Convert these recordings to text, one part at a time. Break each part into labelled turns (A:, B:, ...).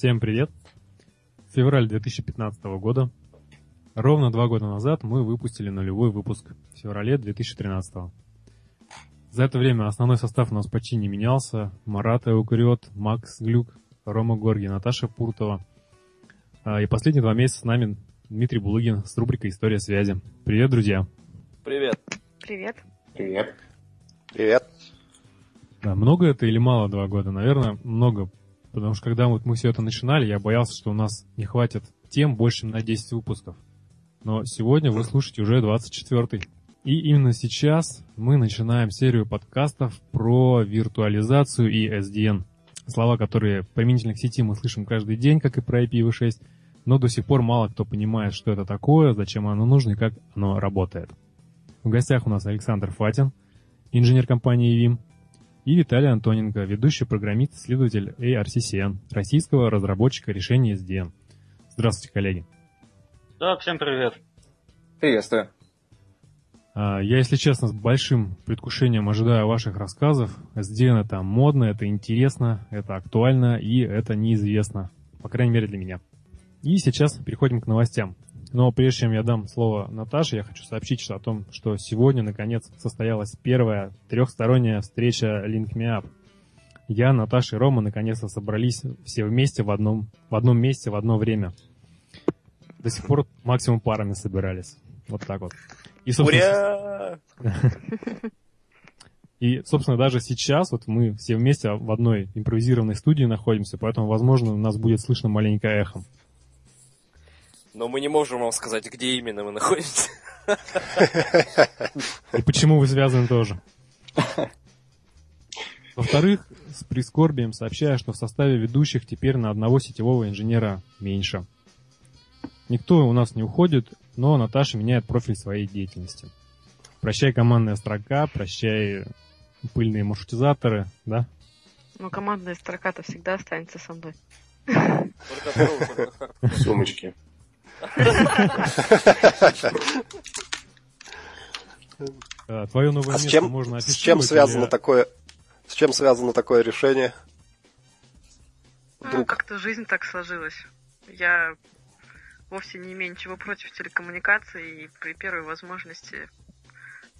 A: Всем привет! Февраль 2015 года. Ровно два года назад мы выпустили нулевой выпуск в феврале 2013. За это время основной состав у нас почти не менялся. Марат Эукриот, Макс Глюк, Рома Горги, Наташа Пуртова. А, и последние два месяца с нами Дмитрий Булыгин с рубрикой «История связи». Привет, друзья!
B: Привет!
C: Привет!
D: Привет!
E: Привет!
A: Да, много это или мало два года? Наверное, много. Потому что когда вот мы все это начинали, я боялся, что у нас не хватит тем больше на 10 выпусков. Но сегодня вы слушаете уже 24-й. И именно сейчас мы начинаем серию подкастов про виртуализацию и SDN. Слова, которые применительно к сети мы слышим каждый день, как и про IPv6, но до сих пор мало кто понимает, что это такое, зачем оно нужно и как оно работает. В гостях у нас Александр Фатин, инженер компании VIM, и Виталий Антоненко, ведущий программист-исследователь ARCCN, российского разработчика решений SDN. Здравствуйте, коллеги.
B: Да, всем привет.
D: Приветствую.
A: А, я, если честно, с большим предвкушением ожидаю ваших рассказов. SDN это модно, это интересно, это актуально и это неизвестно. По крайней мере для меня. И сейчас переходим к новостям. Но прежде чем я дам слово Наташе, я хочу сообщить что о том, что сегодня, наконец, состоялась первая трехсторонняя встреча Link Me Up. Я, Наташа и Рома наконец-то собрались все вместе в одном, в одном месте в одно время. До сих пор максимум парами собирались. Вот так вот.
E: И, собственно,
A: И, собственно, даже сейчас вот мы все вместе в одной импровизированной студии находимся, поэтому, возможно, у нас будет слышно маленькое эхо.
B: Но мы не можем вам сказать, где именно мы находимся.
A: И почему вы связаны тоже. Во-вторых, с прискорбием сообщаю, что в составе ведущих теперь на одного сетевого инженера меньше. Никто у нас не уходит, но Наташа меняет профиль своей деятельности. Прощай командная строка, прощай пыльные маршрутизаторы, да?
C: Ну, командная строка-то всегда останется со мной.
D: Сумочки.
A: Твое новое
E: а
A: место
E: с чем,
A: можно
E: С чем связано
A: или...
E: такое? С чем связано такое решение?
C: Ну, как-то жизнь так сложилась. Я вовсе не имею ничего против телекоммуникации и при первой возможности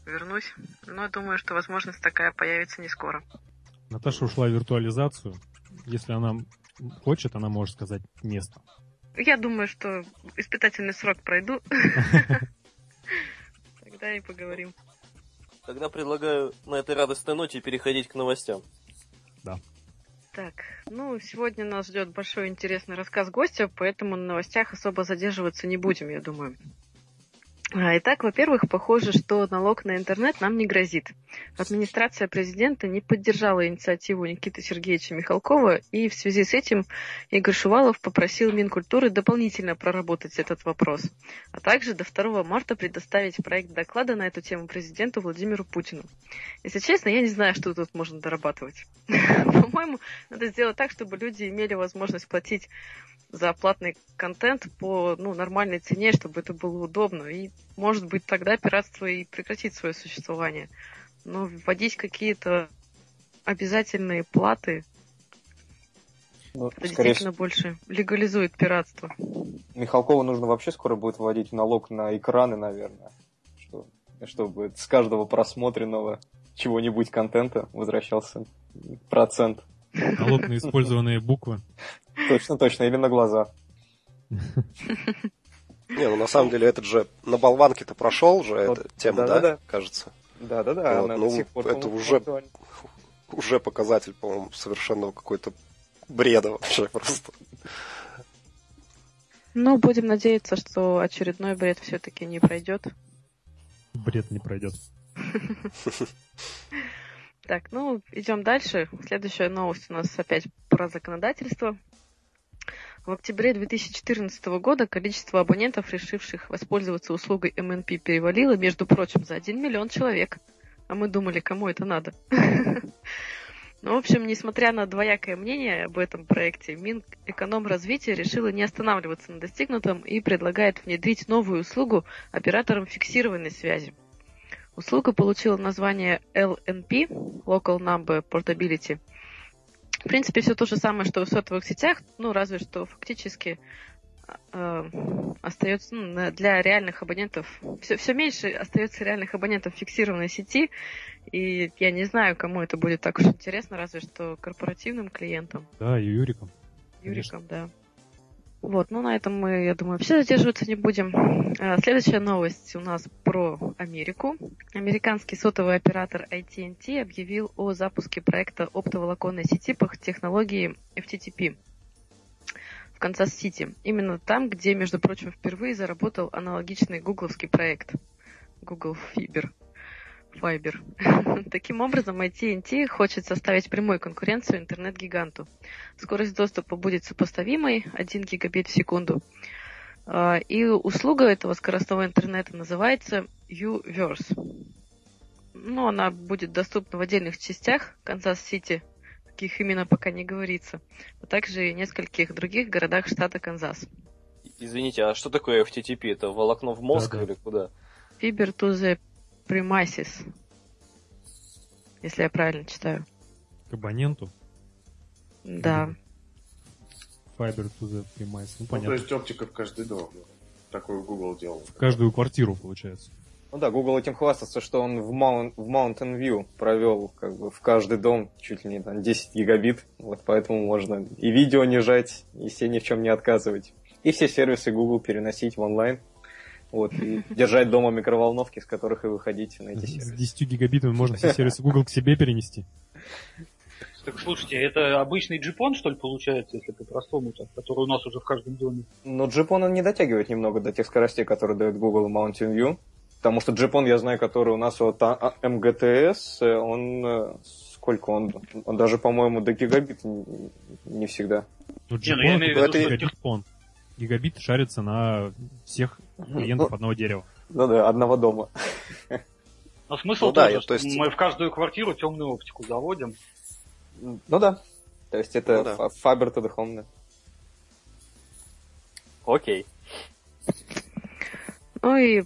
C: вернусь. Но думаю, что возможность такая появится не скоро.
A: Наташа ушла в виртуализацию. Если она хочет, она может сказать место.
C: Я думаю, что испытательный срок пройду. Тогда и поговорим.
B: Тогда предлагаю на этой радостной ноте переходить к новостям.
A: Да.
C: Так, ну, сегодня нас ждет большой интересный рассказ гостя, поэтому на новостях особо задерживаться не будем, я думаю. А, итак, во-первых, похоже, что налог на интернет нам не грозит. Администрация президента не поддержала инициативу Никиты Сергеевича Михалкова, и в связи с этим Игорь Шувалов попросил Минкультуры дополнительно проработать этот вопрос, а также до 2 марта предоставить проект доклада на эту тему президенту Владимиру Путину. Если честно, я не знаю, что тут можно дорабатывать. По-моему, надо сделать так, чтобы люди имели возможность платить за платный контент по ну, нормальной цене, чтобы это было удобно. И, может быть, тогда пиратство и прекратит свое существование. Но вводить какие-то обязательные платы ну, это действительно больше легализует пиратство.
D: Михалкову нужно вообще скоро будет вводить налог на экраны, наверное. Что, чтобы с каждого просмотренного чего-нибудь контента возвращался процент.
A: Налог на использованные буквы.
D: Точно, точно, или на глаза.
E: Не, ну на самом деле этот же на болванке-то прошел же эта тема, да, кажется?
D: Да, да, да.
E: Ну, это уже, уже показатель, по-моему, совершенно какой-то бреда вообще просто.
C: Ну, будем надеяться, что очередной бред все-таки не пройдет.
A: Бред не пройдет.
C: Так, ну, идем дальше. Следующая новость у нас опять про законодательство. В октябре 2014 года количество абонентов, решивших воспользоваться услугой МНП, перевалило, между прочим, за 1 миллион человек. А мы думали, кому это надо. Ну, в общем, несмотря на двоякое мнение об этом проекте, Минэкономразвитие решило не останавливаться на достигнутом и предлагает внедрить новую услугу операторам фиксированной связи. Услуга получила название LNP, Local Number Portability, В принципе, все то же самое, что в сотовых сетях, ну, разве что фактически э, остается ну, для реальных абонентов, все, все меньше остается реальных абонентов фиксированной сети, и я не знаю, кому это будет так уж интересно, разве что корпоративным клиентам.
A: Да, и Юриком.
C: Юриком, да. Вот, ну на этом мы, я думаю, все задерживаться не будем. А, следующая новость у нас про Америку. Американский сотовый оператор AT&T объявил о запуске проекта оптоволоконной сети по технологии FTTP в Канзас-Сити. Именно там, где, между прочим, впервые заработал аналогичный гугловский проект Google Fiber. Fiber. Таким образом, AT&T хочет составить прямую конкуренцию интернет-гиганту. Скорость доступа будет сопоставимой 1 гигабит в секунду. А, и услуга этого скоростного интернета называется U-Verse. Ну, она будет доступна в отдельных частях Канзас-Сити, каких именно пока не говорится, а также и нескольких других городах штата Канзас.
B: Извините, а что такое FTTP? Это волокно в мозг
A: Да-да.
B: или куда?
C: Fiber to the premises, если я правильно читаю.
A: К абоненту.
C: Да.
A: Fiber to the premise. Ну,
F: Ну, то
A: понятно.
F: есть оптика в каждый дом. Такой Google делал.
A: В каждую квартиру, получается.
D: Ну да, Google этим хвастается, что он в, Маун- в Mountain View провел как бы в каждый дом чуть ли не там 10 гигабит. Вот поэтому можно и видео не жать, и себе ни в чем не отказывать. И все сервисы Google переносить в онлайн. Вот, и держать дома микроволновки, с которых и выходить на эти
A: С
D: сервисы.
A: 10 гигабитами можно все сервисы Google к себе перенести.
G: Так слушайте, это обычный джипон, что ли, получается, если по-простому, который у нас уже в каждом доме?
D: Но Джипон он не дотягивает немного до тех скоростей, которые дает Google и Mountain View. Потому что Джипон, я знаю, который у нас вот а- а- МГТС, он э, сколько он? Он даже, по-моему, до гигабит не всегда.
A: Ну,
G: Не, ну я
A: Джипон
G: имею в
A: это
G: виду, что
A: гигабит шарится на всех клиентов одного дерева.
D: Ну да, одного дома.
G: Но смысл
E: Ну да,
G: тоже, что
E: то есть-
G: мы в каждую квартиру темную оптику заводим.
D: Ну да. То есть это
E: Ну да.
D: Fiber to the Home. да.
B: Окей.
C: Ну и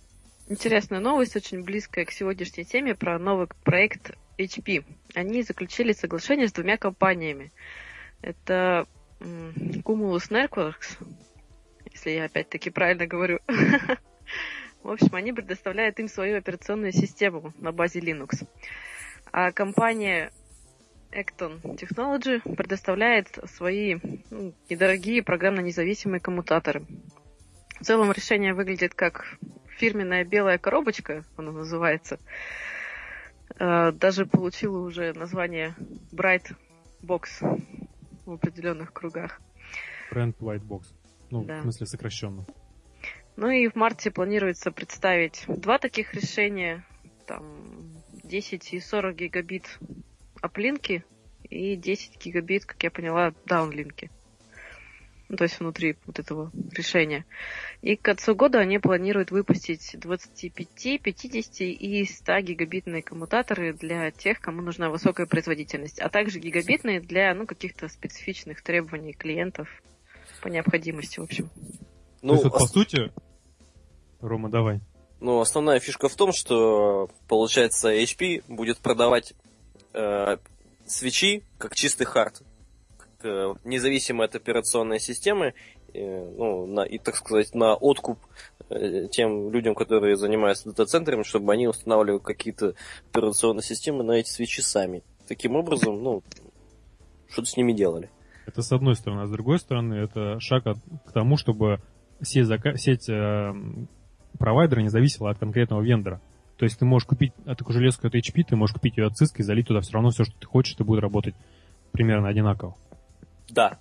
C: интересная новость, очень близкая к сегодняшней теме про новый проект HP. Они заключили соглашение с двумя компаниями. Это Cumulus Networks, если я опять-таки правильно говорю. В общем, они предоставляют им свою операционную систему на базе Linux. А компания Acton Technology предоставляет свои ну, недорогие программно-независимые коммутаторы. В целом решение выглядит как фирменная белая коробочка, она называется. Э, Даже получила уже название Bright Box в определенных кругах.
A: Brand White Box. Ну,
C: Да.
A: в смысле сокращенно.
C: Ну и в марте планируется представить два таких решения. Там 10 и 40 гигабит аплинки и 10 гигабит, как я поняла, даунлинки. Ну, то есть внутри вот этого решения. И к концу года они планируют выпустить 25, 50 и 100 гигабитные коммутаторы для тех, кому нужна высокая производительность, а также гигабитные для ну, каких-то специфичных требований клиентов по необходимости, в общем.
A: То
B: Ну,
A: есть, вот, по сути, Рома, давай.
B: ну, основная фишка в том, что, получается, HP будет продавать э, свечи как чистый хард, как, э, независимо от операционной системы, э, ну, на, и, так сказать, на откуп э, тем людям, которые занимаются дата-центрами, чтобы они устанавливали какие-то операционные системы на эти свечи сами. Таким образом, ну, что-то с ними делали.
A: Это с одной стороны. А с другой стороны, это шаг от- к тому, чтобы сеть, зака- сеть э, провайдера не зависела от конкретного вендора. То есть ты можешь купить такую железку от HP, ты можешь купить ее от Cisco и залить туда все равно все, что ты хочешь, это будет работать примерно одинаково.
B: Да.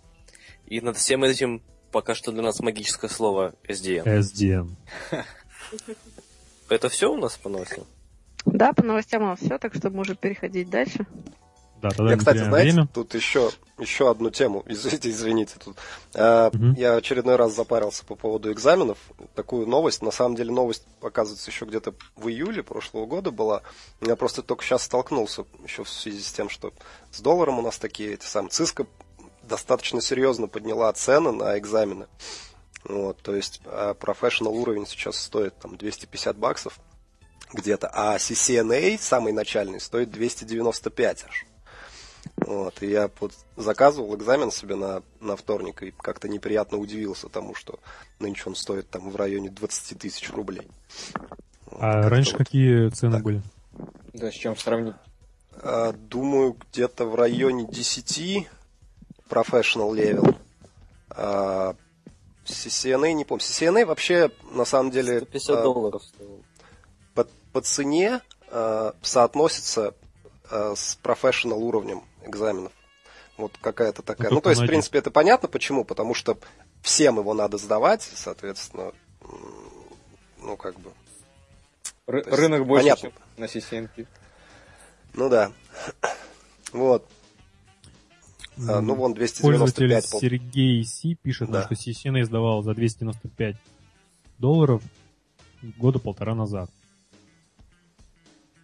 B: И над всем этим пока что для нас магическое слово SDN.
A: SDN.
B: Это все у нас по новостям?
C: Да, по новостям у нас все, так что можем переходить дальше.
A: Да, тогда
E: Я, кстати, знаете,
A: время.
E: тут еще, еще одну тему, извините, извините. Тут. Э,
A: Мгм.
E: Я очередной раз запарился по поводу экзаменов. Такую новость, на самом деле новость, оказывается, еще где-то в июле прошлого года была. Я просто только сейчас столкнулся, еще в связи с тем, что с долларом у нас такие, эти сам Cisco достаточно серьезно подняла цены на экзамены. Вот, то есть professional уровень сейчас стоит там 250 баксов где-то, а CCNA, самый начальный, стоит 295 аж. Вот, и я вот заказывал экзамен себе на, на вторник и как-то неприятно удивился тому, что нынче он стоит там в районе 20 тысяч рублей. Вот,
A: А
E: как-то
A: раньше
E: вот.
A: какие цены
E: так.
A: были?
D: Да, с чем сравнить?
E: А, Думаю, где-то в районе 10 professional level. А, CCNA, не помню. CCNA вообще, на самом деле,
B: 150
E: а,
B: долларов стоил.
E: по, по цене а, соотносится а, с professional уровнем экзаменов. Вот какая-то такая.
A: Ну,
E: Ну, то есть, в принципе, это понятно почему. Потому что всем его надо сдавать, соответственно, ну, как бы,
D: Ры-
E: То есть,
D: рынок больше,
E: понятно.
D: чем на CCNP.
E: ну да. Вот. А, ну, вон,
A: Пользователь
E: 295 пол-
A: Сергей Си пишет,
E: Да.
A: что CCNA сдавал за 295 долларов года полтора назад.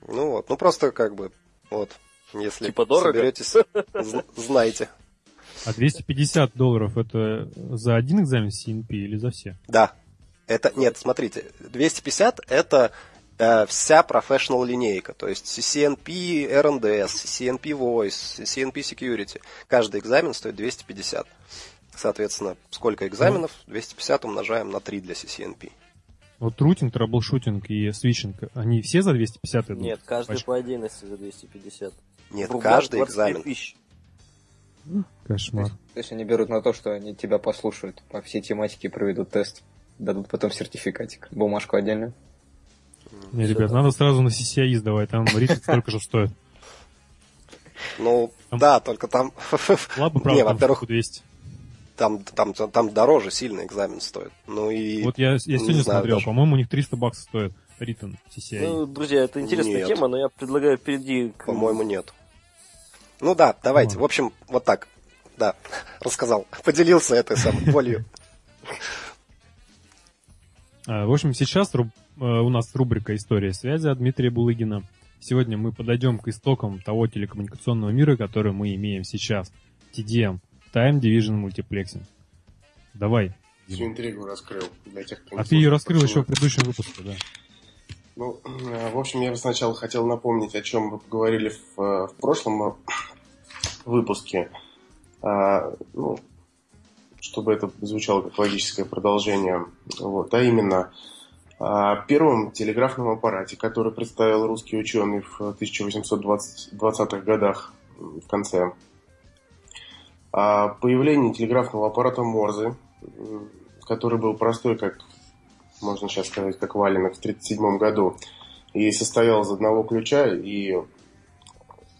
E: Ну вот, ну просто как бы, вот, если
B: Типа дорого?
E: соберетесь, з- знайте.
A: А 250 долларов это за один экзамен CNP или за все?
E: Да, это, нет, смотрите, 250 это э, вся professional линейка, то есть CCNP RNDS, CCNP Voice, CCNP Security. Каждый экзамен стоит 250. Соответственно, сколько экзаменов? 250 умножаем на 3 для CCNP.
A: Вот routing, troubleshooting и switching, они все за 250 идут?
B: Нет, каждый
A: Пачка.
B: по отдельности за 250.
E: Нет, каждый
B: 25
E: экзамен.
B: тысяч.
D: То
A: Кошмар.
D: есть, то есть они берут на то, что они тебя послушают, по всей тематике проведут тест, дадут потом сертификатик, бумажку отдельно.
A: Не, ребят, надо сразу на CCIE сдавать, там ритм столько же стоит.
E: Ну,
A: Там-
E: да, только там...
A: Ладно,
E: Не,
A: правда, там
E: во-первых,
A: штуку 200.
E: там, там, там дороже сильно экзамен стоит. Ну и...
A: Вот я, я
E: не
A: сегодня
E: знаю
A: смотрел,
E: даже.
A: по-моему, у них 300 баксов стоит ритм CCI.
B: Ну, друзья, это интересная
E: Нет.
B: тема, но я предлагаю перейти к...
E: По-моему, нет. Ну да, давайте.
A: Ну.
E: В общем, вот так. Да, рассказал. Поделился этой самой болью.
A: А, В общем, сейчас э, у нас рубрика «История связи» от Дмитрия Булыгина. Сегодня мы подойдем к истокам того телекоммуникационного мира, который мы имеем сейчас. TDM, Time Division Multiplexing. Давай.
F: Всю интригу раскрыл для тех, кто
A: А ты ее раскрыл еще в
F: почему.
A: предыдущем выпуске, да?
F: Ну, э, в общем, я бы сначала хотел напомнить, о чем вы поговорили в, э, в прошлом э, выпуске. А, ну, чтобы это звучало как логическое продолжение. Вот, а именно, о первом телеграфном аппарате, который представил русский ученый в 1820-х годах, в конце. О появлении телеграфного аппарата Морзе, который был простой, как можно сейчас сказать, как валенок в 1937 году, и состоял из одного ключа и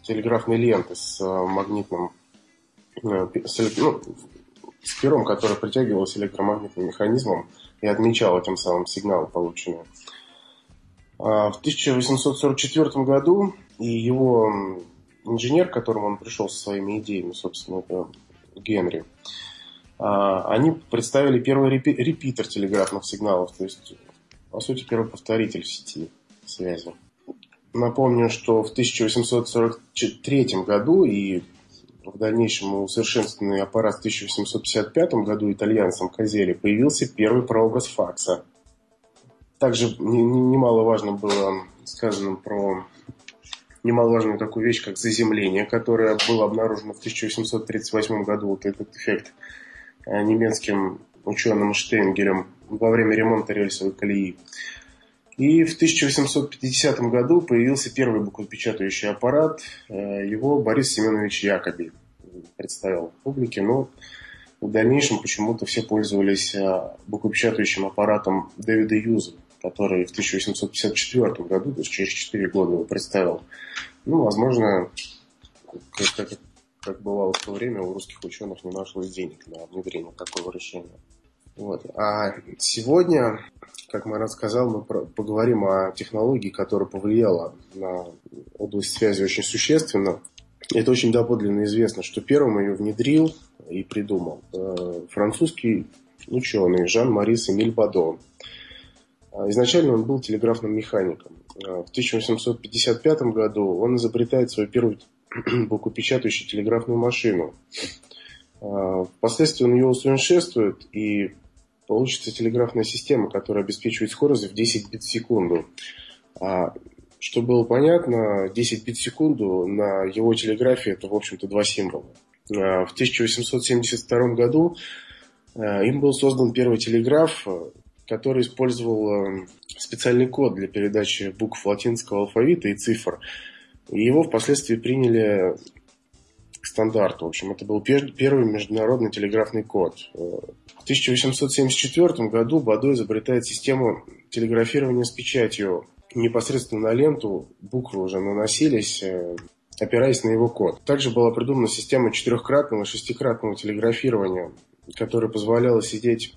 F: телеграфной ленты с э, магнитным, э, с, ну, с пером, который притягивался электромагнитным механизмом и отмечал этим самым сигналы, полученные. А В 1844 году и его инженер, к которому он пришел со своими идеями, собственно, это Генри, они представили первый репи- репитер телеграфных сигналов, то есть, по сути, первый повторитель сети связи. Напомню, что в 1843 году и в дальнейшем усовершенствованный аппарат в 1855 году итальянцем Казели появился первый прообраз факса. Также не- не- немаловажно было сказано про немаловажную такую вещь, как заземление, которое было обнаружено в 1838 году. Вот этот эффект немецким ученым Штейнгелем во время ремонта рельсовой колеи. И в 1850 году появился первый буквопечатающий аппарат. Э, Его Борис Семенович Якоби представил публике, но в дальнейшем почему-то все пользовались э, буквопечатающим аппаратом Дэвида Юза, который в 1854 году, то есть через 4 года его представил. Ну, возможно, как, как- как бывало в то время, у русских ученых не нашлось денег на внедрение такого решения. Вот. А сегодня, как Марат сказал, мы поговорим о технологии, которая повлияла на область связи очень существенно. Это очень доподлинно известно, что первым ее внедрил и придумал э, французский ученый Жан-Марис Эмиль Бадо. А Изначально он был телеграфным механиком. А В 1855 году он изобретает свою первую буквопечатающую телеграфную машину. А, Впоследствии он ее усовершенствует, и получится телеграфная система, которая обеспечивает скорость в 10 бит в секунду. А Чтобы было понятно, 10 бит в секунду на его телеграфе это, в общем-то, два символа. А, в 1872 году им был создан первый телеграф, который использовал специальный код для передачи букв латинского алфавита и цифр. И его впоследствии приняли к. В общем, это был первый международный телеграфный код. В 1874 году Бадо изобретает систему телеграфирования с печатью. Непосредственно на ленту буквы уже наносились, э, опираясь на его код. Также была придумана система четырехкратного и шестикратного телеграфирования, которая позволяла сидеть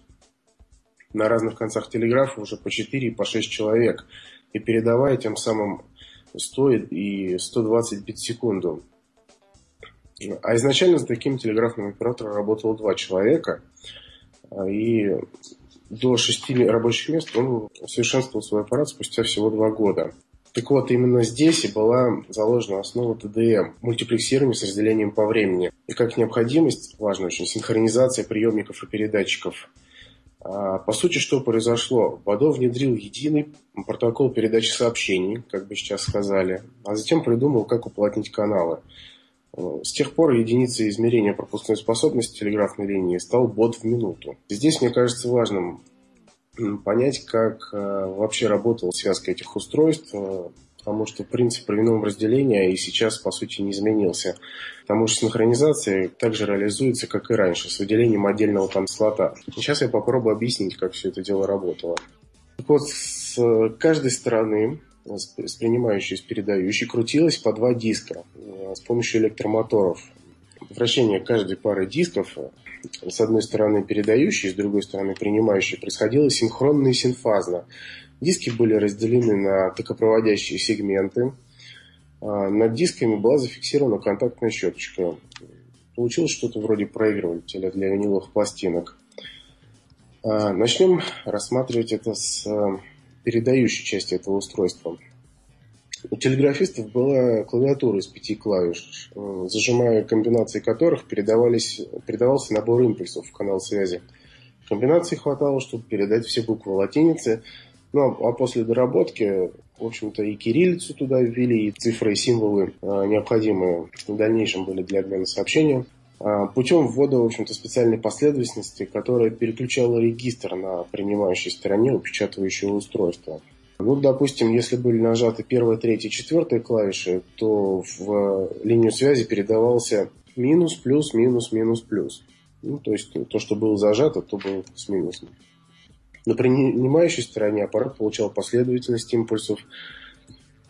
F: на разных концах телеграфа уже по 4 и по 6 человек и передавая тем самым 100 и 120 бит в секунду. А изначально с таким телеграфным оператором работало два человека, и до шести рабочих мест он усовершенствовал свой аппарат спустя всего два года. Так вот, именно здесь и была заложена основа ТДМ – мультиплексирование с разделением по времени. И как необходимость, важно очень, синхронизация приемников и передатчиков. А, по сути, что произошло? Бадо внедрил единый протокол передачи сообщений, как бы сейчас сказали, а затем придумал, как уплотнить каналы – с тех пор единицей измерения пропускной способности телеграфной линии стал бот в минуту. Здесь, мне кажется, важным понять, как э, вообще работала связка этих устройств, э, потому что принцип временного разделения и сейчас, по сути, не изменился. Потому что синхронизация также реализуется, как и раньше, с выделением отдельного там слота. Сейчас я попробую объяснить, как все это дело работало. Так вот, с каждой стороны с принимающей с передающей крутилось по два диска э, с помощью электромоторов. Вращение каждой пары дисков э, с одной стороны передающей, с другой стороны принимающей происходило синхронно и синфазно. Диски были разделены на токопроводящие сегменты. А над дисками была зафиксирована контактная щеточка. Получилось что-то вроде проигрывателя для виниловых пластинок. А, начнем рассматривать это с э, передающей части этого устройства. У телеграфистов была клавиатура из пяти клавиш, зажимая комбинации которых передавались, передавался набор импульсов в канал связи. Комбинаций хватало, чтобы передать все буквы латиницы, ну, а после доработки, в общем-то, и кириллицу туда ввели, и цифры и символы, э, необходимые в дальнейшем были для обмена сообщения. А, путем ввода, в общем-то, специальной последовательности, которая переключала регистр на принимающей стороне упечатывающего устройства. Ну, допустим, если были нажаты первая, третья, четвертая клавиши, то в линию связи передавался минус, плюс, минус, минус, плюс. Ну, то есть то, что было зажато, то было с минусом. На принимающей стороне аппарат получал последовательность импульсов.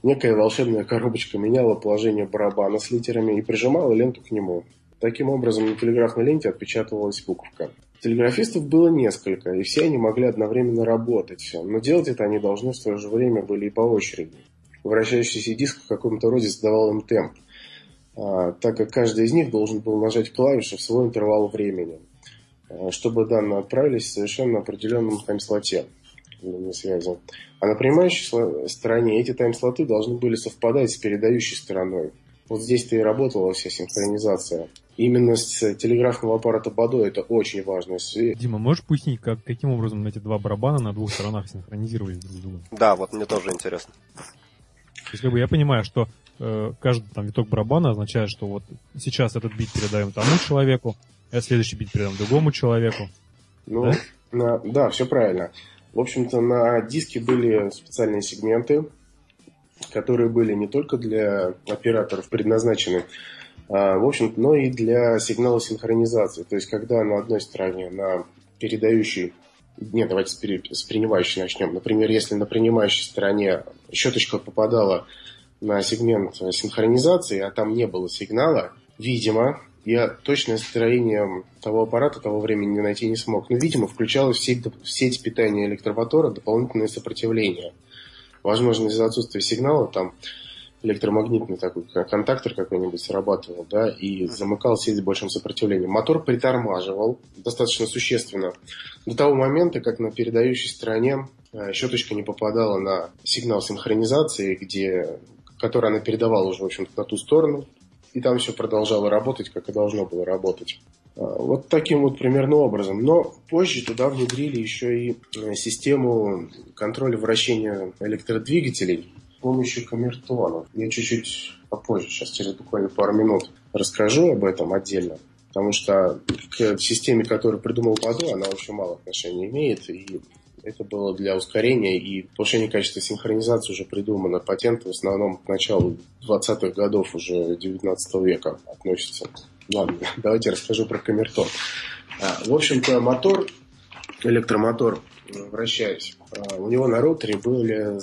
F: Некая волшебная коробочка меняла положение барабана с литерами и прижимала ленту к нему. Таким образом, на телеграфной ленте отпечатывалась буковка. Телеграфистов было несколько, и все они могли одновременно работать. Но делать это они должны в то же время были и по очереди. Вращающийся диск в каком-то роде задавал им темп, а, так как каждый из них должен был нажать клавиши в свой интервал времени, чтобы данные отправились в совершенно определенном тайм-слоте связи. А на принимающей стороне эти тайм-слоты должны были совпадать с передающей стороной. Вот здесь-то и работала вся синхронизация. Именно с телеграфного аппарата Бадо это очень важно.
A: Дима, можешь пояснить, как, каким образом эти два барабана на двух сторонах синхронизировались друг с другом?
E: Да, вот мне тоже интересно.
A: То есть, как бы я понимаю, что э, каждый там виток барабана означает, что вот сейчас этот бит передаем тому человеку, а следующий бит передаем другому человеку.
F: Ну, да? На, да, все правильно. В общем-то, на диске были специальные сегменты, которые были не только для операторов предназначены, а, в общем, но и для сигнала синхронизации. То есть, когда на одной стороне, на передающей нет, давайте с, пере, с принимающей начнем. Например, если на принимающей стороне щеточка попадала на сегмент синхронизации, а там не было сигнала, видимо, я точное строение того аппарата того времени найти не смог. Но, видимо, включалось в сеть, в сеть питания электромотора дополнительное сопротивление – Возможно, из-за отсутствия сигнала там электромагнитный такой контактор какой-нибудь срабатывал, да, и замыкал сеть с большим сопротивлением. Мотор притормаживал достаточно существенно до того момента, как на передающей стороне э, щеточка не попадала на сигнал синхронизации, где, который она передавала уже, в общем-то, на ту сторону, и там все продолжало работать, как и должно было работать. А, вот таким вот примерно образом. Но позже туда внедрили еще и э, систему контроля вращения электродвигателей. помощью камертонов. Я чуть-чуть попозже, сейчас через буквально пару минут расскажу об этом отдельно. Потому что к системе, которую придумал Баду, она очень мало отношения имеет. И это было для ускорения и повышения качества синхронизации уже придумано. Патент в основном к началу 20-х годов уже 19 века относится. Ладно, давайте расскажу про камертон. А, в общем-то, мотор, электромотор, вращаясь, а, у него на роторе были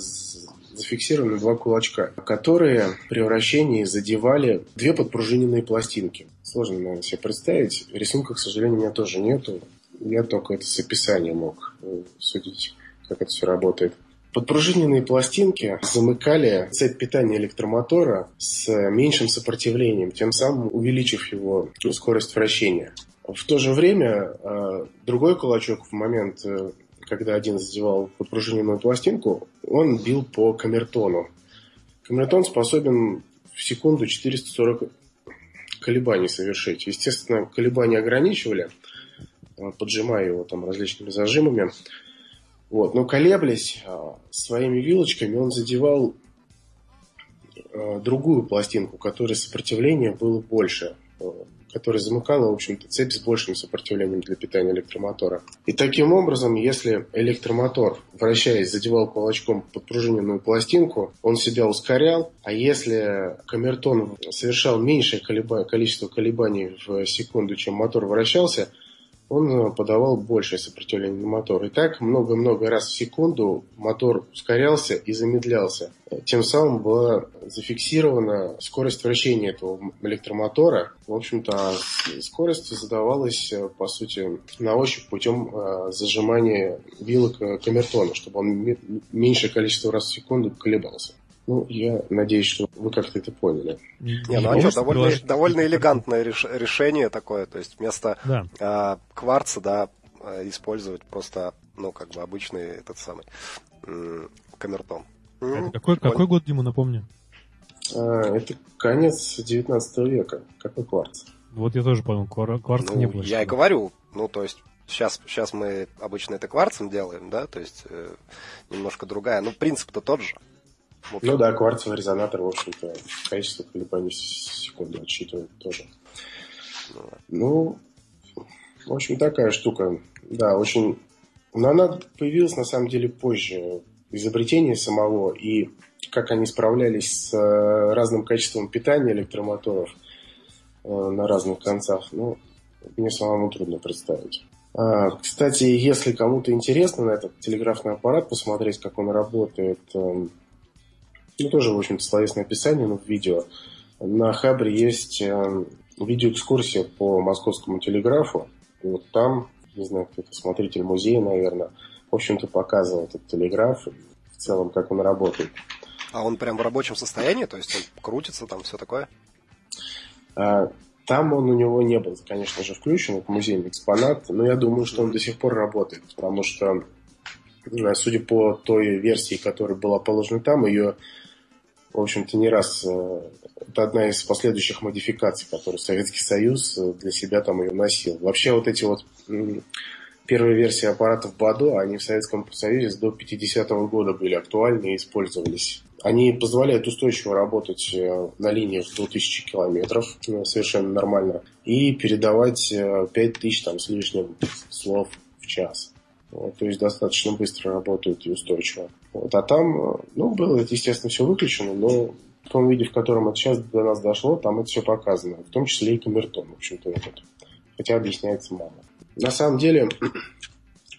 F: зафиксированы два кулачка, которые при вращении задевали две подпружиненные пластинки. Сложно, наверное, себе представить. Рисунка, к сожалению, у меня тоже нету. Я только это с описания мог э, судить, как это все работает. Подпружиненные пластинки замыкали цепь питания электромотора с меньшим сопротивлением, тем самым увеличив его скорость вращения. В то же время э, другой кулачок в момент, э, когда один задевал подпружиненную пластинку, он бил по камертону. Камертон способен в секунду 440 колебаний совершить. Естественно, колебания ограничивали, поджимая его там различными зажимами. Вот. Но колеблясь своими вилочками, он задевал другую пластинку, которой сопротивление было больше которая замыкала, в общем-то, цепь с большим сопротивлением для питания электромотора. И таким образом, если электромотор, вращаясь, задевал кулачком подпружиненную пластинку, он себя ускорял, а если камертон совершал меньшее количество колебаний в секунду, чем мотор вращался, он э, подавал большее сопротивление на мотор. И так много-много раз в секунду мотор ускорялся и замедлялся. Тем самым была зафиксирована скорость вращения этого электромотора. В общем-то, а скорость задавалась, э, по сути, на ощупь путем э, зажимания вилок камертона, чтобы он меньшее количество раз в секунду колебался. Ну, я надеюсь, что вы как-то это поняли.
E: Не, ну а что, довольно, довольно элегантное реш... решение такое. То есть вместо да. э, кварца, да, а, использовать просто, ну, как бы обычный этот самый э, камертон.
A: Это какой, какой год, Дима, напомню?
F: А, это конец 19 века. Какой кварц?
A: Вот я тоже понял, кварца
E: ну,
A: не было.
E: Я и говорю, ну, то есть Сейчас, сейчас мы обычно это кварцем делаем, да, то есть э, немножко другая. Ну, принцип-то тот же.
F: Ну да, кварцевый резонатор, в общем-то, количество колебаний в секунду отсчитывает тоже. Ну, в общем, такая штука. Да, очень... Но она появилась, на самом деле, позже. Изобретение самого и как они справлялись с э, разным качеством питания электромоторов э, на разных концах, ну, мне самому трудно представить. А, кстати, если кому-то интересно на этот телеграфный аппарат посмотреть, как он работает, эм, ну, тоже, в общем-то, словесное описание, но в видео. На Хабре есть э, видеоэкскурсия по московскому телеграфу. И вот там, не знаю, кто-то смотритель музея, наверное, в общем-то, показывал этот телеграф, в целом, как он работает.
E: А он прям в рабочем состоянии? То есть он крутится, там все такое?
F: А, там он у него не был, конечно же, включен, это музейный экспонат, но я думаю, что он до сих пор работает, потому что, э, судя по той версии, которая была положена там, ее в общем-то, не раз. Э, это одна из последующих модификаций, которые Советский Союз э, для себя там ее носил. Вообще вот эти вот первые версии аппаратов БАДО, они в Советском Союзе до 50-го года были актуальны и использовались. Они позволяют устойчиво работать э, на линиях до 1000 километров, совершенно нормально, и передавать 5000 там, с лишним слов в час. Вот, то есть достаточно быстро работают и устойчиво. Вот, а там, ну, было это, естественно, все выключено, но в том виде, в котором это сейчас до нас дошло, там это все показано. В том числе и камертон, в общем-то, этот. Хотя объясняется мало. На самом деле,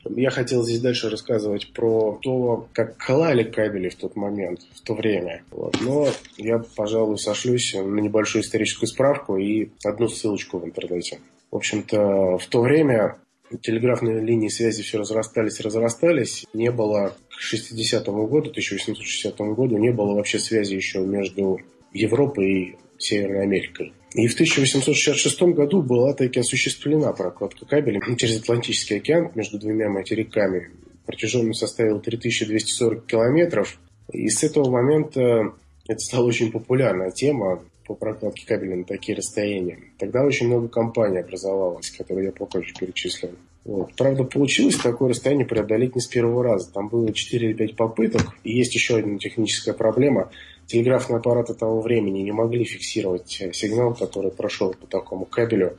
F: я хотел здесь дальше рассказывать про то, как клали кабели в тот момент, в то время. Вот. Но я, пожалуй, сошлюсь на небольшую историческую справку и одну ссылочку в интернете. В общем-то, в то время телеграфные линии связи все разрастались разрастались. Не было к 60-му году, 1860 году, не было вообще связи еще между Европой и Северной Америкой. И в 1866 году была таки осуществлена прокладка кабеля через Атлантический океан между двумя материками. Протяженность составила 3240 километров. И с этого момента это стала очень популярная тема по прокладке кабеля на такие расстояния. Тогда очень много компаний образовалось, которые я попозже перечислю. Вот. Правда, получилось такое расстояние преодолеть не с первого раза. Там было 4 или 5 попыток. И есть еще одна техническая проблема. Телеграфные аппараты того времени не могли фиксировать э, сигнал, который прошел по такому кабелю,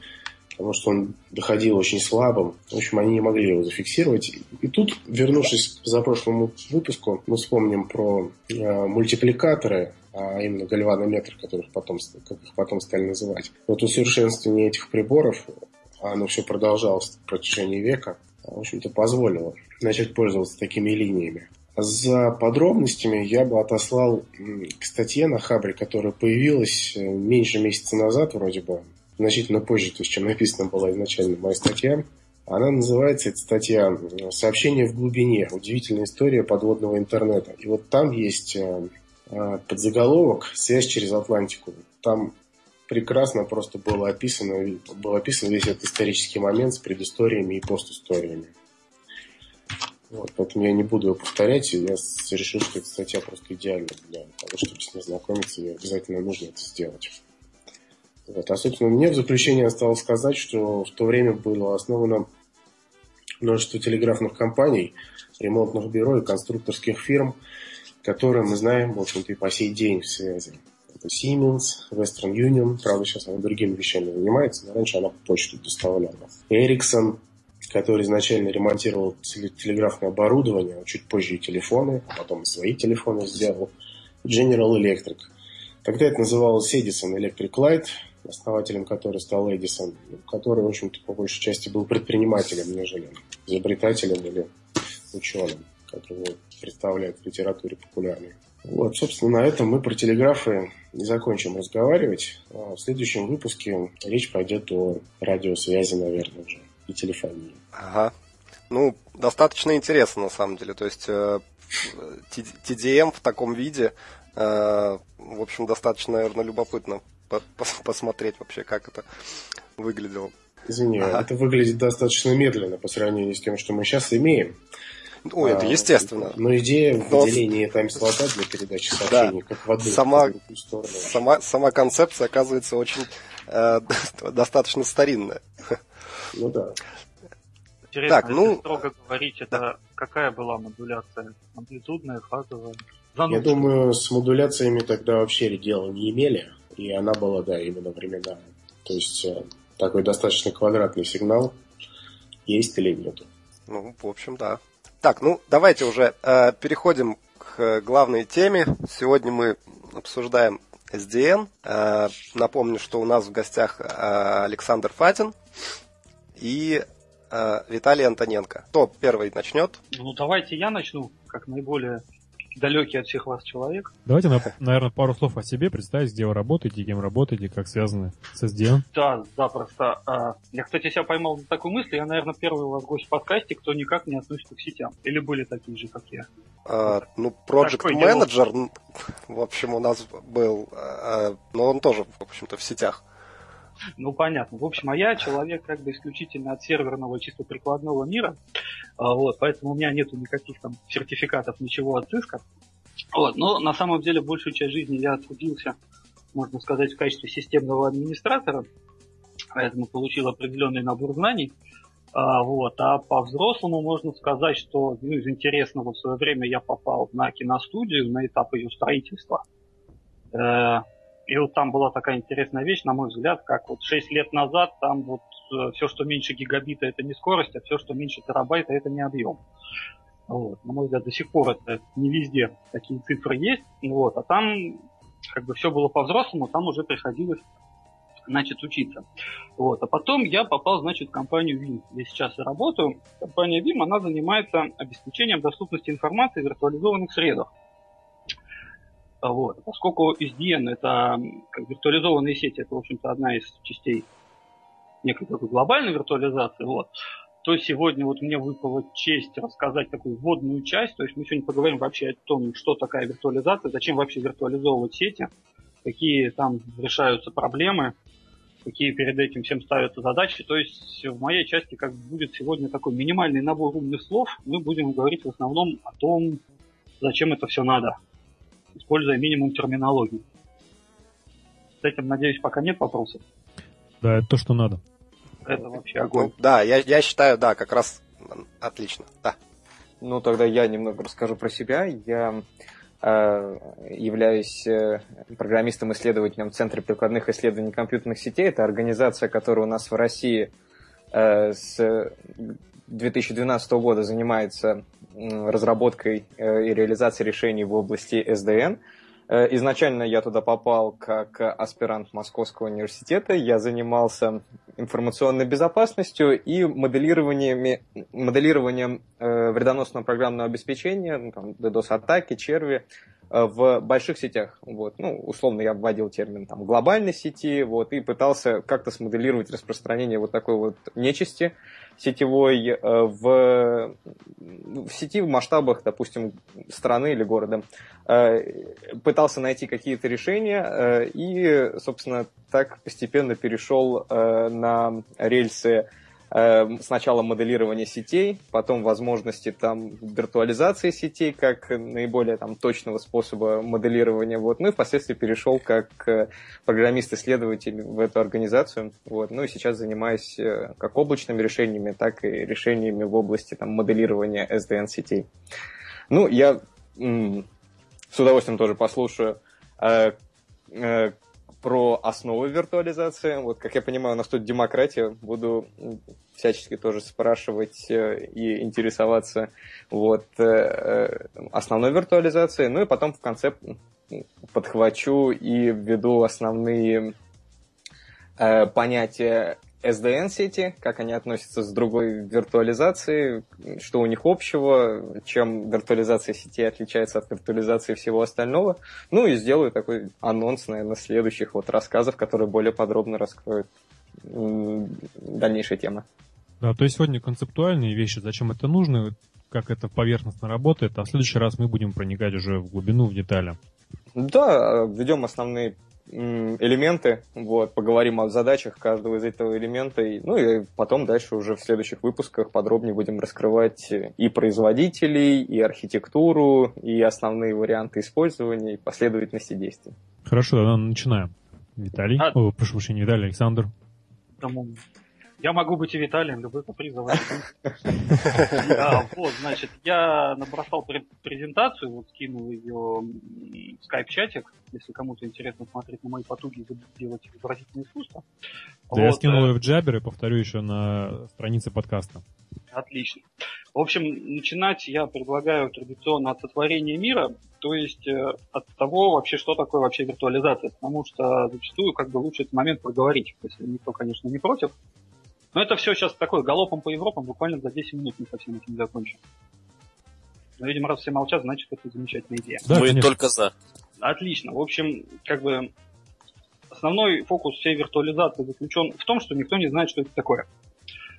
F: потому что он доходил очень слабым. В общем, они не могли его зафиксировать. И тут, вернувшись к запрошлому выпуску, мы вспомним про э, мультипликаторы, а именно гальванометр, которых потом, как их потом стали называть. Вот усовершенствование этих приборов а оно все продолжалось в протяжении века, в общем-то, позволило начать пользоваться такими линиями. За подробностями я бы отослал к статье на Хабре, которая появилась э, меньше месяца назад, вроде бы, значительно позже, то есть, чем написана была изначально моя статья. Она называется, эта статья «Сообщение в глубине. Удивительная история подводного интернета». И вот там есть э, подзаголовок «Связь через Атлантику». Там прекрасно просто было описано, был описан весь этот исторический момент с предысториями и постисториями. Вот, поэтому я не буду его повторять, я решил, что эта статья просто идеальна для того, чтобы с ней знакомиться, и обязательно нужно это сделать. Вот. А, собственно, мне в заключение осталось сказать, что в то время было основано множество телеграфных компаний, ремонтных бюро и конструкторских фирм, которые мы знаем, в общем-то, и по сей день в связи это Siemens, Western Union, правда, сейчас она другими вещами занимается, но раньше она почту доставляла. Ericsson, который изначально ремонтировал телеграфное оборудование, а чуть позже и телефоны, а потом и свои телефоны сделал. General Electric. Тогда это называлось Edison Electric Light, основателем которой стал Эдисон, который, в общем-то, по большей части был предпринимателем, нежели изобретателем или ученым, которого представляют в литературе популярной. Вот, собственно, на этом мы про телеграфы не закончим разговаривать. А в следующем выпуске речь пойдет о радиосвязи, наверное, уже, и телефонии.
E: Ага. Ну, достаточно интересно, на самом деле. То есть э, TDM в таком виде, э, в общем, достаточно, наверное, любопытно посмотреть вообще, как это выглядело.
F: Извини, ага. это выглядит достаточно медленно по сравнению с тем, что мы сейчас имеем.
E: Ну, это естественно.
F: Но идея в выделении тайм-слота для передачи сообщений,
E: да. как в одну сама, в. Сама, сама концепция оказывается очень э, достаточно старинная.
F: Ну да.
G: Интересно, так, ну... строго говорить, это да. какая была модуляция? Амплитудная, фазовая?
F: Занудная. Я думаю, с модуляциями тогда вообще дела не имели, и она была, да, именно временная. То есть э, такой достаточно квадратный сигнал есть или нет.
E: Ну, в общем, да. Так, ну давайте уже э, переходим к главной теме. Сегодня мы обсуждаем SDN. Э, напомню, что у нас в гостях э, Александр Фатин и э, Виталий Антоненко. Кто первый начнет?
G: Ну давайте я начну, как наиболее далекий от всех вас человек.
A: Давайте, наверное, пару слов о себе, представить, где вы работаете, кем работаете, как связаны с SDN.
G: Да, запросто. А, я, кстати, себя поймал на такую мысль. Я, наверное, первый у вас гость в подкасте, кто никак не относится к сетям. Или были такие же, как я?
E: А, ну, Project Manager, в общем, у нас был, а, но он тоже, в общем-то, в сетях.
G: Ну, понятно. В общем, а я человек как бы исключительно от серверного чисто прикладного мира. А, вот, поэтому у меня нету никаких там сертификатов, ничего от циска. Вот, но на самом деле большую часть жизни я трудился, можно сказать, в качестве системного администратора, поэтому получил определенный набор знаний. А, вот, а по-взрослому можно сказать, что ну, из интересного в свое время я попал на киностудию на этап ее строительства. Э, и вот там была такая интересная вещь, на мой взгляд, как вот 6 лет назад там вот э, все, что меньше гигабита, это не скорость, а все, что меньше терабайта, это не объем. Вот. На мой взгляд, до сих пор это не везде такие цифры есть. Вот. А там как бы все было по-взрослому, там уже приходилось значит, учиться. Вот. А потом я попал, значит, в компанию Vim, где сейчас и работаю. Компания Vim, она занимается обеспечением доступности информации в виртуализованных средах. Вот. Поскольку SDN это как виртуализованные сети, это, в общем-то, одна из частей некой такой глобальной виртуализации, вот, то сегодня вот мне выпала честь рассказать такую вводную часть. То есть мы сегодня поговорим вообще о том, что такая виртуализация, зачем вообще виртуализовывать сети, какие там решаются проблемы, какие перед этим всем ставятся задачи. То есть в моей части как будет сегодня такой минимальный набор умных слов. Мы будем говорить в основном о том, зачем это все надо используя минимум терминологии. С этим, надеюсь, пока нет вопросов.
A: Да, это то, что надо.
G: это вообще огонь.
E: Ну, да, я, я считаю, да, как раз отлично. Да.
D: Ну, тогда я немного расскажу про себя. Я э, являюсь э, программистом-исследователем в Центре прикладных исследований компьютерных сетей. Это организация, которая у нас в России э, с 2012 года занимается разработкой э, и реализацией решений в области SDN. Э, изначально я туда попал как аспирант Московского университета. Я занимался информационной безопасностью и моделированием, моделированием э, вредоносного программного обеспечения, ну, там, DDoS-атаки, черви, в больших сетях. Вот. Ну, условно я вводил термин там, глобальной сети вот, и пытался как-то смоделировать распространение вот такой вот нечисти сетевой э, в, в сети в масштабах, допустим, страны или города. Э, пытался найти какие-то решения э, и, собственно, так постепенно перешел на рельсы сначала моделирование сетей, потом возможности там виртуализации сетей как наиболее там точного способа моделирования. Вот. Ну и впоследствии перешел как э, программист-исследователь в эту организацию. Вот. Ну и сейчас занимаюсь э, как облачными решениями, так и решениями в области там, моделирования SDN-сетей. Ну, я с удовольствием тоже послушаю э, про основы виртуализации. Вот, как я понимаю, у нас тут демократия. Буду всячески тоже спрашивать э, и интересоваться вот, э, э, основной виртуализацией. Ну и потом в конце подхвачу и введу основные понятия SDN-сети, как они относятся с другой виртуализацией, что у них общего, чем виртуализация сети отличается от виртуализации всего остального. Ну и сделаю такой анонс, наверное, следующих вот рассказов, которые более подробно раскроют дальнейшие темы.
A: Да, то есть сегодня концептуальные вещи, зачем это нужно, как это поверхностно работает, а в следующий раз мы будем проникать уже в глубину, в детали.
D: Да, введем основные элементы, вот, поговорим о задачах каждого из этого элемента, и, ну и потом дальше уже в следующих выпусках подробнее будем раскрывать и производителей, и архитектуру, и основные варианты использования, и последовательности действий.
A: Хорошо, тогда начинаем. Виталий, а... О, прошу прощения, Виталий, Александр.
G: Я могу быть и Виталием, любой каприз Вот, значит, я набросал презентацию, вот скинул ее в скайп-чатик, если кому-то интересно смотреть на мои потуги делать изобразительное искусство.
A: Да, я скинул ее в Джабер и повторю еще на странице подкаста.
G: Отлично. В общем, начинать я предлагаю традиционно от сотворения мира, то есть э, от того вообще, что такое вообще виртуализация, потому что зачастую как бы лучше этот момент проговорить, если никто, конечно, не против. Но это все сейчас такое галопом по Европам, буквально за 10 минут мы совсем этим закончим. Но, видимо, раз все молчат, значит, это замечательная идея.
B: Да, мы конечно. только за.
G: Отлично. В общем, как бы основной фокус всей виртуализации заключен в том, что никто не знает, что это такое.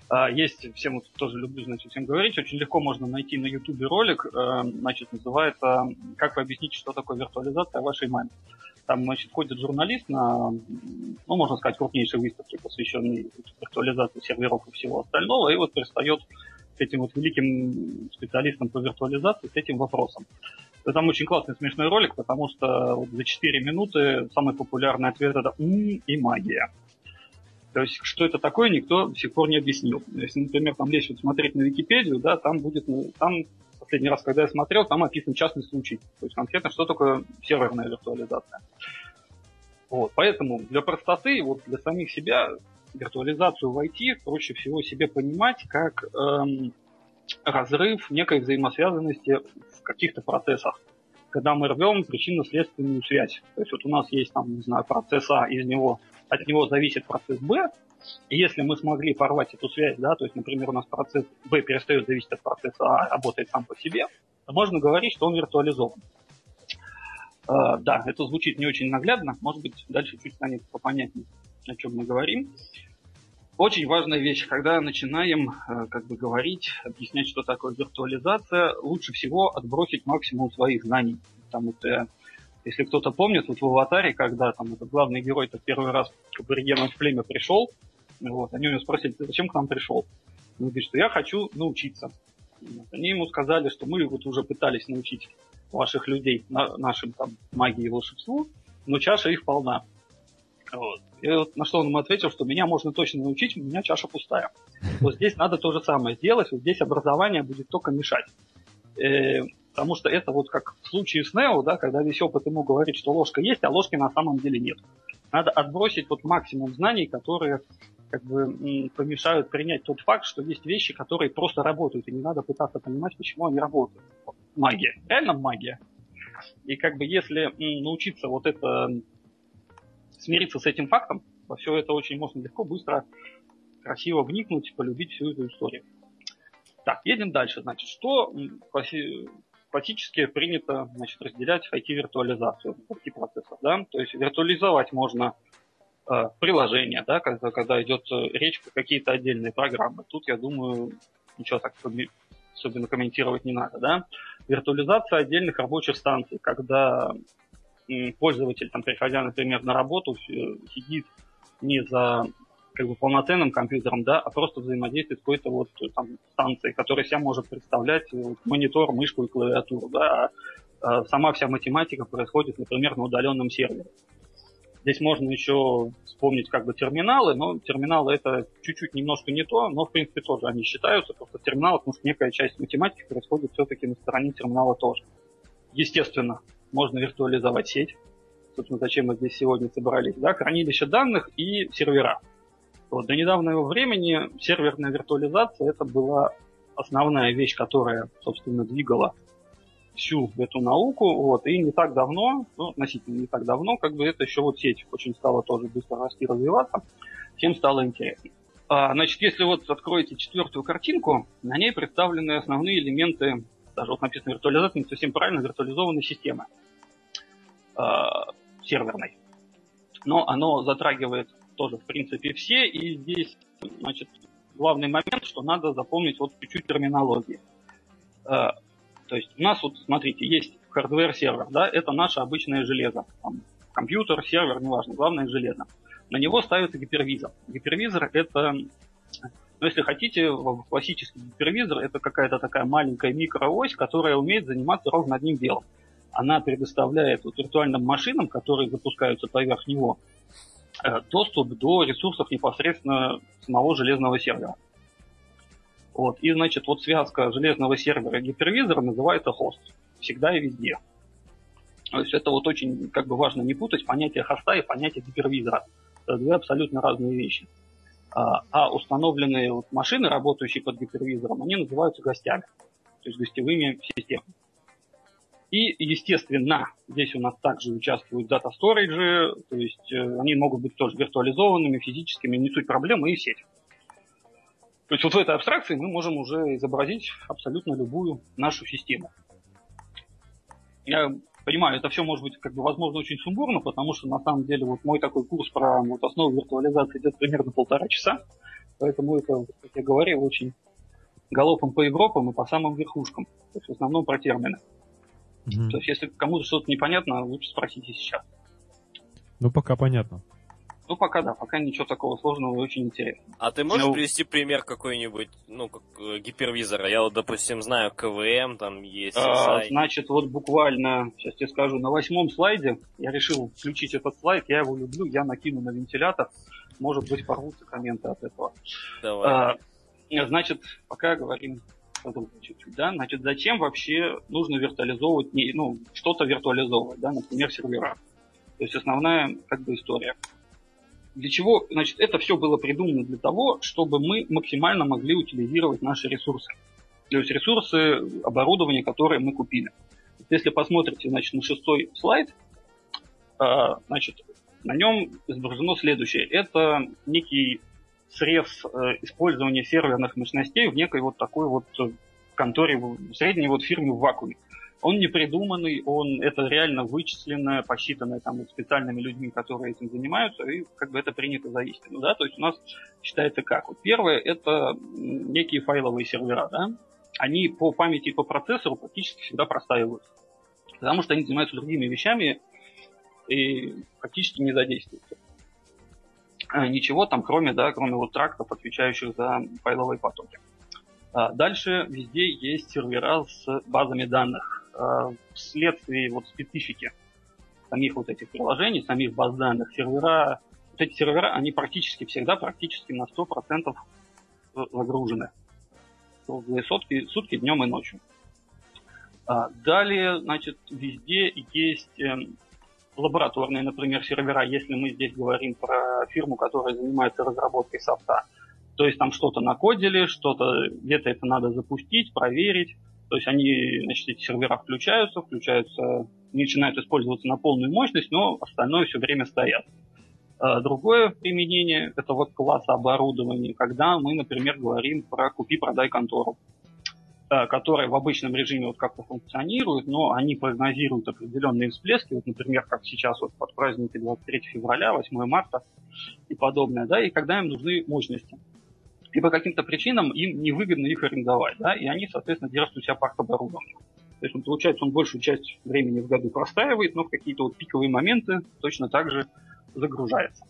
G: А, есть, всем вот тоже люблю, значит, всем говорить, очень легко можно найти на ютубе ролик, э, значит, называется «Как вы объясните, что такое виртуализация вашей маме». Там, значит, ходит журналист на, ну, можно сказать, крупнейшей выставке, посвященной виртуализации серверов и всего остального, и вот пристает к этим вот великим специалистам по виртуализации с этим вопросом. Это там очень классный смешной ролик, потому что вот за 4 минуты самый популярный ответ это «м» и «магия». То есть, что это такое, никто до сих пор не объяснил. Если, например, там лезть вот смотреть на Википедию, да, там будет, ну, там последний раз, когда я смотрел, там описан частный случай. То есть конкретно, что такое серверная виртуализация. Вот, поэтому для простоты, вот для самих себя, виртуализацию в IT проще всего себе понимать как эм, разрыв некой взаимосвязанности в каких-то процессах. Когда мы рвем причинно-следственную связь. То есть вот у нас есть там, не знаю, процесс А, из него, от него зависит процесс Б, если мы смогли порвать эту связь, да, то есть, например, у нас процесс B перестает зависеть от процесса А, работает сам по себе, то можно говорить, что он виртуализован. Uh, да, это звучит не очень наглядно, может быть, дальше чуть станет попонятнее, о чем мы говорим. Очень важная вещь, когда начинаем uh, как бы говорить, объяснять, что такое виртуализация, лучше всего отбросить максимум своих знаний. Потому что, если кто-то помнит, вот в аватаре, когда там этот главный герой-то первый раз к аборигенам в племя пришел, вот. Они у него спросили, ты зачем к нам пришел? Он говорит, что я хочу научиться. Вот. Они ему сказали, что мы вот уже пытались научить ваших людей на, нашим там магии и волшебству, но чаша их полна. Вот. И вот на что он ему ответил, что меня можно точно научить, у меня чаша пустая. Вот здесь надо то же самое сделать, вот здесь образование будет только мешать. Э, потому что это вот как в случае с Нео, да, когда весь опыт ему говорит, что ложка есть, а ложки на самом деле нет. Надо отбросить вот максимум знаний, которые как бы помешают принять тот факт, что есть вещи, которые просто работают, и не надо пытаться понимать, почему они работают. Магия. Реально магия. И как бы если научиться вот это смириться с этим фактом, во все это очень можно легко, быстро, красиво вникнуть, полюбить всю эту историю. Так, едем дальше. Значит, что классически принято значит, разделять IT-виртуализацию, IT-процессов. Да? То есть виртуализовать можно приложения, да, когда, когда идет э, речь про какие-то отдельные программы. Тут, я думаю, ничего так особенно комментировать не надо. Да? Виртуализация отдельных рабочих станций, когда пользователь, там, приходя, например, на работу, сидит не за как бы полноценным компьютером, да, а просто взаимодействует с какой-то вот там станцией, которая себя может представлять вот, монитор, мышку и клавиатуру, да, а, а сама вся математика происходит, например, на удаленном сервере. Здесь можно еще вспомнить как бы терминалы, но терминалы это чуть-чуть немножко не то, но в принципе тоже они считаются, просто терминалы, потому что некая часть математики происходит все-таки на стороне терминала тоже. Естественно, можно виртуализовать сеть, собственно, зачем мы здесь сегодня собрались, да, хранилище данных и сервера. Вот, до недавнего времени серверная виртуализация это была основная вещь, которая, собственно, двигала всю эту науку, вот, и не так давно, ну, относительно не так давно, как бы это еще вот сеть очень стала тоже быстро расти, развиваться, всем стало интересно. А, значит, если вот откроете четвертую картинку, на ней представлены основные элементы, даже вот написано виртуализация, не совсем правильно, виртуализованной системы а, серверной. Но оно затрагивает тоже, в принципе, все. И здесь, значит, главный момент, что надо запомнить вот чуть-чуть терминологии. То есть у нас вот, смотрите, есть hardware-сервер, да, это наше обычное железо. Там, компьютер, сервер, неважно, главное железо. На него ставится гипервизор. Гипервизор это, ну, если хотите, классический гипервизор это какая-то такая маленькая микроось, которая умеет заниматься ровно одним делом. Она предоставляет вот виртуальным машинам, которые запускаются поверх него, Э, доступ до ресурсов непосредственно самого железного сервера. Вот. И, значит, вот связка железного сервера и гипервизора называется хост. Всегда и везде. То есть это вот очень как бы важно не путать понятие хоста и понятие гипервизора. Это две абсолютно разные вещи. А, а установленные вот машины, работающие под гипервизором, они называются гостями, то есть гостевыми системами. И, естественно, здесь у нас также участвуют дата сториджи, то есть э, они могут быть тоже виртуализованными, физическими, не суть проблемы, и сеть. То есть вот в этой абстракции мы можем уже изобразить абсолютно любую нашу систему. Я понимаю, это все может быть, как бы, возможно, очень сумбурно, потому что на самом деле вот мой такой курс про вот, основу виртуализации идет примерно полтора часа, поэтому это, как я говорил, очень галопом по Европам и по самым верхушкам, то есть в основном про термины. Угу. То есть, если кому-то что-то непонятно, лучше спросите сейчас.
A: Ну, пока понятно.
G: Ну, пока да, пока ничего такого сложного и очень интересного.
B: А ты можешь ну, привести пример какой-нибудь, ну, как э, гипервизора? Я вот, допустим, знаю КВМ, там есть...
G: А, значит, вот буквально, сейчас тебе скажу, на восьмом слайде, я решил включить этот слайд, я его люблю, я накину на вентилятор, может быть, порвутся комменты от этого.
B: Давай.
G: А, значит, пока говорим чуть-чуть, да, значит, зачем вообще нужно виртуализовывать, ну, что-то виртуализовывать, да, например, сервера. То есть основная, как бы, история. Для чего, значит, это все было придумано для того, чтобы мы максимально могли утилизировать наши ресурсы. То есть ресурсы оборудования, которые мы купили. Если посмотрите, значит, на шестой слайд, а, значит, на нем изображено следующее. Это некий срез э, использования серверных мощностей в некой вот такой вот э, конторе, в средней вот фирме в вакууме. Он не придуманный, он это реально вычисленное, посчитанное там специальными людьми, которые этим занимаются, и как бы это принято за истину, да, то есть у нас считается как? Вот первое это некие файловые сервера, да, они по памяти и по процессору практически всегда простаиваются, потому что они занимаются другими вещами и практически не задействуются. А, ничего там, кроме, да, кроме вот трактов, отвечающих за файловые потоки. А, дальше везде есть сервера с базами данных. А, вследствие вот специфики самих вот этих приложений, самих баз данных, сервера вот эти сервера, они практически всегда, практически на 100% загружены. Круглые сутки, сутки днем и ночью. А, далее, значит, везде есть эм, лабораторные, например, сервера, если мы здесь говорим про фирму, которая занимается разработкой софта. То есть там что-то накодили, что-то где-то это надо запустить, проверить. То есть они, значит, эти сервера включаются, включаются, начинают использоваться на полную мощность, но остальное все время стоят. А другое применение – это вот класс оборудования, когда мы, например, говорим про купи-продай контору. Э, которые в обычном режиме вот как-то функционируют, но они прогнозируют определенные всплески, вот, например, как сейчас вот под праздники 23 февраля, 8 марта и подобное, да, и когда им нужны мощности. И по каким-то причинам им невыгодно их арендовать, да, и они, соответственно, держат у себя парк оборудования. То есть, он, получается, он большую часть времени в году простаивает, но в какие-то вот пиковые моменты точно так же загружается.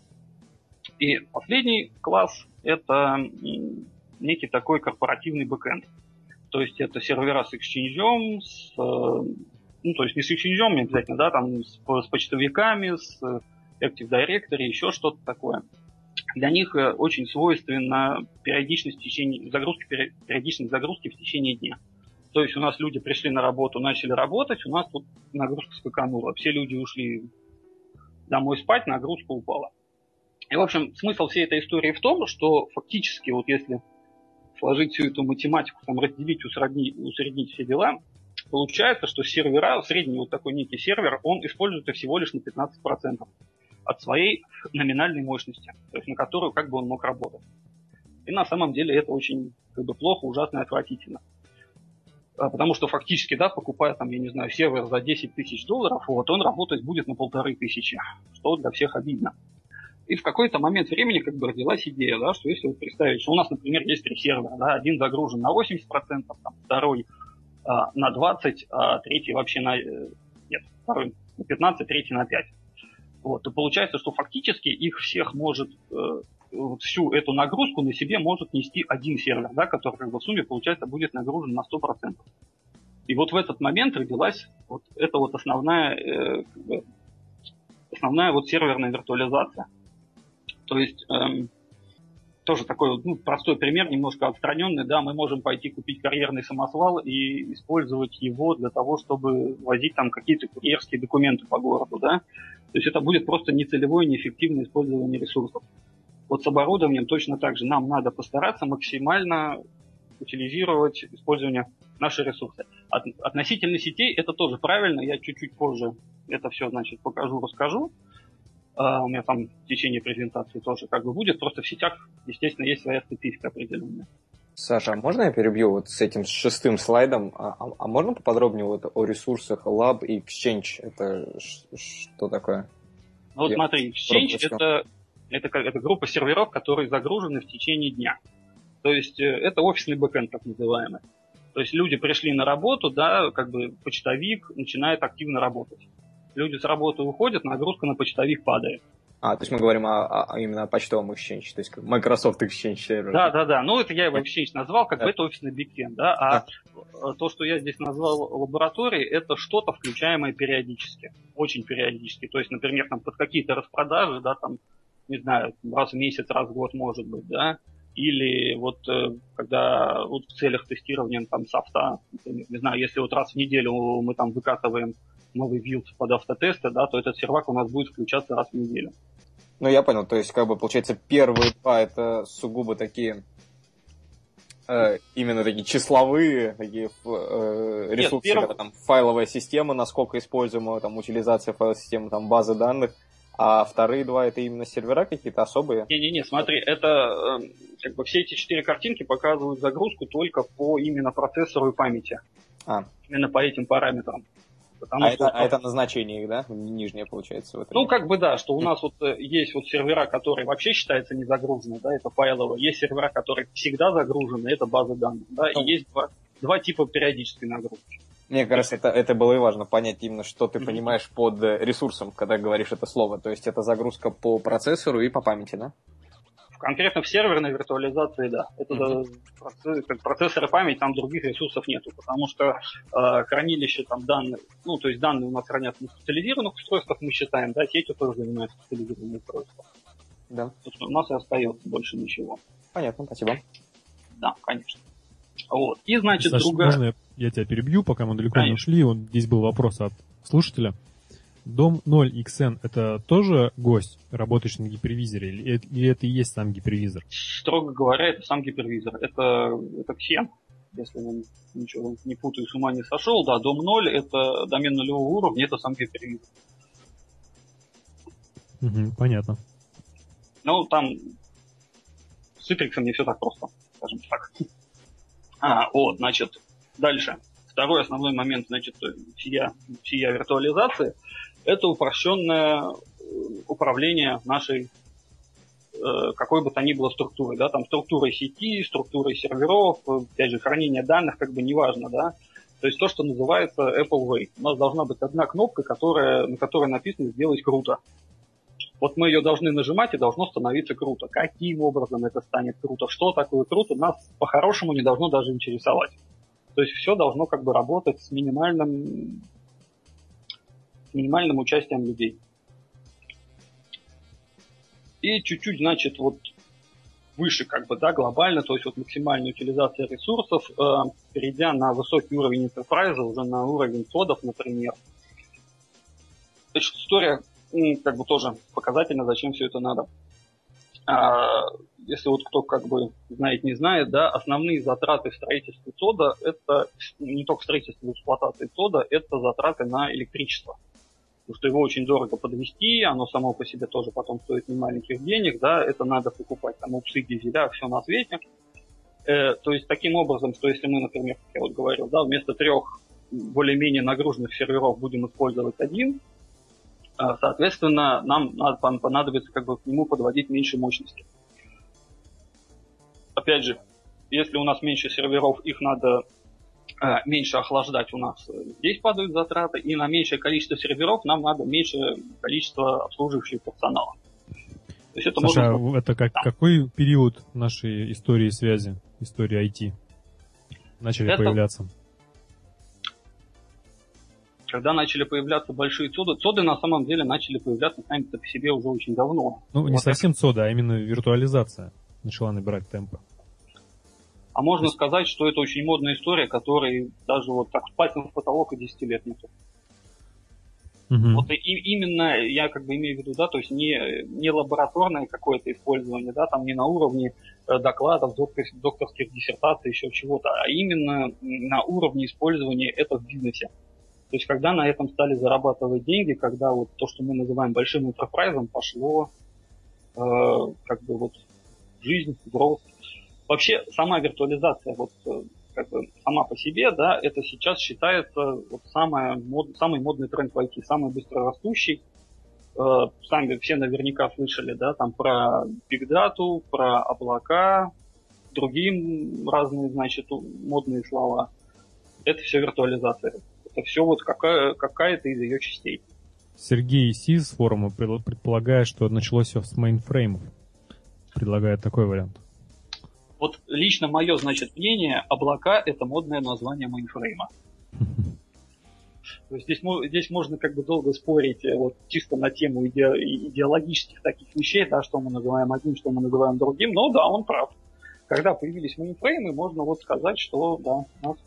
G: И последний класс – это некий такой корпоративный бэкэнд. То есть это сервера с Exchange, с, э, ну, то есть не с Exchange, не обязательно, да, там с, с почтовиками, с Active Directory, еще что-то такое. Для них э, очень свойственна периодичность, в течение, загрузки, периодичность загрузки в течение дня. То есть у нас люди пришли на работу, начали работать, у нас тут нагрузка скаканула. Все люди ушли домой спать, нагрузка упала. И, в общем, смысл всей этой истории в том, что фактически, вот если сложить всю эту математику, там, разделить, усреднить, усреднить все дела, получается, что сервера, средний вот такой некий сервер, он используется всего лишь на 15% от своей номинальной мощности, то есть на которую как бы он мог работать. И на самом деле это очень как бы, плохо, ужасно и отвратительно. А, потому что фактически, да, покупая там, я не знаю, сервер за 10 тысяч долларов, вот он работать будет на полторы тысячи, что для всех обидно. И в какой-то момент времени как бы родилась идея, да, что если вы представить, что у нас, например, есть три сервера, да, один загружен на 80%, там, второй а, на 20%, а третий вообще на... Э, нет, второй на 15%, третий на 5%. Вот, то получается, что фактически их всех может, э, всю эту нагрузку на себе может нести один сервер, да, который как бы в сумме, получается, будет нагружен на 100%. И вот в этот момент родилась вот эта вот основная, э, как бы, основная вот серверная виртуализация. То есть эм, тоже такой ну, простой пример, немножко отстраненный, да, мы можем пойти купить карьерный самосвал и использовать его для того, чтобы возить там какие-то курьерские документы по городу, да. То есть это будет просто нецелевое, неэффективное использование ресурсов. Вот с оборудованием точно так же. Нам надо постараться максимально утилизировать использование наших ресурсов. От, относительно сетей это тоже правильно, я чуть-чуть позже это все, значит, покажу, расскажу. А у меня там в течение презентации тоже как бы будет, просто в сетях, естественно, есть своя специфика определенная.
D: Саша, а можно я перебью вот с этим шестым слайдом? А, а, а можно поподробнее вот о ресурсах Lab и Exchange? Это что такое?
G: Ну вот я смотри, Exchange это, это, это группа серверов, которые загружены в течение дня. То есть э, это офисный бэкэнд, так называемый. То есть люди пришли на работу, да, как бы почтовик начинает активно работать люди с работы уходят, нагрузка на почтовик падает.
D: А, то есть мы говорим о, о, именно о почтовом Exchange, то есть Microsoft Exchange сервер.
G: Да, да, да. Ну, это я его Exchange назвал, как бы это офисный бигтен, да. А да. то, что я здесь назвал лабораторией, это что-то включаемое периодически. Очень периодически. То есть, например, там под какие-то распродажи, да, там, не знаю, раз в месяц, раз в год может быть, да. Или вот э, когда вот в целях тестирования там софта, например, не знаю, если вот раз в неделю мы там выкатываем новый билд под автотесты, да, то этот сервак у нас будет включаться раз в неделю.
D: Ну, я понял, то есть, как бы, получается, первые два это сугубо такие э, именно такие числовые такие э, ресурсы, Нет, перв... там файловая система, насколько используема, там утилизация файловой системы, там базы данных, а вторые два это именно сервера какие-то особые?
G: Не-не-не, смотри, это э, как бы все эти четыре картинки показывают загрузку только по именно процессору и памяти. А. Именно по этим параметрам.
D: Потому а, что, это, а это назначение их, да? Нижнее получается.
G: Вот ну, как бы да, что у нас вот э, есть вот сервера, которые вообще считаются не загружены, да, это файловые. Есть сервера, которые всегда загружены, это базы данных, да, и ну. есть два, два типа периодической нагрузки.
D: Мне кажется, это, это было и важно понять именно, что ты понимаешь под э, ресурсом, когда говоришь это слово. То есть это загрузка по процессору и по памяти, да?
G: Конкретно в серверной виртуализации, да. Это mm-hmm. как процессоры памяти, там других ресурсов нету, потому что э, хранилище там данных, ну, то есть данные у нас хранятся на специализированных устройствах, мы считаем, да, сетью тоже занимаются специализированные устройства.
D: Да.
G: Собственно, у нас и остается больше ничего.
D: Понятно, спасибо.
G: Да, конечно. Вот. И, значит,
A: Саша,
G: другая...
A: можно я, я тебя перебью, пока мы далеко не
G: Конечно.
A: ушли? Вот здесь был вопрос от слушателя. Дом 0XN это тоже гость, работающий на гипервизоре, или, это- или это и есть сам гипервизор?
G: Строго говоря, это сам гипервизор. Это, это Xen, если я ничего не путаю, с ума не сошел. Да, дом 0 это домен нулевого уровня, это сам гипервизор.
A: Мгм, понятно.
G: Ну, там с Citrix не все так просто, скажем так. А, вот, значит, дальше. Второй основной момент, значит, сия, сия виртуализации, это упрощенное э, управление нашей э, какой бы то ни было структурой, да, там структурой сети, структурой серверов, э, опять же, хранение данных, как бы неважно, да, то есть то, что называется Apple Way. У нас должна быть одна кнопка, которая, на которой написано «сделать круто». Вот мы ее должны нажимать, и должно становиться круто. Каким образом это станет круто? Что такое круто? Нас по-хорошему не должно даже интересовать. То есть все должно как бы работать с минимальным, минимальным участием людей. И чуть-чуть, значит, вот выше как бы, да, глобально, то есть вот максимальная утилизация ресурсов, э, перейдя на высокий уровень enterprise, уже на уровень кодов, например. Значит, история как бы тоже показательно, зачем все это надо. А, если вот кто как бы знает, не знает, да, основные затраты в строительстве ТОДа, это не только строительство, эксплуатации ТОДа, это затраты на электричество. Потому что его очень дорого подвести, оно само по себе тоже потом стоит немаленьких денег, да, это надо покупать там упсы, дизеля, все на свете. Э, то есть таким образом, что если мы, например, как я вот говорил, да, вместо трех более-менее нагруженных серверов будем использовать один, э, соответственно, нам надо, пон- понадобится как бы к нему подводить меньше мощности. Опять же, если у нас меньше серверов, их надо меньше охлаждать у нас, э, здесь падают затраты, и на меньшее количество серверов нам надо меньше количество обслуживающего персонала. То есть это
A: Саша,
G: можно...
A: а это как, какой период нашей истории связи, истории IT начали
G: Это-
A: появляться?
G: Когда начали появляться большие цоды, цоды на самом деле начали появляться сами по себе уже очень давно.
A: Ну, не
G: Вот
A: совсем сода, а именно виртуализация начала набирать темпы.
G: А можно сказать, что это очень модная история, которой даже вот так с пальцем в потолок и 10 лет нету.
A: Мгм.
G: Вот и именно я как бы имею в виду, да, то есть не, не лабораторное какое-то использование, да, там не на уровне э, докладов, доктор- докторских диссертаций, еще чего-то, а именно на уровне использования это в бизнесе. То есть когда на этом стали зарабатывать деньги, когда вот то, что мы называем большим интерпрайзом, пошло э, как бы вот жизнь, рост. Вообще сама виртуализация вот э, как бы сама по себе, да, это сейчас считается вот самая мод- самый модный тренд в IT, самый быстрорастущий. Э, сами все наверняка слышали, да, там про Big Data, про облака, другие разные, значит, модные слова. Это все виртуализация. Это все вот какая, какая-то из ее частей.
A: Сергей Си с форума пред- предполагает, что началось все с мейнфреймов. Предлагает такой вариант.
G: Вот лично мое, значит, мнение, облака это модное название мейнфрейма. То есть здесь, здесь можно как бы долго спорить э, вот чисто на тему иде- идеологических таких вещей, да, что мы называем одним, что мы называем другим, но да, он прав. Когда появились мейнфреймы, можно вот сказать, что да, у нас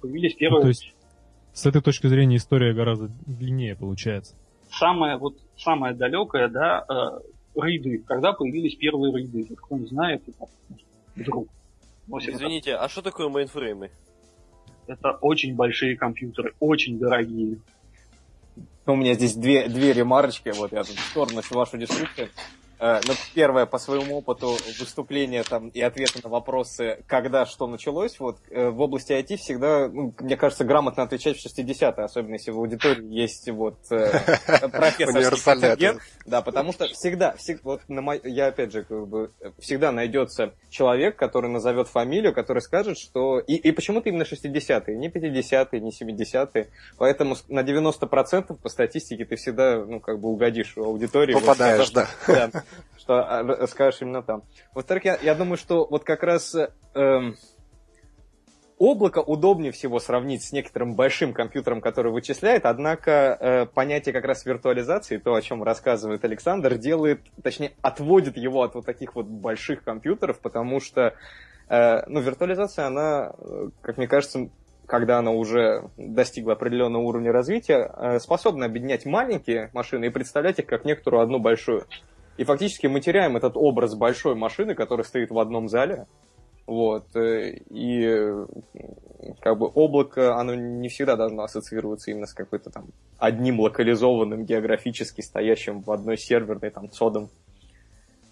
G: появились
A: Ну,
G: первые
A: то есть, с этой точки зрения история гораздо длиннее получается.
G: самое вот самое далекое, да, э, рейды. Когда появились первые рейды, вот кто не знает, это это.
B: Извините, а что такое мейнфреймы?
G: Это очень большие компьютеры, очень дорогие.
D: У меня здесь две, две ремарочки, вот я тут в сторону вашу дискуссию. Э, Ну, первое, по своему опыту выступления там и ответа на вопросы, когда что началось, вот э, в области IT всегда, ну, мне кажется, грамотно отвечать в 60-е, особенно если в аудитории есть вот э, профессорский контингент. Да, потому что всегда, всег- вот на мой, я опять же, как бы, всегда найдется человек, который назовет фамилию, который скажет, что... И, и почему-то именно 60-е, не 50-е, не 70-е. Поэтому на 90% по статистике ты всегда, ну, как бы угодишь в аудитории. вот
E: Попадаешь, да.
D: да, что а, скажешь именно там. Во-вторых, я, я думаю, что вот как раз э, эм, облако удобнее всего сравнить с некоторым большим компьютером, который вычисляет, однако э, понятие как раз виртуализации, то, о чем рассказывает Александр, делает, точнее, отводит его от вот таких вот больших компьютеров, потому что э, ну, виртуализация, она, э, как мне кажется, когда она уже достигла определенного уровня развития, э, способна объединять маленькие машины и представлять их как некоторую одну большую. И фактически мы теряем этот образ большой машины, которая стоит в одном зале, вот. Э, и как бы облако, оно не всегда должно ассоциироваться именно с какой-то там одним локализованным географически стоящим в одной серверной там содом.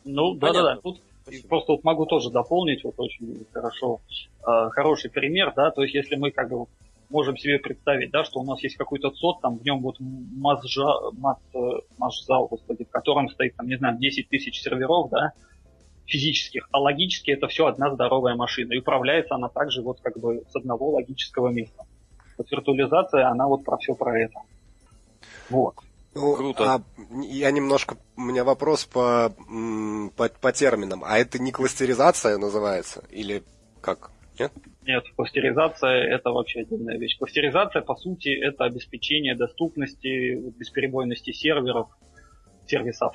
G: Ну, да-да-да. Тут просто вот могу тоже дополнить, вот очень хорошо, э, хороший пример, да, то есть если мы как бы можем себе представить, да, что у нас есть какой-то сод, там в нем вот масжа, мас, э, масжзал, господи, в котором стоит, там, не знаю, 10 тысяч серверов, да, физических, а логически это все одна здоровая машина. И управляется она также вот как бы с одного логического места. Вот виртуализация, она вот про все про это. Вот.
E: Ну, Круто. А, я немножко, у меня вопрос по, по, по терминам. А это не кластеризация называется? Или как? Нет?
G: Нет, кластеризация это вообще отдельная вещь. Кластеризация, по сути, это обеспечение доступности, бесперебойности серверов, сервисов.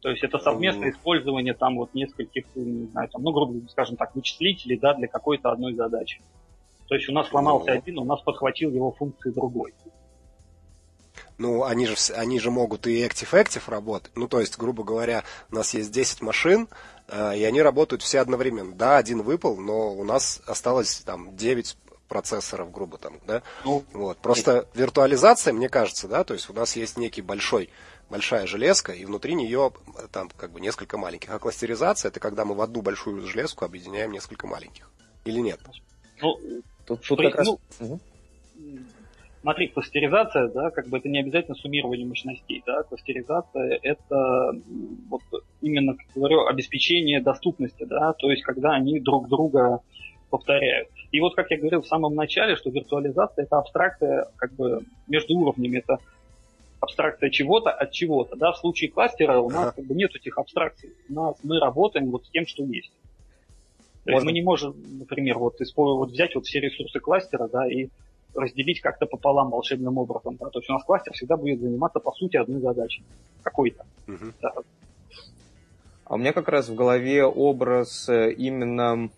G: То есть это совместное использование там вот нескольких, не знаю, там, ну, грубо скажем так, вычислителей, да, для какой-то одной задачи. То есть у нас сломался один, у нас подхватил его функции другой.
E: Ну, они же, они же могут и Active-Active работать. Ну, то есть, грубо говоря, у нас есть 10 машин, э, и они работают все одновременно. Да, один выпал, но у нас осталось там 9 процессоров, грубо там, да? Ну, вот. Просто нет. виртуализация, мне кажется, да, то есть у нас есть некий большой большая железка, и внутри нее там как бы несколько маленьких. А кластеризация это когда мы в одну большую железку объединяем несколько маленьких. Или нет?
G: Ну, тут, тут при, как раз... ну, угу. Смотри, кластеризация, да, как бы это не обязательно суммирование мощностей, да, кластеризация это вот именно, как говорю, обеспечение доступности, да, то есть когда они друг друга повторяют. И вот как я говорил в самом начале, что виртуализация это абстракция как бы между уровнями, это абстракция чего-то от чего-то. Да? В случае кластера у нас как бы нет этих абстракций. У нас мы работаем вот с тем, что есть. То есть мы не можем, например, вот, вот взять вот все ресурсы кластера, да, и разделить как-то пополам волшебным образом. Да? То есть у нас кластер всегда будет заниматься по сути одной задачей. Какой-то. Угу. Да.
D: А у меня как раз в голове образ э, именно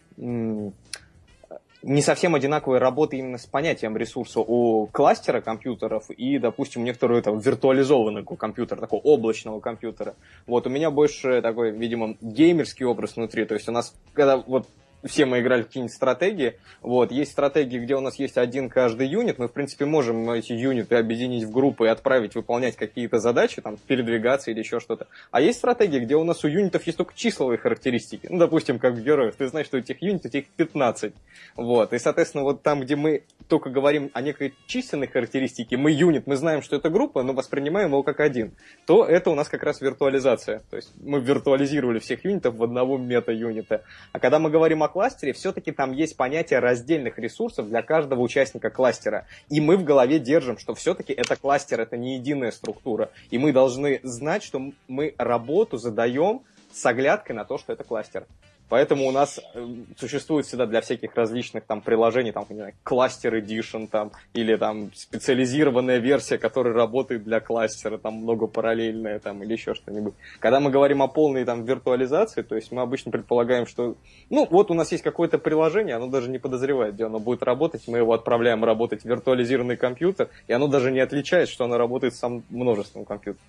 D: не совсем одинаковой работы именно с понятием ресурса у кластера компьютеров и, допустим, некоторую там виртуализованного компьютера, такого облачного компьютера. Вот у меня больше такой, видимо, геймерский образ внутри. То есть у нас, когда вот все мы играли в какие-нибудь стратегии. Вот, есть стратегии, где у нас есть один каждый юнит. Мы, в принципе, можем эти юниты объединить в группы и отправить выполнять какие-то задачи, там, передвигаться или еще что-то. А есть стратегии, где у нас у юнитов есть только числовые характеристики. Ну, допустим, как в героях. Ты знаешь, что этих юнитов этих 15. Вот. И, соответственно, вот там, где мы только говорим о некой численной характеристике, мы юнит, мы знаем, что это группа, но воспринимаем его как один, то это у нас как раз виртуализация. То есть мы виртуализировали всех юнитов в одного мета-юнита. А когда мы говорим о кластере, все-таки там есть понятие раздельных ресурсов для каждого участника кластера. И мы в голове держим, что все-таки это кластер, это не единая структура. И мы должны знать, что мы работу задаем с оглядкой на то, что это кластер. Поэтому у нас э, существует всегда для всяких различных там приложений, там, не знаю, кластер Edition, там, или там специализированная версия, которая работает для кластера, там много параллельная, там, или еще что-нибудь. Когда мы говорим о полной там виртуализации, то есть мы обычно предполагаем, что, ну, вот у нас есть какое-то приложение, оно даже не подозревает, где оно будет работать, мы его отправляем работать в виртуализированный компьютер, и оно даже не отличает, что оно работает сам множеством компьютеров.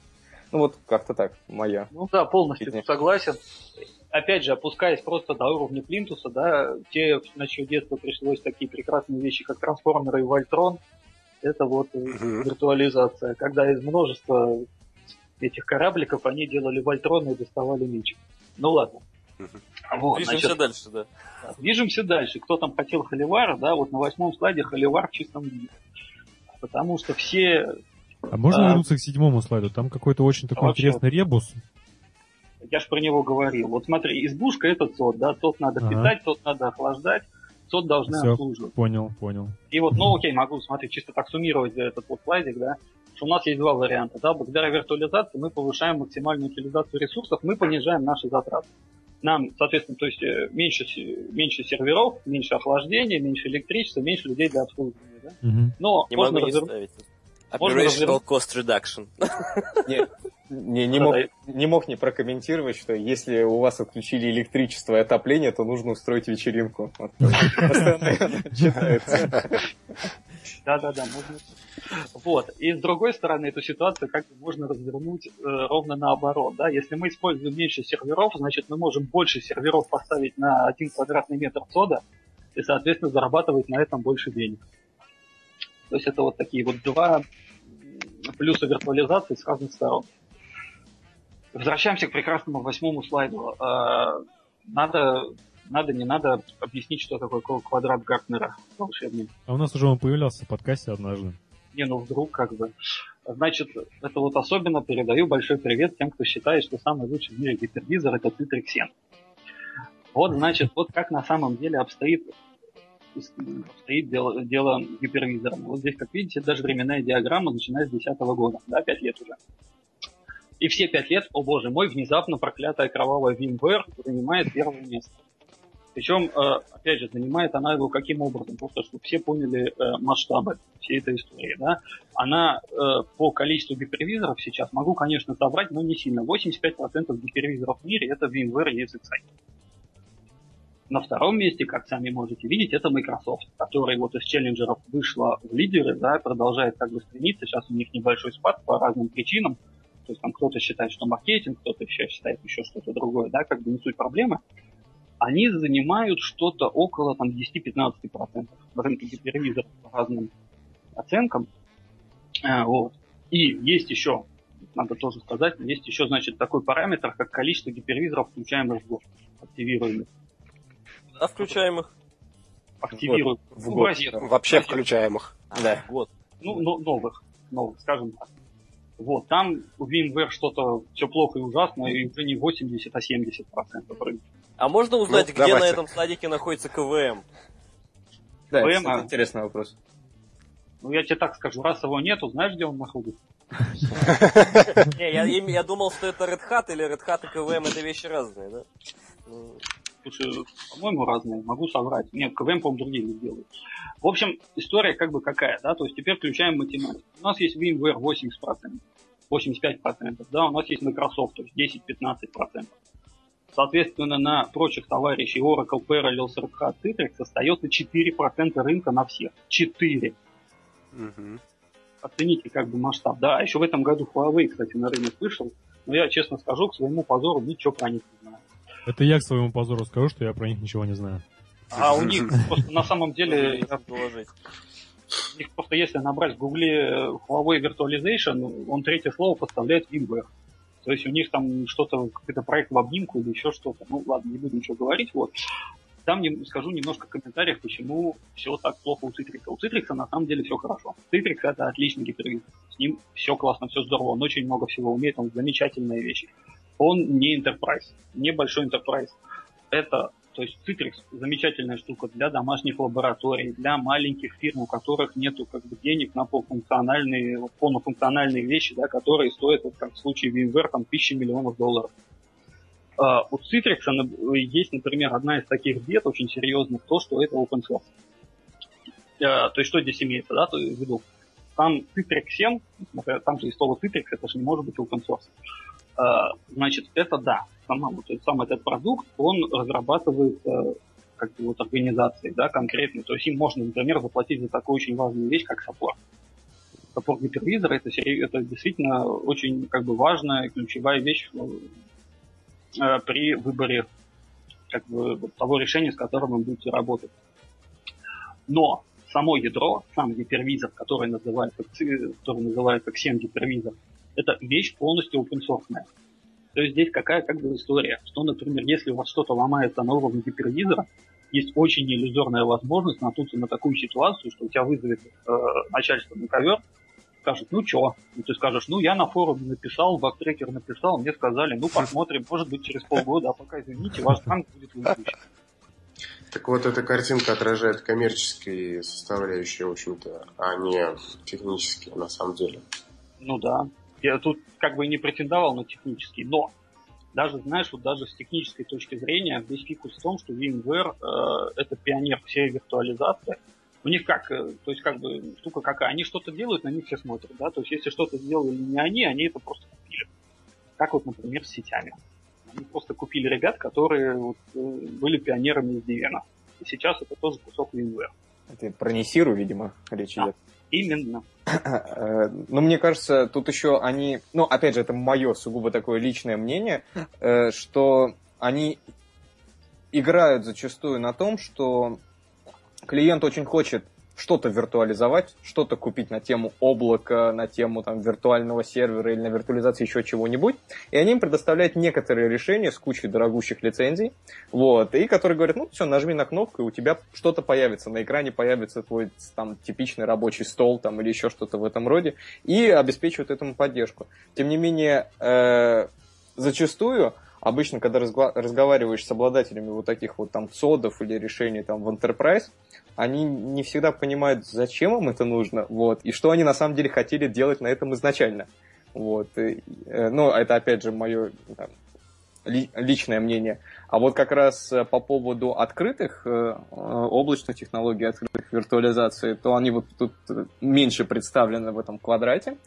D: Ну вот как-то так, моя.
G: Ну да, полностью согласен опять же, опускаясь просто до уровня плинтуса, да, те, на чье детство пришлось такие прекрасные вещи, как трансформеры и Вольтрон, это вот uh-huh. виртуализация, когда из множества этих корабликов они делали Вольтроны и доставали меч. Ну ладно.
B: Uh-huh. Вот, Движемся значит, дальше, да.
G: Движемся дальше. Кто там хотел Холивара, да, вот на восьмом слайде Холивар в чистом виде. Потому что все...
A: А можно а, вернуться к седьмому слайду? Там какой-то очень такой вообще, интересный ребус.
G: Я же про него говорил. Вот смотри, избушка это тот, да, тот надо ага. питать, тот надо охлаждать, тот должны Все, обслуживать.
A: Понял, понял.
G: И вот, ну окей, могу, смотри, чисто так суммировать этот вот слайдик, да, что у нас есть два варианта, да, благодаря виртуализации мы повышаем максимальную утилизацию ресурсов, мы понижаем наши затраты. нам, соответственно, то есть э, меньше, меньше серверов, меньше охлаждения, меньше электричества, меньше людей для обслуживания. Да?
A: Мгм.
G: Но
B: Не
G: можно
B: могу не
G: развернуть-
B: ставить.
G: Можно
B: Operational cost reduction.
D: Не, не, мог, не мог не прокомментировать, что если у вас отключили электричество и отопление, то нужно устроить вечеринку.
G: Да-да-да, можно. Вот. И с другой стороны, эту ситуацию как бы можно развернуть э, ровно наоборот. Да? Если мы используем меньше серверов, значит мы можем больше серверов поставить на один квадратный метр сода и, соответственно, зарабатывать на этом больше денег. То есть это вот такие вот два плюса виртуализации с разных сторон. Возвращаемся к прекрасному восьмому слайду. Э, Надо, надо, не надо объяснить, что такое квадрат Гартнера волшебный.
A: А у нас уже он появлялся в подкасте однажды.
G: Не, ну вдруг как бы. Значит, это вот особенно передаю большой привет тем, кто считает, что самый лучший в мире гипервизор это Citrix 7. Вот, значит, вот как на самом деле обстоит, обстоит дело, дело гипервизора. Вот здесь, как видите, даже временная диаграмма начиная с 2010 года, да, 5 лет уже. И все пять лет, о боже мой, внезапно проклятая кровавая VMware занимает первое место. Причем, э, опять же, занимает она его каким образом? Просто, чтобы все поняли э, масштабы всей этой истории. Да? Она э, по количеству гипервизоров сейчас, могу, конечно, собрать, но не сильно. 85% гипервизоров в мире это VMware и ESXi. На втором месте, как сами можете видеть, это Microsoft, который вот из челленджеров вышла в лидеры, да, продолжает как бы стремиться. Сейчас у них небольшой спад по разным причинам. То есть там кто-то считает, что маркетинг, кто-то еще считает еще что-то другое, да, как бы не суть проблемы. Они занимают что-то около там 10-15% в рынке гипервизоров по разным оценкам. А, вот. И есть еще, надо тоже сказать, есть еще, значит, такой параметр, как количество гипервизоров, включаемых в год, активируемых.
B: А включаемых?
G: Активируемых.
D: В
G: Ну,
D: год.
G: в розетку.
E: Вообще
G: В розетку.
E: включаемых.
D: Да.
B: Вот.
G: Ну, но- новых, новых, скажем так. Вот, там у VMware что-то все плохо и ужасно, и уже не 80, а 70 процентов рынка.
B: А можно узнать,
E: Ну,
B: где на
E: давайте.
B: этом сладике находится КВМ?
D: Да, это,
G: ВМ,
D: кстати,
G: а.
D: интересный вопрос.
G: Ну, я тебе так скажу, раз его нету, знаешь, где он находится?
B: Не, я, думал, что это Red Hat или Red Hat и КВМ это вещи разные, да?
G: Слушай, по-моему, разные, могу соврать. Нет, КВМ, по-моему, другие не делают. В общем, история как бы какая, да, то есть теперь включаем математику. У нас есть VMware 80%, 85%, да, у нас есть Microsoft, то есть 10-15%. Соответственно, на прочих товарищей Oracle, Parallels, Red Hat, Citrix остается 4% рынка на всех. 4.
E: Мгм.
G: Оцените как бы масштаб. Да, еще в этом году Huawei, кстати, на рынок вышел. Но я честно скажу, к своему позору ничего про них не.
A: Это я к своему позору скажу, что я про них ничего не знаю.
G: А у них просто на самом деле. У них просто если набрать в гугле э, Huawei Virtualization, он третье слово поставляет VMware. То есть у них там что-то, какой-то проект в обнимку или еще что-то. Ну ладно, не будем ничего говорить. Вот. Нем- скажу немножко в комментариях, почему все так плохо у Citrix. У Citrix на самом деле все хорошо. Citrix это отличный гипервизор. С ним все классно, все здорово. Он очень много всего умеет, он замечательная вещь. Он не enterprise, не большой enterprise. Это, то есть Citrix замечательная штука для домашних лабораторий, для маленьких фирм, у которых нету как бы денег на полуфункциональные, вот, полнофункциональные вещи, да, которые стоят, вот, как в случае VMware, там, тысячи миллионов долларов. А, у Citrix на- есть, например, одна из таких бед очень серьезных, то, что это open source. А, то есть что здесь имеется, да, то в виду? Там Citrix 7, например, там же и слово Citrix, это же не может быть open source. А, значит, это да, сама, вот, сам этот продукт, он разрабатывается как бы вот организацией, да, конкретно. То есть им можно, например, заплатить за такую очень важную вещь, как саппорт. Саппорт гипервизора это, это действительно очень как бы важная, ключевая вещь э, при выборе как бы, того решения, с которым вы будете работать. Но само ядро, сам гипервизор, который называется, который называется Xen гипервизор, это вещь полностью open source. То есть здесь какая как бы история, что, например, если у вас что-то ломается на уровне гипервизора, есть очень иллюзорная возможность наткнуться на такую ситуацию, что у тебя вызовет э, начальство на ковер, скажет, ну чё? И ты скажешь, ну я на форуме написал, бактрекер написал, мне сказали, ну посмотрим, может быть через полгода, а пока извините, ваш танк будет выключен.
F: Так вот, эта картинка отражает коммерческие составляющие, в общем-то, а не технические, на самом деле.
G: Ну да. Я тут как бы и не претендовал на технический, но Даже, знаешь, вот даже с технической точки зрения, весь фикус в том, что VMware э, это пионер всей виртуализации. У них как, э, то есть как бы штука какая, они что-то делают, на них все смотрят, да, то есть если что-то сделали не они, они это просто купили. Как вот, например, с сетями. Они просто купили ребят, которые вот, э, были пионерами из Divena. И сейчас это тоже кусок VMware.
D: Это про Несиру, видимо, речь
G: Да.
D: идет.
G: Именно.
D: Э, Ну, мне кажется, тут еще они, ну, опять же, это мое сугубо такое личное мнение, что они играют зачастую на том, что клиент очень хочет что-то виртуализовать, что-то купить на тему облака, на тему там, виртуального сервера или на виртуализации еще чего-нибудь, и они им предоставляют некоторые решения с кучей дорогущих лицензий, вот, и которые говорят, ну все, нажми на кнопку, и у тебя что-то появится, на экране появится твой там типичный рабочий стол там или еще что-то в этом роде, и обеспечивают этому поддержку. Тем не менее, э, зачастую обычно, когда разговариваешь с обладателями вот таких вот там цодов или решений там в Enterprise, они не всегда понимают, зачем им это нужно, вот, и что они на самом деле хотели делать на этом изначально. Вот. И, э, ну, это опять же мое там, ли- личное мнение. А вот как раз э, по поводу открытых э, облачных технологий, открытых виртуализации, то они вот тут меньше представлены в этом квадрате.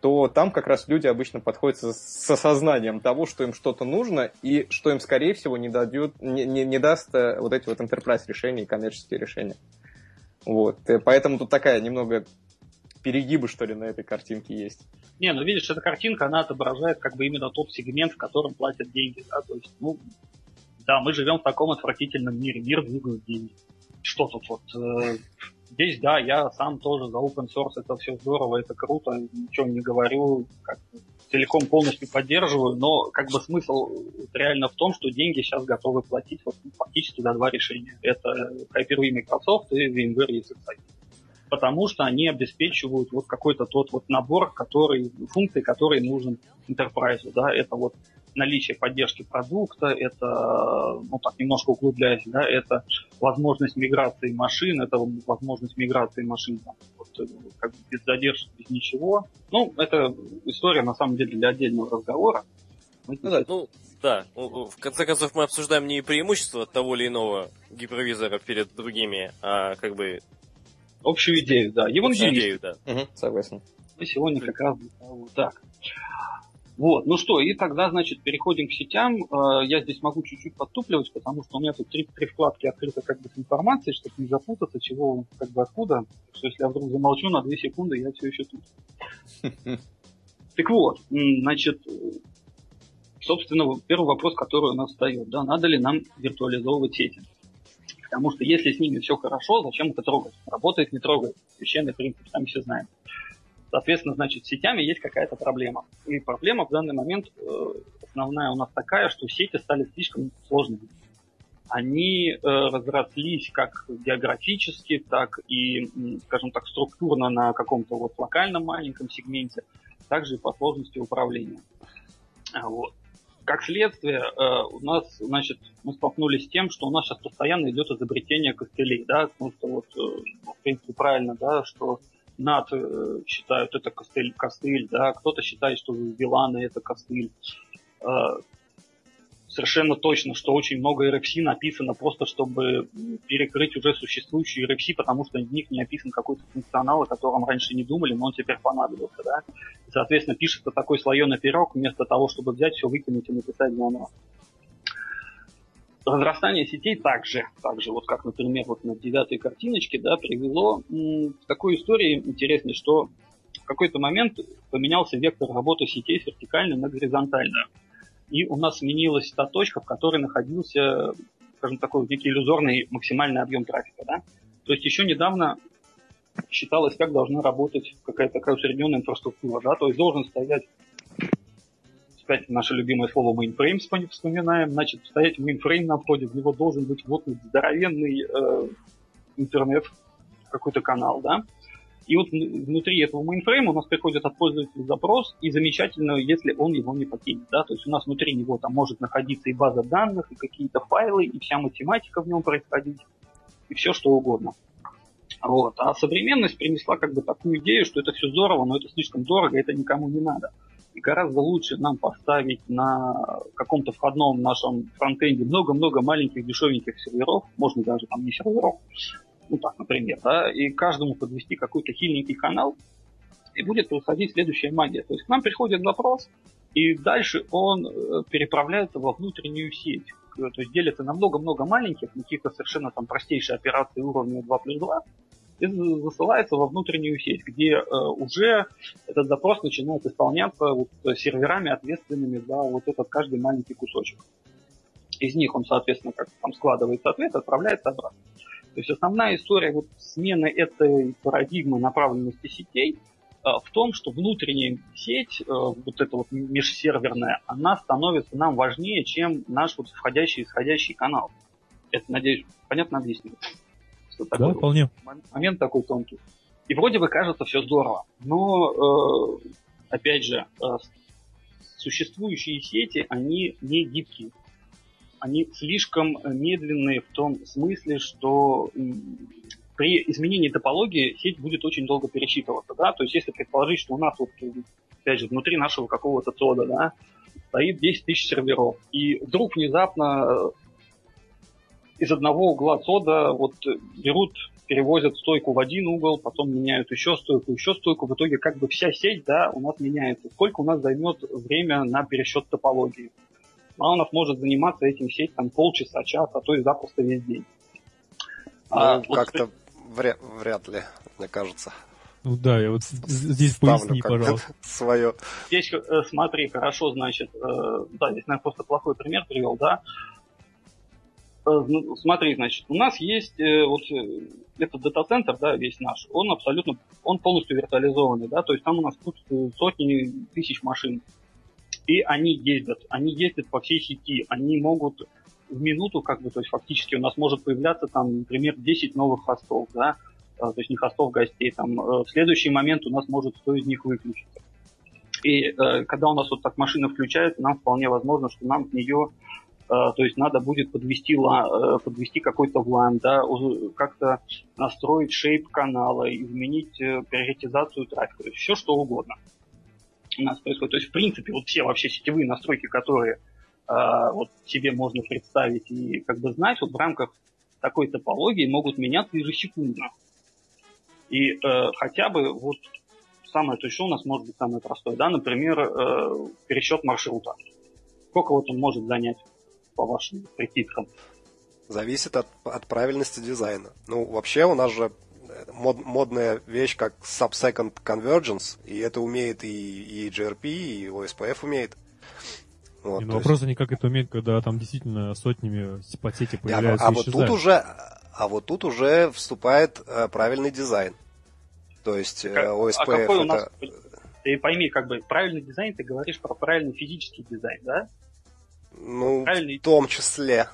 D: То там как раз люди обычно подходят с, осознанием того, что им что-то нужно и что им, скорее всего, не, дадет, не, не, не даст э, вот эти вот enterprise решения и коммерческие решения. Вот. Э, Поэтому тут такая немного перегибы, что ли, на этой картинке есть.
G: Не, ну видишь, эта картинка, она отображает как бы именно тот сегмент, в котором платят деньги, да, то есть, ну, да, мы живем в таком отвратительном мире, мир двигают деньги. Что тут вот, э, здесь, да, я сам тоже за open source, это все здорово, это круто, ничего не говорю, как целиком полностью поддерживаю, но как бы смысл реально в том, что деньги сейчас готовы платить вот, фактически за два решения. Это Hyper-V Microsoft и VMware ESXi потому что они обеспечивают вот какой-то тот вот набор, который, функций, который нужен enterprise, да, это вот наличие поддержки продукта, это, ну так, немножко углубляясь, да, это возможность миграции машин, это возможность миграции машин там, вот, э, как бы без задержки, без ничего. Ну, это история, на самом деле, для отдельного разговора. Мы
B: Ну да, ну, да. Ну, В конце концов, мы обсуждаем не преимущество того или иного гипервизора перед другими, а как бы
G: Общую идею, да.
B: общую
G: Евангелист.
B: идею, да.
D: согласен.
G: Мы сегодня как раз вот так. Вот, ну что, и тогда, значит, переходим к сетям. Э, Я здесь могу чуть-чуть подтупливать, потому что у меня тут три, три вкладки открыты как бы с информацией, чтобы не запутаться, чего, как бы откуда. Так что если я вдруг замолчу на две секунды, я все еще тут. Так вот, значит, собственно, первый вопрос, который у нас встает, да, надо ли нам виртуализовывать сети? Потому что если с ними все хорошо, зачем это трогать? Работает, не трогает. Священный принцип, сами все знаем. Соответственно, значит, с сетями есть какая-то проблема. И проблема в данный момент э, основная у нас такая, что сети стали слишком сложными. Они э, разрослись как географически, так и, скажем так, структурно на каком-то вот локальном маленьком сегменте, также и по сложности управления. А, Вот. Как следствие, э, у нас, значит, мы столкнулись с тем, что у нас сейчас постоянно идет изобретение костылей, да, потому что вот, э, в принципе, правильно, да, что над э, считают это костыль, костыль, да, кто-то считает, что Виланы это костыль. Совершенно точно, что очень много RFC написано просто, чтобы перекрыть уже существующие RFC, потому что в них не описан какой-то функционал, о котором раньше не думали, но он теперь понадобился, да. Соответственно, пишется такой слоеный пирог, вместо того, чтобы взять все, выкинуть и написать заново. Разрастание сетей также, также вот как, например, вот на девятой картиночке, да, привело к такой истории интересной, что в какой-то момент поменялся вектор работы сетей с вертикальной на горизонтальную. И у нас сменилась та точка, в которой находился, скажем, такой некий иллюзорный максимальный объем трафика. Да? То есть еще недавно считалось, как должна работать какая-то такая усредненная инфраструктура. Да? То есть должен стоять опять наше любимое слово вспом- вспоминаем, значит, стоять mainframe на входе, в него должен быть вот здоровенный э, интернет, какой-то канал, да. И вот вн- внутри этого mainframe у нас приходит от пользователя запрос, и замечательно, если он его не покинет, да, то есть у нас внутри него там может находиться и база данных, и какие-то файлы, и вся математика в нем происходить, и все что угодно. Вот. А современность принесла как бы такую идею, что это все здорово, но это слишком дорого, это никому не надо. И гораздо лучше нам поставить на каком-то входном нашем фронтенде много-много маленьких дешевеньких серверов, можно даже там не серверов, ну так, например, да, и каждому подвести какой-то хиленький канал, и будет происходить следующая магия. То есть к нам приходит запрос, и дальше он э, переправляется во внутреннюю сеть. То есть делится на много-много маленьких, каких-то совершенно там простейшие операции уровня 2 плюс 2, и засылается во внутреннюю сеть, где э, уже этот запрос начинает исполняться вот, серверами, ответственными за вот этот каждый маленький кусочек. Из них он, соответственно, как там складывается ответ, отправляется обратно. То есть основная история вот смены этой парадигмы направленности сетей э, в том, что внутренняя сеть, э, вот эта вот межсерверная, она становится нам важнее, чем наш вот входящий и исходящий канал. Это, надеюсь, понятно объяснил.
A: Что да, такой вполне.
G: Момент такой тонкий. И вроде бы кажется все здорово, но, э, опять же, существующие сети, они не гибкие они слишком медленные в том смысле, что при изменении топологии сеть будет очень долго пересчитываться, да, то есть если предположить, что у нас вот, опять же, внутри нашего какого-то цода, да, стоит 10 тысяч серверов, и вдруг внезапно э, из одного угла цода вот берут, перевозят стойку в один угол, потом меняют еще стойку, еще стойку, в итоге как бы вся сеть, да, у нас меняется. Сколько у нас займет время на пересчет топологии? А у нас может заниматься этим сеть там полчаса, час, а то и запросто весь день.
E: Ну, а, как-то вот... вряд, вряд ли, мне кажется.
A: Ну да, я вот здесь Ставлю поясни, пожалуйста.
E: Свое.
G: Здесь, э, смотри, хорошо, значит, э, да, здесь, наверное, просто плохой пример привел, да. Э, ну, смотри, значит, у нас есть вот этот дата-центр, да, весь наш, он абсолютно, он полностью виртуализованный, да, то есть там у нас тут сотни тысяч машин и они ездят, они ездят по всей сети, они могут в минуту, как бы, то есть фактически у нас может появляться там, например, 10 новых хостов, да, а, то есть не хостов гостей, там, э, в следующий момент у нас может 100 из них выключиться. И э, когда у нас вот так машина включается, нам вполне возможно, что нам в нее э, то есть надо будет подвести, подвести какой-то влан, да, как-то настроить шейп канала, изменить приоритизацию трафика, то есть все что угодно у нас происходит. То есть, в принципе, вот все вообще сетевые настройки, которые э, вот себе можно представить и как бы знать, вот в рамках такой топологии могут меняться ежесекундно. И э, хотя бы вот самое, то что у нас может быть самое простое, да, например, э, пересчет маршрута. Сколько вот он может занять по вашим прикидкам?
E: Зависит от, от правильности дизайна. Ну, вообще у нас же мод, модная вещь, как Sub-Second Convergence, и это умеет и, и GRP, и OSPF умеет.
A: Вот, и, ну, вопрос есть... они как это умеют, когда там действительно сотнями по сети появляются
E: а, а вот тут уже, а вот тут уже вступает э, правильный дизайн. То есть э, OSPF а какой это... у нас...
G: Ты пойми, как бы правильный дизайн, ты говоришь про правильный физический дизайн, да?
E: Ну, правильный... в том числе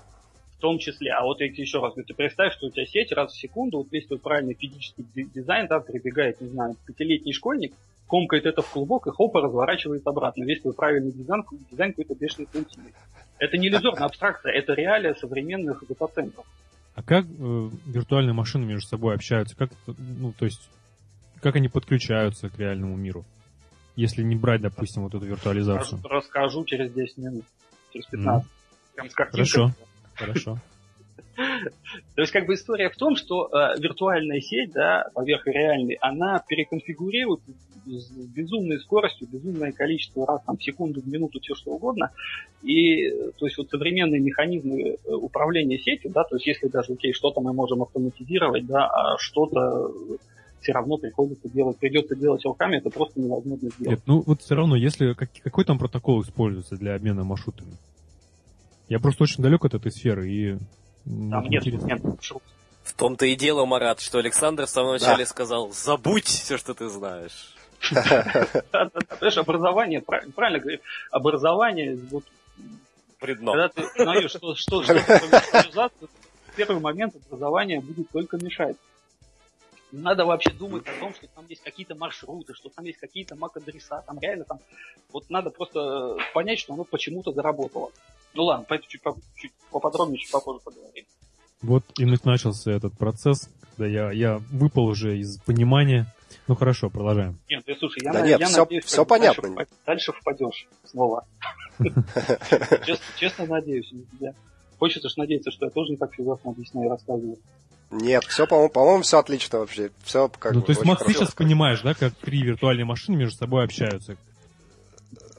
G: в том числе. А вот эти еще раз, ты представь, что у тебя сеть раз в секунду, вот весь твой правильный физический дизайн, да, прибегает, не знаю, пятилетний школьник, комкает это в клубок и хопа разворачивает обратно. Весь твой правильный дизайн, дизайн какой-то бешеный сантиметр. Это не иллюзорная абстракция, это реалия современных дата-центров.
A: А как э, виртуальные машины между собой общаются? Как, ну, то есть, как они подключаются к реальному миру? Если не брать, допустим, вот эту виртуализацию.
G: Расскажу через 10 минут, через 15. Mm.
A: Прям с Хорошо. Хорошо.
G: То есть, как бы история в том, что э, виртуальная сеть, да, поверх реальной, она переконфигурирует с безумной скоростью, безумное количество раз там, в секунду, в минуту, все что угодно. И, то есть, вот современные механизмы э, управления сетью, да, то есть, если даже, окей, что-то мы можем автоматизировать, да, а что-то все равно приходится делать, придется делать руками, это просто невозможно сделать. Нет,
A: ну вот все равно, если как, какой там протокол используется для обмена маршрутами? Я просто очень далек от этой сферы и...
G: Там нет, нет
B: В том-то и дело, Марат, что Александр в самом начале да. сказал, забудь все, что ты знаешь.
G: Понимаешь, образование, правильно говорю, образование, вот,
B: Предно.
G: Когда ты знаешь, что, что, что в первый момент образование будет только мешать. надо вообще думать о том, что там есть какие-то маршруты, что там есть какие-то MAC-адреса, там реально там, вот надо просто понять, что оно почему-то заработало. Ну ладно, по это чуть, чуть поподробнее, чуть попозже поговорим.
A: Вот и начался этот процесс, Да, я, я выпал уже из понимания. Ну хорошо, продолжаем.
G: Нет, ты слушай, я,
E: Да
G: на-
E: нет,
G: я
E: всё-
G: надеюсь, как бы дальше
E: понятно.
G: впа- Дальше впадешь снова. Честно, честно надеюсь на тебя. Хочется ж надеяться, что я тоже не так философно объясняю и рассказываю.
E: Нет, все, по-моему, по-моему, все отлично вообще. Все как
A: ну,
E: бы
A: то есть, Макс, ты сейчас понимаешь, да, как три виртуальные машины между собой общаются?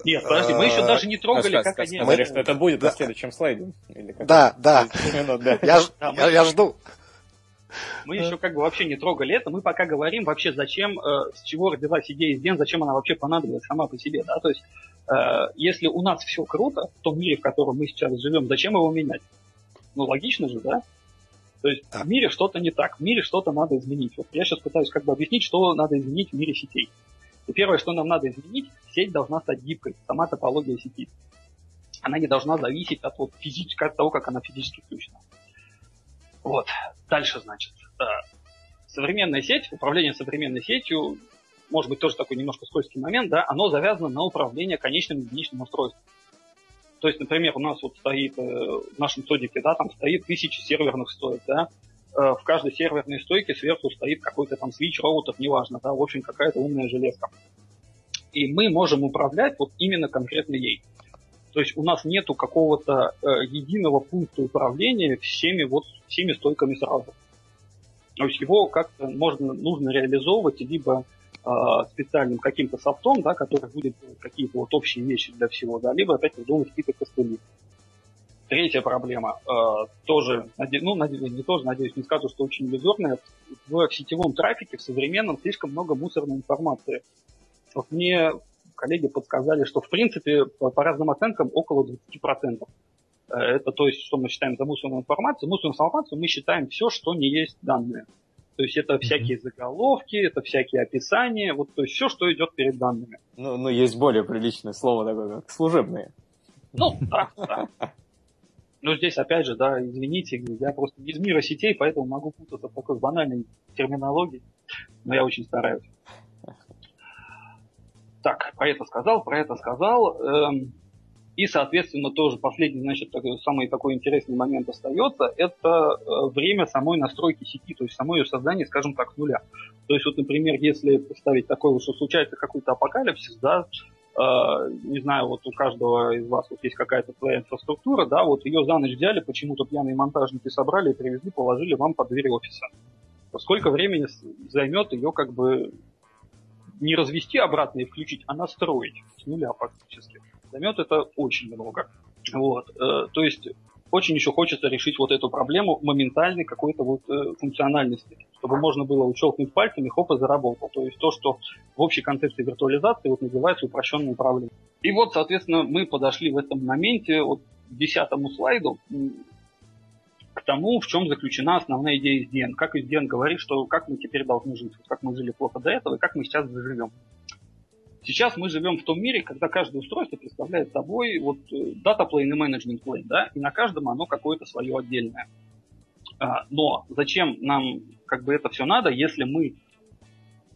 G: Нет, подожди, мы еще
E: А,
G: даже не трогали,
D: Сказ-
G: как они...
D: Сказали, что это будет на следующем слайде.
E: Да, да. Я,
G: мы-
E: жду.
G: Мы еще как бы вообще не трогали это, мы пока говорим вообще, зачем, э, с чего родилась идея SDN, зачем она вообще понадобилась сама по себе, да, то есть э, если у нас все круто в том мире, в котором мы сейчас живем, зачем его менять? Ну, логично же, да? То есть
E: Да.
G: в мире что-то не так, в мире что-то надо изменить. Вот я сейчас пытаюсь как бы объяснить, что надо изменить в мире сетей. И первое, что нам надо изменить, сеть должна стать гибкой, сама топология сети. Она не должна зависеть от, вот, физически, от того, как она физически включена. Вот. Дальше, значит, э, современная сеть, управление современной сетью, может быть, тоже такой немножко скользкий момент, да, оно завязано на управление конечным единичным устройством. То есть, например, у нас вот стоит э, в нашем содике, да, там стоит тысячи серверных стоек, да, в каждой серверной стойке сверху стоит какой-то там свич, роутер, неважно, да, в общем, какая-то умная железка. И мы можем управлять вот именно конкретно ей. То есть у нас нету какого-то э, единого пункта управления всеми вот всеми стойками сразу. То есть его как-то можно, нужно реализовывать либо э, специальным каким-то софтом, да, который будет какие-то вот общие вещи для всего, да, либо опять придумать какие-то костыли. Третья проблема, э, тоже, ну, наде- не тоже, надеюсь, не скажу, что очень иллюзорная, в сетевом трафике, в современном, слишком много мусорной информации. Вот мне коллеги подсказали, что, в принципе, по, по разным оценкам, около 20%. Э, Это то есть, что мы считаем за мусорную информацию. Мусорную информацию мы считаем все, что не есть данные. То есть это всякие заголовки, это всякие описания, вот то есть все, что идет перед данными.
D: Ну, ну, есть более приличное слово такое, как служебные.
G: Ну, да, да. Но здесь, опять же, да, извините, я просто из мира сетей, поэтому могу путаться в такой банальной терминологии, но я очень стараюсь. Так, про это сказал, про это сказал. эм, и, соответственно, тоже последний, значит, такой, самый такой интересный момент остается, это э, время самой настройки сети, то есть само ее создание, скажем так, с нуля. То есть, вот, например, если представить такое, что случается какой-то апокалипсис, да, не знаю, вот у каждого из вас вот есть какая-то своя инфраструктура, да, вот ее за ночь взяли, почему-то пьяные монтажники собрали и привезли, положили вам под дверь офиса. Сколько времени займет ее как бы не развести обратно и включить, а настроить с нуля фактически. Займет это очень много. Вот. э, То есть очень еще хочется решить вот эту проблему моментальной какой-то вот э, функциональности, чтобы можно было учелкнуть пальцами, хоп, и заработал. То есть то, что в общей концепции виртуализации вот называется упрощенное управление. И вот, соответственно, мы подошли в этом моменте вот к десятому слайду к тому, в чем заключена основная идея SDN. Как SDN говорит, что как мы теперь должны жить, как мы жили плохо до этого и как мы сейчас заживем. Сейчас мы живем в том мире, когда каждое устройство представляет собой вот э, data plane и management plane, да, и на каждом оно какое-то свое отдельное. А, Но зачем нам как бы это все надо, если мы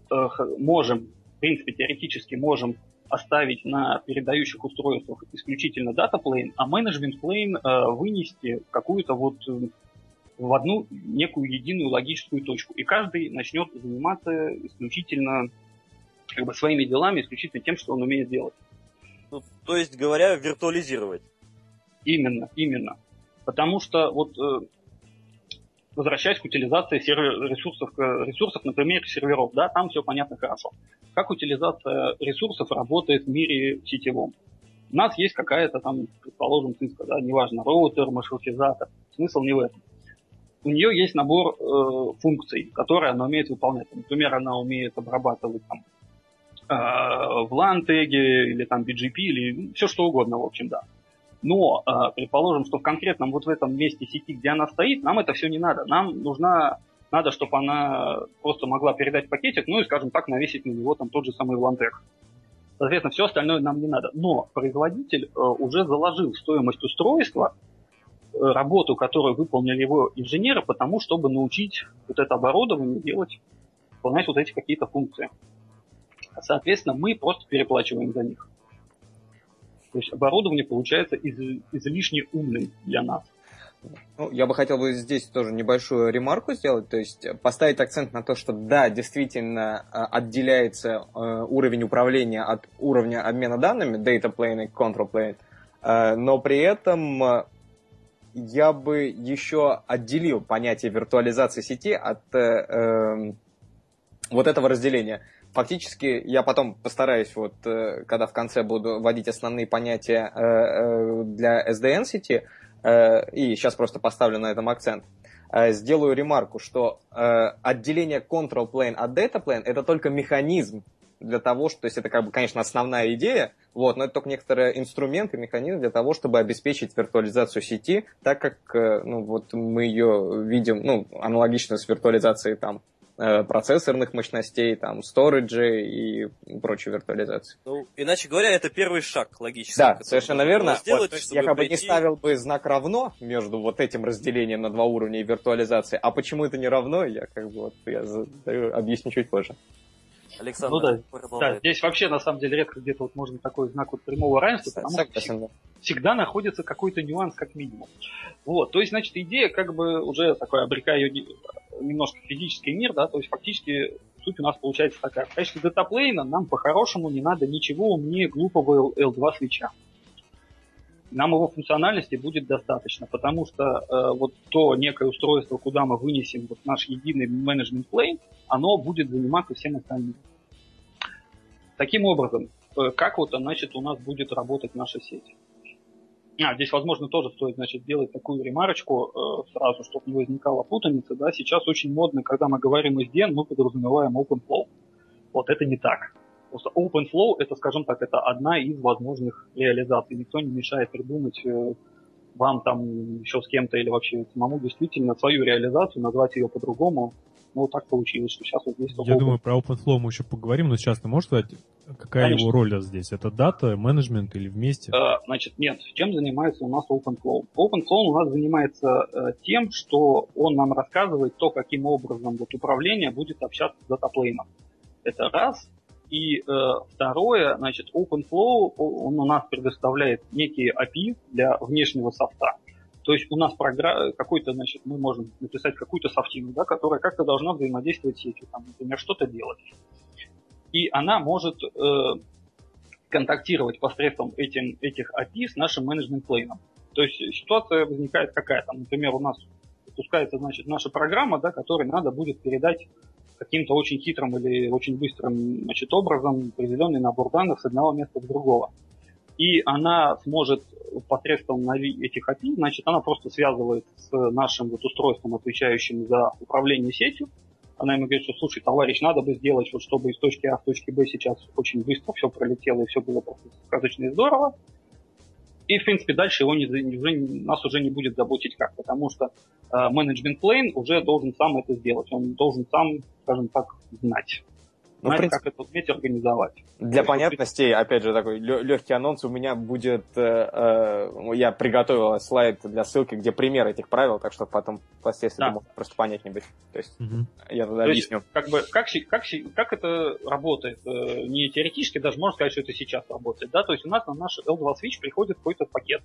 G: э, можем, в принципе, теоретически можем оставить на передающих устройствах исключительно data plane, а management plane э, вынести какую-то вот э, в одну некую единую логическую точку. И каждый начнет заниматься исключительно как бы своими делами, исключительно тем, что он умеет делать.
B: Ну, то есть, говоря, виртуализировать.
G: Именно, именно. Потому что вот э, возвращаясь к утилизации сервер, ресурсов, э, ресурсов, например, серверов, да, там все понятно хорошо. Как утилизация ресурсов работает в мире сетевом? У нас есть какая-то там, предположим, циска, да, неважно, роутер, маршрутизатор. Смысл не в этом. У нее есть набор э, функций, которые она умеет выполнять. Например, она умеет обрабатывать там в LAN теги или там BGP или все что угодно, в общем, да. Но, э, предположим, что в конкретном вот в этом месте сети, где она стоит, нам это все не надо. Нам нужна, надо, чтобы она просто могла передать пакетик, ну и, скажем так, навесить на него там тот же самый лантек. Соответственно, все остальное нам не надо. Но производитель э, уже заложил в стоимость устройства э, работу, которую выполнили его инженеры, потому чтобы научить вот это оборудование делать, выполнять вот эти какие-то функции. Соответственно, мы просто переплачиваем за них. То есть оборудование получается из, излишне умным для нас.
D: Ну, я бы хотел бы здесь тоже небольшую ремарку сделать, то есть поставить акцент на то, что да, действительно э, отделяется э, уровень управления от уровня обмена данными, data plane и control plane, э, но при этом я бы еще отделил понятие виртуализации сети от эм, вот этого разделения. Фактически я потом постараюсь, вот, когда в конце буду вводить основные понятия для SDN сети, Э, и сейчас просто поставлю на этом акцент, э, сделаю ремарку, что э, отделение control plane от data plane это только механизм для того, что, то есть это, как бы, конечно, основная идея, вот, но это только некоторые инструменты, механизм для того, чтобы обеспечить виртуализацию сети, так как, ну, вот мы ее видим, ну, аналогично с виртуализацией там Э, процессорных мощностей, там, сториджи и прочей виртуализации.
B: Ну, иначе говоря, это первый шаг логически.
D: Да, совершенно верно. Сделать, вот, я как бы не ставил бы знак равно между вот этим разделением на два уровня и виртуализацией, а почему это не равно, я как бы вот я объясню чуть позже.
G: Александр, ну да, да, здесь вообще на самом деле редко где-то вот можно такой знак вот прямого равенства, потому Согласен, что всегда находится какой-то нюанс как минимум. Вот, то есть, значит, идея как бы уже такой обрекая ее немножко физический мир, да, то есть фактически суть у нас получается такая. В качестве датаплейна нам по-хорошему не надо ничего умнее глупого L2 свеча. Нам его функциональности будет достаточно, потому что э, вот то некое устройство, куда мы вынесем вот наш единый менеджмент плейн, оно будет заниматься всем остальным. Таким образом, э, как вот, значит, у нас будет работать наша сеть? А, здесь, возможно, тоже стоит, значит, сделать такую ремарочку э, сразу, чтобы не возникало путаницы, да, сейчас очень модно, когда мы говорим SDN, мы подразумеваем OpenFlow. Вот это не так. Просто OpenFlow, это, скажем так, это одна из возможных реализаций. Никто не мешает придумать э, вам там еще с кем-то или вообще самому действительно свою реализацию, назвать ее по-другому, ну, так получилось, что сейчас вот здесь...
A: Я думаю, про OpenFlow мы еще поговорим, но сейчас ты можешь сказать, какая Конечно. его роль здесь? Это дата, менеджмент или вместе?
G: Э, значит, нет. Чем занимается у нас OpenFlow? OpenFlow у нас занимается э, тем, что он нам рассказывает то, каким образом вот управление будет общаться с датаплейном. Это раз. И э, второе, значит, OpenFlow, он у нас предоставляет некие API для внешнего софта. То есть у нас программа, какой-то, значит, мы можем написать какую-то софтину, да, которая как-то должна взаимодействовать с сетью, там, например, что-то делать. И она может э, контактировать посредством этим, этих API с нашим менеджмент-плейном. То есть ситуация возникает какая то например, у нас запускается, значит, наша программа, да, которой надо будет передать каким-то очень хитрым или очень быстрым значит, образом определенный набор данных с одного места в другого и она сможет посредством этих API, значит, она просто связывает с нашим вот устройством, отвечающим за управление сетью. Она ему говорит, что, слушай, товарищ, надо бы сделать, вот, чтобы из точки А в точке Б сейчас очень быстро все пролетело и все было просто сказочно и здорово. И, в принципе, дальше его не, уже, нас уже не будет заботить как, потому что э, менеджмент плейн уже должен сам это сделать. Он должен сам, скажем так, знать ну, знать, принципе, как это уметь организовать.
D: Для понятности, опять же, такой легкий анонс у меня будет... Э, э, я приготовил слайд для ссылки, где пример этих правил, так что потом впоследствии да. просто понятнее быть. То есть угу. я тогда То объясню.
G: Есть, как, бы, как, как, как это работает? Э, не теоретически, даже можно сказать, что это сейчас работает. Да? То есть у нас на наш L2 Switch приходит какой-то пакет.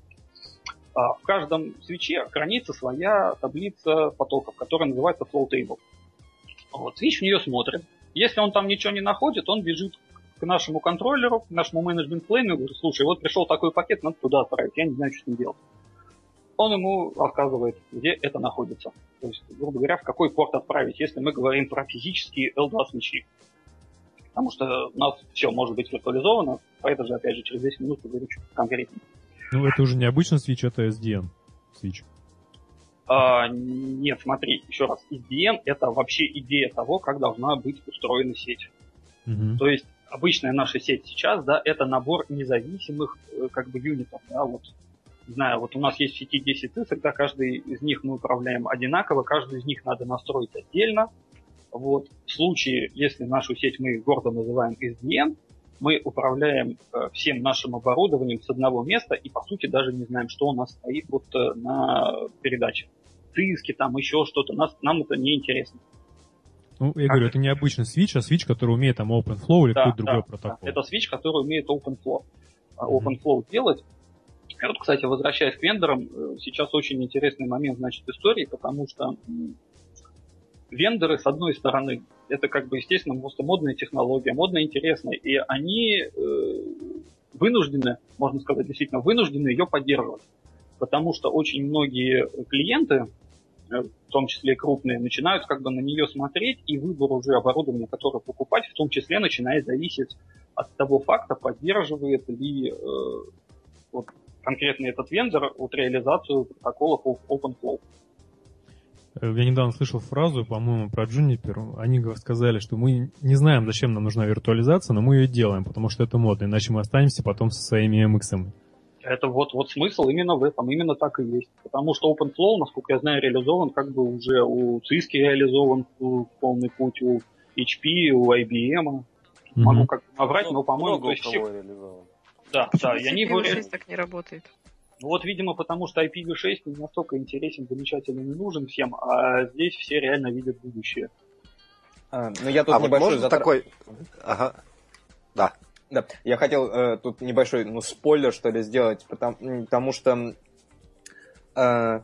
G: А в каждом свече хранится своя таблица потоков, которая называется Flow Table. Вот, свич в нее смотрит, если он там ничего не находит, он бежит к нашему контроллеру, к нашему менеджмент плейну и говорит, слушай, вот пришел такой пакет, надо туда отправить, я не знаю, что с ним делать. Он ему рассказывает, где это находится. То есть, грубо говоря, в какой порт отправить, если мы говорим про физические L2 свечи. Потому что у нас все может быть виртуализовано, поэтому же, опять же, через 10 минут поговорю чуть конкретнее.
A: Ну, это уже не обычный свич, это SDN свич.
G: А, нет, смотри, еще раз, SDN это вообще идея того, как должна быть устроена сеть. Угу. То есть обычная наша сеть сейчас, да, это набор независимых э, как бы юнитов, да, вот не знаю, вот у нас есть в сети 10 цифр, да, каждый из них мы управляем одинаково, каждый из них надо настроить отдельно. Вот. В случае, если нашу сеть мы гордо называем SDN, мы управляем э, всем нашим оборудованием с одного места и, по сути, даже не знаем, что у нас стоит вот э, на передаче циски, там еще что-то. Нас, нам это не интересно.
A: Ну, я как говорю, это не обычный свич, а свич, который умеет там OpenFlow или да, какой-то другой да, протокол.
G: Да. Это свич, который умеет OpenFlow. Mm-hmm. OpenFlow делать. И вот, кстати, возвращаясь к вендорам, э, сейчас очень интересный момент, значит, истории, потому что вендоры, с одной стороны, это как бы, естественно, просто модная технология, модная, интересная, и они э, вынуждены, можно сказать, действительно вынуждены ее поддерживать. Потому что очень многие клиенты, э, в том числе крупные, начинают как бы на нее смотреть, и выбор уже оборудования, которое покупать, в том числе начинает зависеть от того факта, поддерживает ли э, вот, конкретно этот вендор вот реализацию протоколов OpenFlow.
A: Я недавно слышал фразу, по-моему, про Juniper. Они сказали, что мы не знаем, зачем нам нужна виртуализация, но мы ее делаем, потому что это модно, иначе мы останемся потом со своими MX.
G: Это вот, вот смысл именно в этом, именно так и есть. Потому что OpenFlow, насколько я знаю, реализован как бы уже у Cisco реализован в полный путь, у HP, у IBM. Mm-hmm. Могу как-то наврать, но, по-моему, то есть все... реализован. Да, да, и они
C: его... так не работает.
G: Ну вот, видимо, потому что IPv6 не настолько интересен, замечательно не нужен всем, а здесь все реально видят будущее.
D: А, ну я тут а небольшой
E: вот затр... такой... Ага. Да.
D: Да, я хотел э, тут небольшой, ну, спойлер, что ли, сделать, потому, потому что э,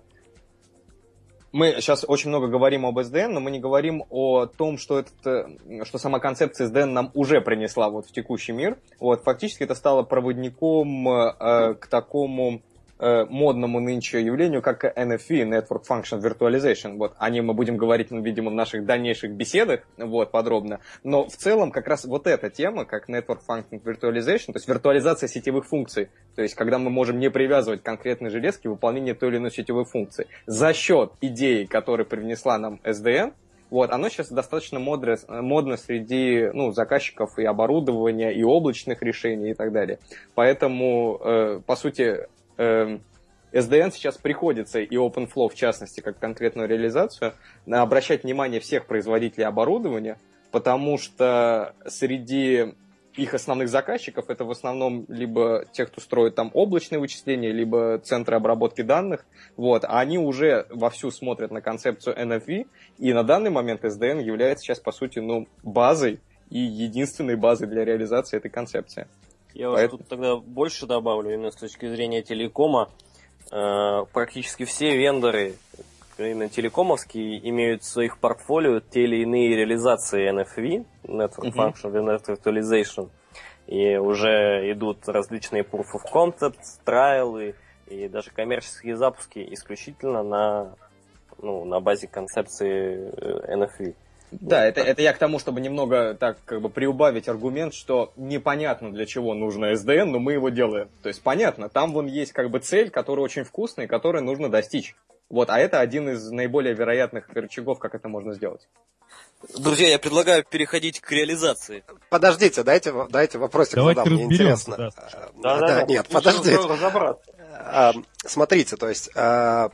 D: мы сейчас очень много говорим об SDN, но мы не говорим о том, что, этот, э, что сама концепция SDN нам уже принесла вот в текущий мир. Вот, фактически это стало проводником э, к такому модному нынче явлению, как NFV, Network Function Virtualization. Вот, о нем мы будем говорить, ну, видимо, в наших дальнейших беседах, вот, подробно. Но в целом как раз вот эта тема, как Network Function Virtualization, то есть виртуализация сетевых функций, то есть когда мы можем не привязывать конкретные железки выполнение той или иной сетевой функции, за счет идеи, которую привнесла нам SDN, вот, оно сейчас достаточно модно, модно среди ну, заказчиков и оборудования, и облачных решений и так далее. Поэтому, э, по сути, SDN эм, сейчас приходится, и OpenFlow в частности, как конкретную реализацию, обращать внимание всех производителей оборудования, потому что среди их основных заказчиков это в основном либо те, кто строит там облачные вычисления, либо центры обработки данных, вот, а они уже вовсю смотрят на концепцию NFV, и на данный момент SDN является сейчас, по сути, ну, базой и единственной базой для реализации этой концепции.
B: Я Поэтому... тут тогда больше добавлю, именно с точки зрения телекома. Э, практически все вендоры, именно телекомовские, имеют в своих портфолио те или иные реализации NFV, Network. Function Network Virtualization. И уже идут различные proof of concept, трайлы и даже коммерческие запуски исключительно на, ну, на базе концепции э, NFV.
D: Да, это, это я к тому, чтобы немного так как бы приубавить аргумент, что непонятно для чего нужно SDN, но мы его делаем. То есть понятно, там вон есть как бы цель, которая очень вкусная, которую нужно достичь. Вот, а это один из наиболее вероятных рычагов, как это можно сделать.
B: Друзья, я предлагаю переходить к реализации.
E: Подождите, дайте, дайте вопросик
A: Давайте задам, мне интересно. Да,
E: да, да, да, нет, подождите. А, смотрите, то есть, а,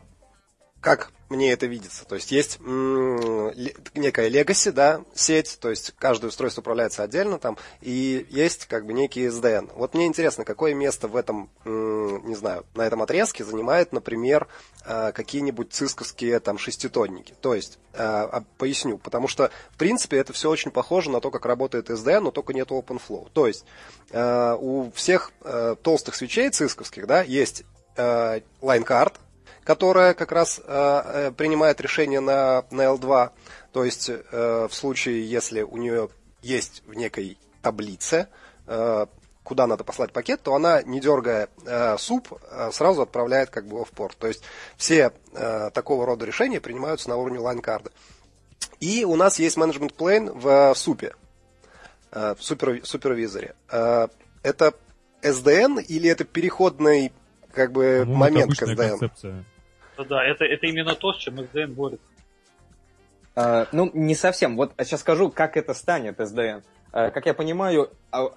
E: как мне это видится. То есть есть м- некая legacy, да, сеть, то есть каждое устройство управляется отдельно там, и есть как бы некий SDN. Вот мне интересно, какое место в этом, м- не знаю, на этом отрезке занимает, например, э, какие-нибудь цисковские там шеститонники. То есть, э, поясню, потому что, в принципе, это все очень похоже на то, как работает SDN, но только нет OpenFlow. То есть, э, у всех толстых свечей цисковских, да, есть line card, которая как раз э, э, принимает решение на, на L2. То есть э, в случае, если у нее есть в некой таблице, э, куда надо послать пакет, то она, не дергая э, суп, э, сразу отправляет как бы в порт. То есть все э, такого рода решения принимаются на уровне лайн-карда. И у нас есть менеджмент плейн в супе, э, в супер, супервизоре. Э, это SDN или это переходный как бы ну, момент к SDN? Концепция.
G: Да, это, это именно то, с чем SDN борется.
D: А, ну, не совсем. Вот сейчас скажу, как это станет SDN. А, как я понимаю, а,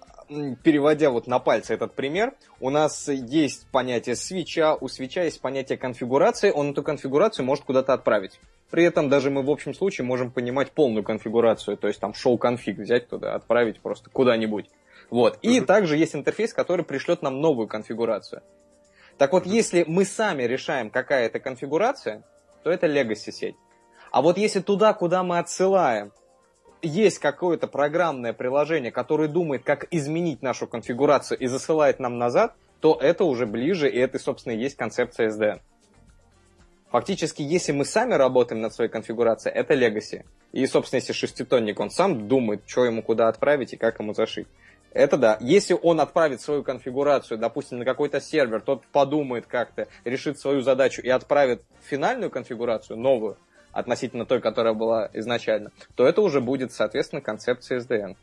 D: переводя вот на пальцы этот пример, у нас есть понятие свеча, у свеча есть понятие конфигурации, он эту конфигурацию может куда-то отправить. При этом даже мы в общем случае можем понимать полную конфигурацию, то есть там show конфиг взять туда, отправить просто куда-нибудь. Вот. И также есть интерфейс, который пришлет нам новую конфигурацию. Так вот, если мы сами решаем, какая это конфигурация, то это legacy сеть. А вот если туда, куда мы отсылаем, есть какое-то программное приложение, которое думает, как изменить нашу конфигурацию и засылает нам назад, то это уже ближе, и это, собственно, и есть концепция SDN. Фактически, если мы сами работаем над своей конфигурацией, это Legacy. И, собственно, если шеститонник, он сам думает, что ему куда отправить и как ему зашить. Это да. Если он отправит свою конфигурацию, допустим, на какой-то сервер, тот подумает как-то, решит свою задачу и отправит финальную конфигурацию, новую, относительно той, которая была изначально, то это уже будет, соответственно, концепция SDN.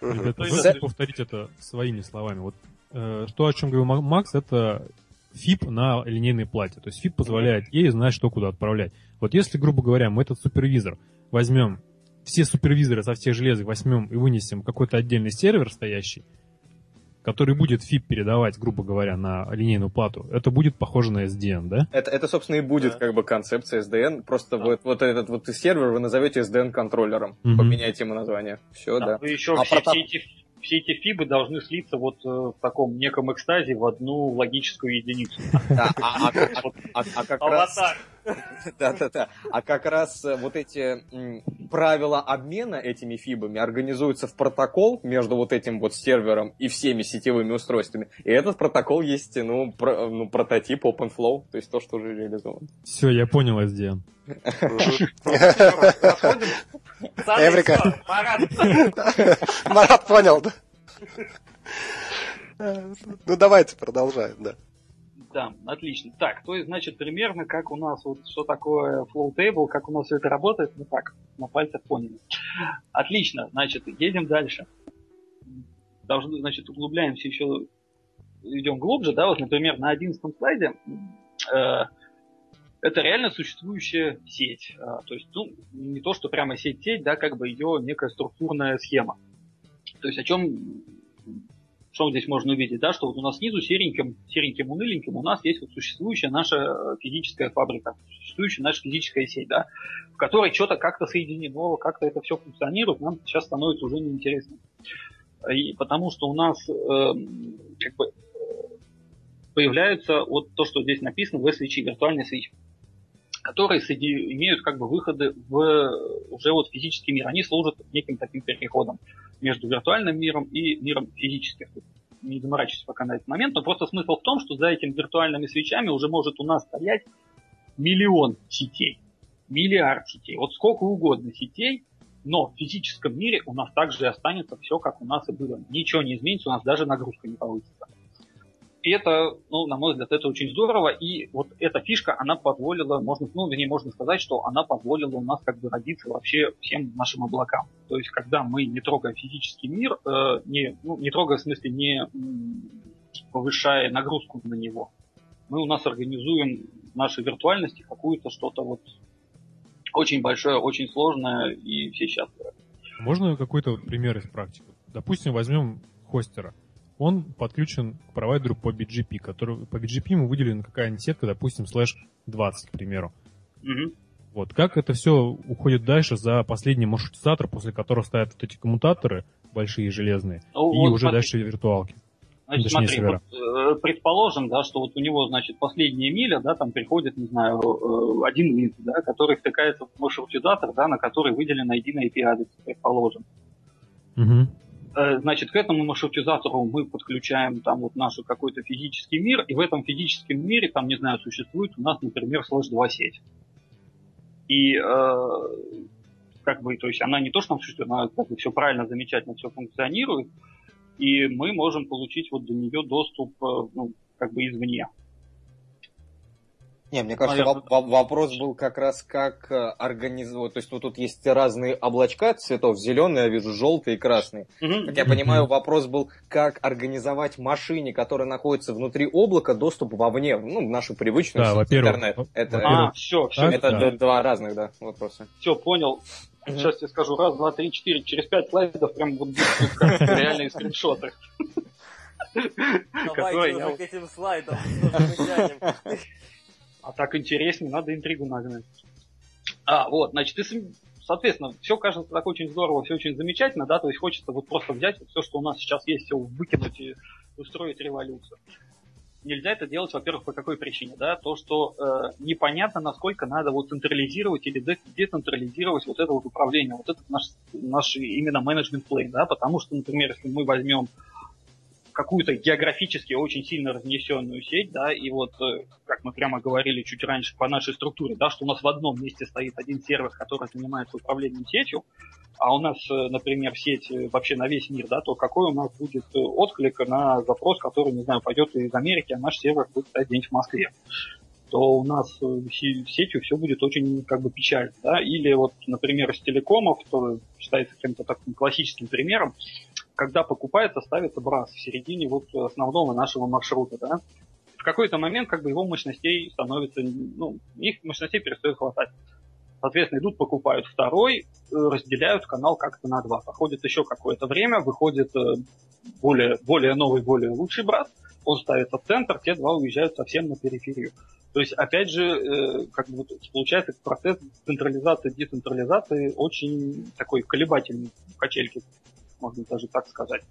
A: Ребята, можете повторить это своими словами? Вот э, то, о чем говорил Макс, это FIP на линейной плате. То есть FIP позволяет ей знать, что куда отправлять. Вот если, грубо говоря, мы этот супервизор возьмем, все супервизоры со всех железок возьмем и вынесем какой-то отдельный сервер стоящий, который будет FIP передавать, грубо говоря, на линейную плату, это будет похоже на SDN, да?
D: Это, это собственно, и будет да. как бы концепция SDN. Просто да. вот, вот этот вот сервер вы назовете SDN-контроллером. Угу. Поменяйте ему название. Все, да. да.
G: Вы еще а все, протоп... все эти все эти фибы должны слиться вот э, в таком неком экстазе в одну логическую единицу. Да, а, а,
D: а, а как раз... Да, да, да. А как раз э, вот эти правила обмена этими фибами организуются в протокол между вот этим вот сервером и всеми сетевыми устройствами. И этот протокол есть, ну, про, ну прототип OpenFlow, то есть то, что уже реализовано.
A: Все, я понял SDN.
E: Эврика. Марат понял, да? Ну давайте продолжаем, да.
G: Да, отлично. Так, то есть, значит, примерно как у нас, вот что такое flow table, как у нас все это работает, ну так, на пальцах поняли. Отлично, значит, едем дальше. Должны, значит, углубляемся еще, идем глубже, да, вот, например, на одиннадцатом слайде э, это реально существующая сеть. А, то есть, ну, не то, что прямо сеть-сеть, да, как бы ее некая структурная схема. То есть, о чем, что здесь можно увидеть, да, что вот у нас снизу сереньким, сереньким уныленьким у нас есть вот существующая наша э, физическая фабрика, существующая наша физическая сеть, да, в которой что-то как-то соединено, как-то это все функционирует, нам сейчас становится уже неинтересно. И потому что у нас э, как бы появляются вот то, что здесь написано, в свечи, виртуальный свич которые имеют как бы выходы в уже вот физический мир. Они служат неким таким переходом между виртуальным миром и миром физических. Не заморачиваюсь пока на этот момент, но просто смысл в том, что за этими виртуальными свечами уже может у нас стоять миллион сетей, миллиард сетей, вот сколько угодно сетей, но в физическом мире у нас также останется все, как у нас и было. Ничего не изменится, у нас даже нагрузка не повысится. И это, ну, на мой взгляд, это очень здорово. И вот эта фишка, она позволила, можно, ну, вернее, можно сказать, что она позволила у нас как бы родиться вообще всем нашим облакам. То есть, когда мы, не трогая физический мир, э, не, ну, не трогая, в смысле, не повышая нагрузку на него, мы у нас организуем в нашей виртуальности какую-то что-то вот очень большое, очень сложное, и все счастливы.
A: Можно какой-то пример из практики? Допустим, возьмем хостера он подключен к провайдеру по BGP, который по BGP ему выделена какая-нибудь сетка, допустим, слэш 20, к примеру.
G: Угу.
A: Вот, как это все уходит дальше за последний маршрутизатор, после которого стоят вот эти коммутаторы большие железные, ну, и вот уже смотри. дальше виртуалки.
G: Значит, Точнее, смотри, вот, э, предположим, да, что вот у него, значит, последняя миля, да, там приходит, не знаю, э, один линк, да, который втыкается в маршрутизатор, да, на который выделена единая IP-адрес, предположим.
A: Угу.
G: Э, значит, к этому маршрутизатору мы подключаем там вот наш какой-то физический мир, и в этом физическом мире, там, не знаю, существует у нас, например, слэш 2 сеть. И э, как бы, то есть она не то, что там существует, она как бы все правильно, замечательно, все функционирует, и мы можем получить вот до нее доступ, э, ну, как бы извне.
D: Не, мне кажется, воп- вопрос был как раз как э, организовать. То есть вот тут есть разные облачка цветов, зеленый, я вижу, желтый и красный. Mm-hmm. Как я понимаю, вопрос был, как организовать машине, которая находится внутри облака, доступ вовне, ну, в нашу привычную
A: да,
D: сеть интернет. Это,
G: а, все, все.
D: Это да. два разных, да, вопроса.
G: Все, понял. Mm-hmm. Сейчас тебе скажу, раз, два, три, четыре, через пять слайдов прям вот как реальные скриншоты.
B: Давайте уже к этим слайдам,
G: а так интереснее, надо интригу нагнать. А, вот, значит, и, соответственно, все кажется так очень здорово, все очень замечательно, да, то есть хочется вот просто взять все, что у нас сейчас есть, все выкинуть и устроить революцию. Нельзя это делать, во-первых, по какой причине, да, то, что э, непонятно, насколько надо вот централизировать или децентрализировать вот это вот управление, вот этот наш, наш именно менеджмент плей, да, потому что, например, если мы возьмем какую-то географически очень сильно разнесенную сеть, да, и вот, э, как мы прямо говорили чуть раньше по нашей структуре, да, что у нас в одном месте стоит один сервер, который занимается управлением сетью, а у нас, э, например, сеть э, вообще на весь мир, да, то какой у нас будет отклик на запрос, который, не знаю, пойдет из Америки, а наш сервер будет стоять где-нибудь в Москве то у нас сетью все будет очень как бы печально. Да? Или вот, например, с телекомов, который считается каким-то таким классическим примером, когда покупается, ставится брас в середине вот основного нашего маршрута, да, в какой-то момент как бы его мощностей становится, ну, их мощностей перестает хватать. Соответственно, идут, покупают второй, разделяют канал как-то на два. Проходит еще какое-то время, выходит э, более, более новый, более лучший брат, он ставится в центр, те два уезжают совсем на периферию. То есть, опять же, э, как бы получается процесс централизации, децентрализации очень такой колебательный в качельке можно даже так сказать.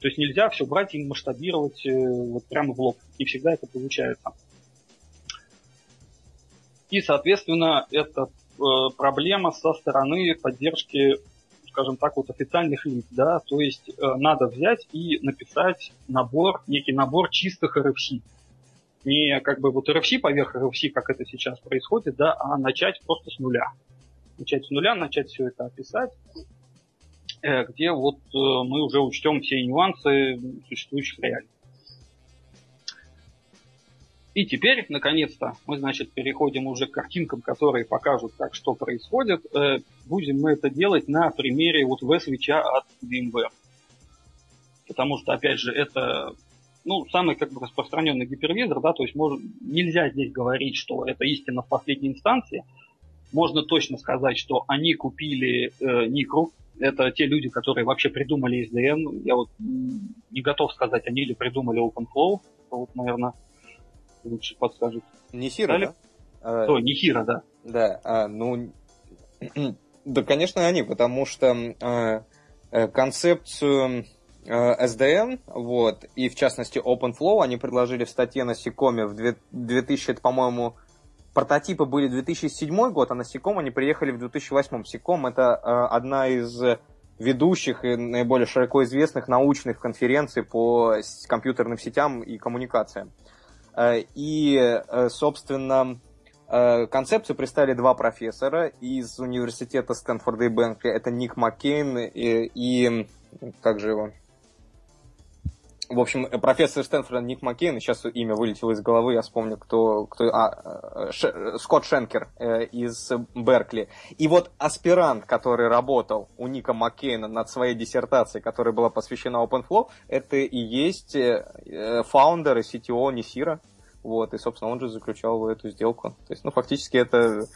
G: То есть нельзя все брать и масштабировать э, вот прямо в лоб. Не всегда это получается. И, соответственно, это э, проблема со стороны поддержки, скажем так, вот официальных лиц, да, то есть э, надо взять и написать набор, некий набор чистых RFC. Не как бы вот RFC поверх RFC, как это сейчас происходит, да, а начать просто с нуля. Начать с нуля, начать все это описать, где вот э, мы уже учтем все нюансы существующих реалий. И теперь, наконец-то, мы, значит, переходим уже к картинкам, которые покажут, как что происходит. Э, будем мы это делать на примере вот V-свеча от VMware. Потому что, опять же, это ну, самый как бы распространенный гипервизор, да, то есть может, нельзя здесь говорить, что это истина в последней инстанции. Можно точно сказать, что они купили э, Никру, это те люди, которые вообще придумали SDN. Я вот не готов сказать, они или придумали OpenFlow. Вот, наверное, лучше подскажет.
D: Не Хира, да?
G: А, То, не Хира, да.
D: Да, а, ну, да, конечно, они, потому что а, э, концепцию а, SDN, вот, и в частности OpenFlow они предложили в статье на Сикоме в 2000, это, по-моему, Прототипы были 2007 год, а на Сиком они приехали в 2008. Сиком это э, одна из ведущих и наиболее широко известных научных конференций по компьютерным сетям и коммуникациям. Э, и, э, собственно, э, концепцию представили два профессора из университета Стэнфорда и Бенкли. Это Ник Маккейн и, и как же его? В общем, профессор Стэнфорда Ник Маккейн, сейчас имя вылетело из головы, я вспомню, кто... кто а, Ш, Скотт Шенкер э, из Беркли. И вот аспирант, который работал у Ника Маккейна над своей диссертацией, которая была посвящена OpenFlow, это и есть э, фаундер и CTO Несира. Вот, и, собственно, он же заключал эту сделку. То есть, ну, фактически это,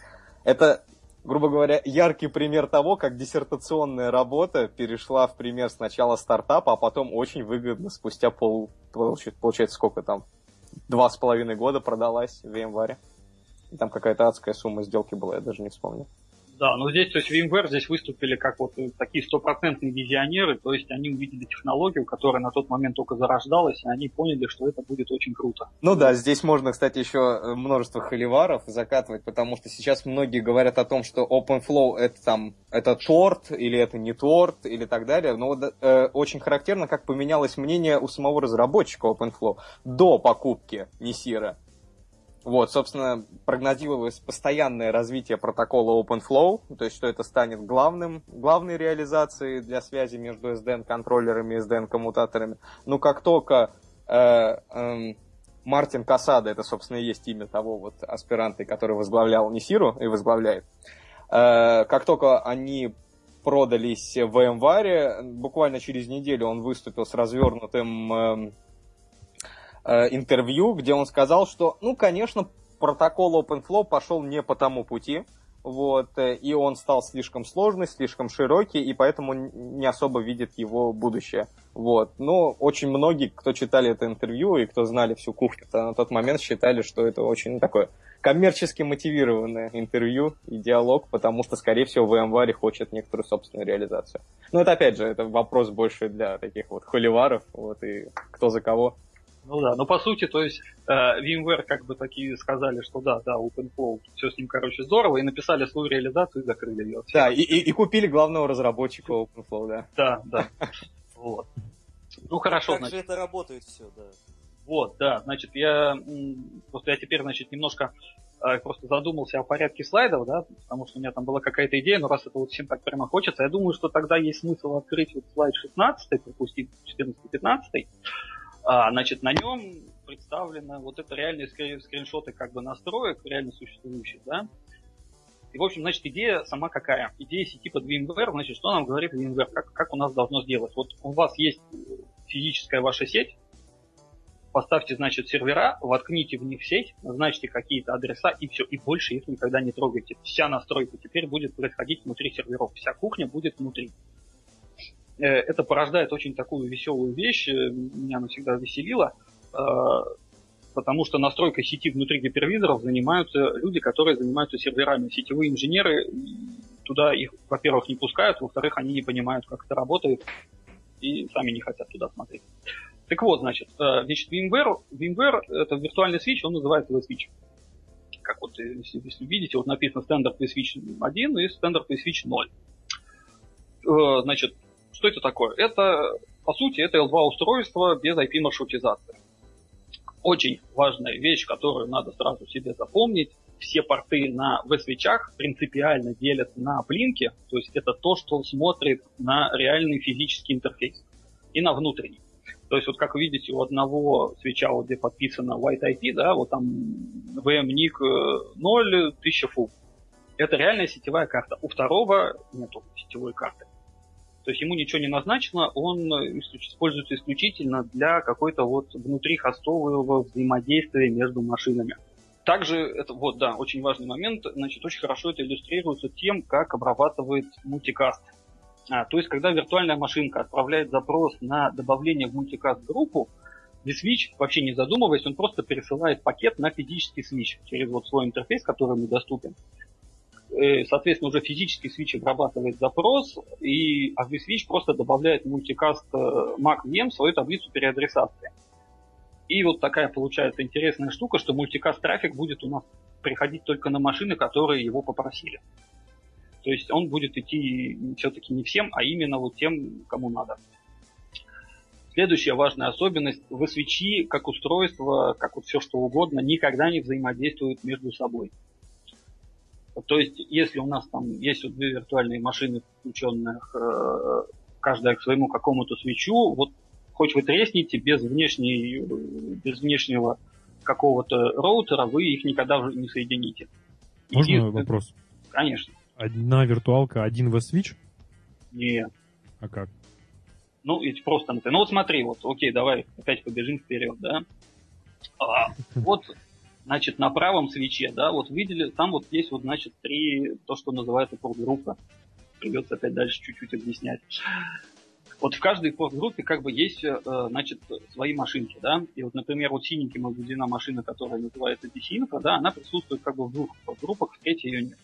D: это грубо говоря, яркий пример того, как диссертационная работа перешла в пример сначала стартапа, а потом очень выгодно спустя пол, получается, сколько там, два с половиной года продалась в январе. Там какая-то адская сумма сделки была, я даже не вспомню.
G: Да, но здесь, то есть VMware здесь выступили как вот такие стопроцентные визионеры, то есть они увидели технологию, которая на тот момент только зарождалась, и они поняли, что это будет очень круто.
D: Ну да, здесь можно, кстати, еще э, множество холиваров закатывать, потому что сейчас многие говорят о том, что OpenFlow это там, это торт, или это не торт, или так далее, но вот, э, очень характерно, как поменялось мнение у самого разработчика OpenFlow до покупки Несира. Вот, собственно, прогнозировалось постоянное развитие протокола OpenFlow, то есть что это станет главным, главной реализацией для связи между SDN-контроллерами и SDN-коммутаторами. Ну, как только э, э, Мартин Касада, это, собственно, и есть имя того вот аспиранта, который возглавлял Несиру и возглавляет, э, как только они продались в январе, буквально через неделю он выступил с развернутым Э, интервью, где он сказал, что, ну, конечно, протокол OpenFlow пошел не по тому пути, вот, э, и он стал слишком сложный, слишком широкий, и поэтому не особо видит его будущее. Вот. Но очень многие, кто читали это интервью и кто знали всю кухню на тот момент, считали, что это очень такое коммерчески мотивированное интервью и диалог, потому что, скорее всего, VMware хочет некоторую собственную реализацию. Но это, опять же, это вопрос больше для таких вот холиваров, вот, и кто за кого.
G: Ну да, но по сути, то есть э, VMware как бы такие сказали, что да, да, OpenFlow, все с ним, короче, здорово, и написали свою реализацию и закрыли ее.
D: Да, и, и, и купили главного разработчика OpenFlow, да.
G: Да, да. Вот. Ну хорошо,
B: как же это работает все, да.
G: Вот, да, значит, я просто я теперь, значит, немножко э, просто задумался о порядке слайдов, да, потому что у меня там была какая-то идея, но раз это вот всем так прямо хочется, я думаю, что тогда есть смысл открыть вот слайд 16, пропустить 14-15, а, значит, на нем представлены вот это реальные скрин- скриншоты как бы настроек, реально существующих, да. И, в общем, значит, идея сама какая? Идея сети под VMware, значит, что нам говорит VMware, как, как у нас должно сделать? Вот у вас есть физическая ваша сеть, поставьте, значит, сервера, воткните в них сеть, назначьте какие-то адреса и все, и больше их никогда не трогайте. Вся настройка теперь будет происходить внутри серверов, вся кухня будет внутри. Э, Это порождает очень такую веселую вещь, э, меня она всегда веселила, э, потому что настройкой сети внутри гипервизоров занимаются люди, которые занимаются серверами. Сетевые инженеры туда их, во-первых, не пускают, во-вторых, они не понимают, как это работает, и сами не хотят туда смотреть. Так вот, значит, значит VMware, VMware это виртуальный свич, он называется vSwitch. Как вот, если, если видите, вот написано стандарт vSwitch 1 и стандарт vSwitch 0. Э, Значит, что это такое? Это, по сути, это L2 устройство без IP-маршрутизации. Очень важная вещь, которую надо сразу себе запомнить. Все порты на vSwitch принципиально делятся на плинки, то есть это то, что смотрит на реальный физический интерфейс и на внутренний. То есть вот как вы видите, у одного свеча, вот где подписано White IP, да, вот там VM-ник 0, 1000 фу. Это реальная сетевая карта. У второго нету сетевой карты. То есть ему ничего не назначено, он исключ- используется исключительно для какой-то вот внутрихостового взаимодействия между машинами. Также, это вот, да, очень важный момент, значит, очень хорошо это иллюстрируется тем, как обрабатывает мультикаст. А, то есть, когда виртуальная машинка отправляет запрос на добавление в мультикаст группу, vSwitch, вообще не задумываясь, он просто пересылает пакет на физический свич через вот свой интерфейс, который ему доступен. Э, Соответственно, уже физический свич обрабатывает запрос, и vSwitch просто добавляет мультикаст э, MacVM в свою таблицу переадресации. И вот такая получается интересная штука, что мультикаст трафик будет у нас приходить только на машины, которые его попросили. То есть он будет идти все-таки не всем, а именно вот тем, кому надо. Следующая важная особенность. VSwitch как устройство, как вот все что угодно, никогда не взаимодействуют между собой. То есть, если у нас там есть вот две виртуальные машины, включенных э, каждая к своему какому-то свечу, вот хоть вы тресните, без, внешней, без внешнего какого-то роутера вы их никогда уже не соедините.
A: Можно
G: Единственное-
A: вопрос?
G: Конечно.
A: Одна виртуалка, один V-Switch?
G: Нет.
A: А как?
G: Ну, ведь просто, ну вот смотри, вот, окей, давай опять побежим вперед, да. А, вот, значит, на правом свече, да, вот видели, там вот есть вот, значит, три, то, что называется подгруппа. Придется опять дальше чуть-чуть объяснять. Вот в каждой подгруппе как бы есть, э, значит, свои машинки, да. И вот, например, вот синеньким обведена машина, которая называется DC-инфо, да, она присутствует как бы в двух подгруппах, в третьей ее нет.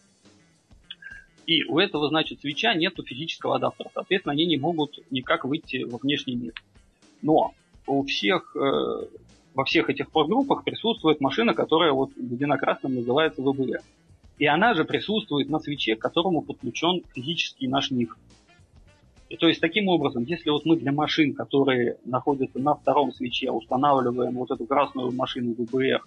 G: И у этого, значит, свеча нету физического адаптера. Соответственно, они не могут никак выйти во внешний мир. Но у всех, э, во всех этих подгруппах присутствует машина, которая вот введена называется VBR. И она же присутствует на свече, к которому подключен физический наш ник. И то есть, таким образом, если вот мы для машин, которые находятся на втором свече, устанавливаем вот эту красную машину VBR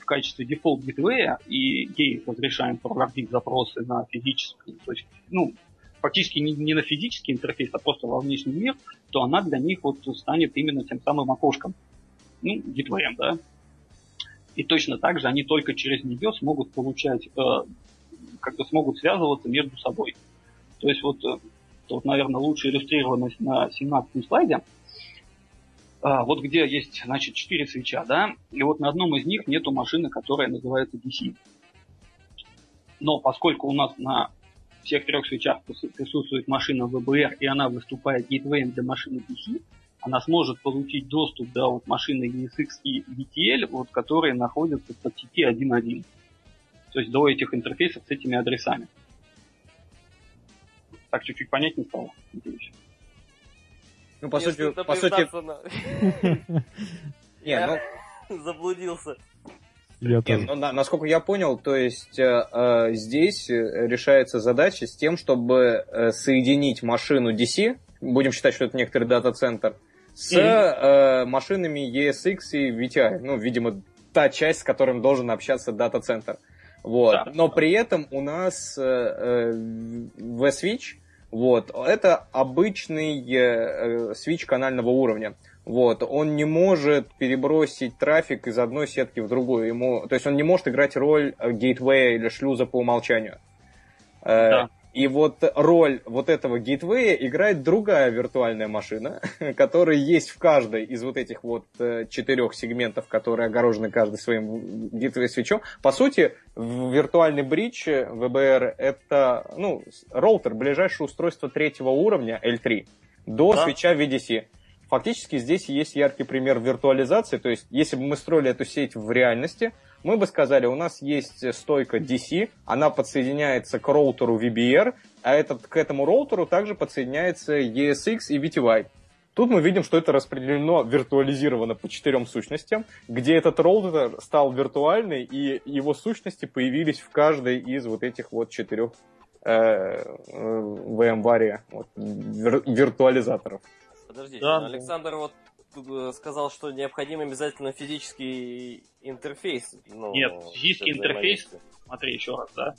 G: в качестве дефолт гитвея и ей разрешаем форвардить запросы на физический, то есть, ну, фактически не, не на физический интерфейс, а просто во внешний мир, то она для них вот станет именно тем самым окошком, ну, гитвеем, да. И точно так же они только через нее смогут получать, э, как бы смогут связываться между собой. То есть вот, э, вот наверное, лучшая иллюстрированность на 17 слайде. А, вот где есть, значит, 4 свеча, да, и вот на одном из них нету машины, которая называется DC. Но поскольку у нас на всех трех свечах прису- присутствует машина VBR, и она выступает гейтвеем для машины DC, она сможет получить доступ до вот машины ESX и VTL, вот, которые находятся в подсети 1.1. То есть до этих интерфейсов с этими адресами. Так чуть-чуть понятнее стало? Надеюсь.
D: Ну, по
B: Мне
D: сути, по сути,
B: на-
D: не, ну,
B: Заблудился.
A: Я
D: Не,
A: тоже.
D: ну, на- насколько я понял, то есть э, э, здесь э, решается задача с тем, чтобы э, соединить машину DC, будем считать, что это некоторый дата-центр, с э, машинами ESX и VTI. Ну, видимо, та часть, с которым должен общаться дата-центр. Вот.
G: Да.
D: Но при этом у нас э, э, V-Switch, вот, это обычный э, э, свич канального уровня. Вот, он не может перебросить трафик из одной сетки в другую. Ему, то есть он не может играть роль э, гейтвея или шлюза по умолчанию. Э,
G: Да.
D: И вот роль вот этого гейтвея играет другая виртуальная машина, которая есть в каждой из вот этих вот э, четырех сегментов, которые огорожены каждый своим гейтвей свечом. По сути, в виртуальный бридж э, VBR это ну, роутер, ближайшее устройство третьего уровня L3 до
B: Да.
D: свеча VDC. Фактически здесь есть яркий пример виртуализации, то есть если бы мы строили эту сеть в реальности, мы бы сказали, у нас есть стойка DC, она подсоединяется к роутеру VBR, а этот, к этому роутеру также подсоединяется ESX и VTY. Тут мы видим, что это распределено виртуализировано по четырем сущностям, где этот роутер стал виртуальный, и его сущности появились в каждой из вот этих вот четырех э, э, VMware вот, вир- виртуализаторов.
B: Подожди,
G: Да.
B: Александр вот э, сказал, что необходим обязательно физический интерфейс. ну,
G: Нет, физический интерфейс-. Смотри еще раз, да.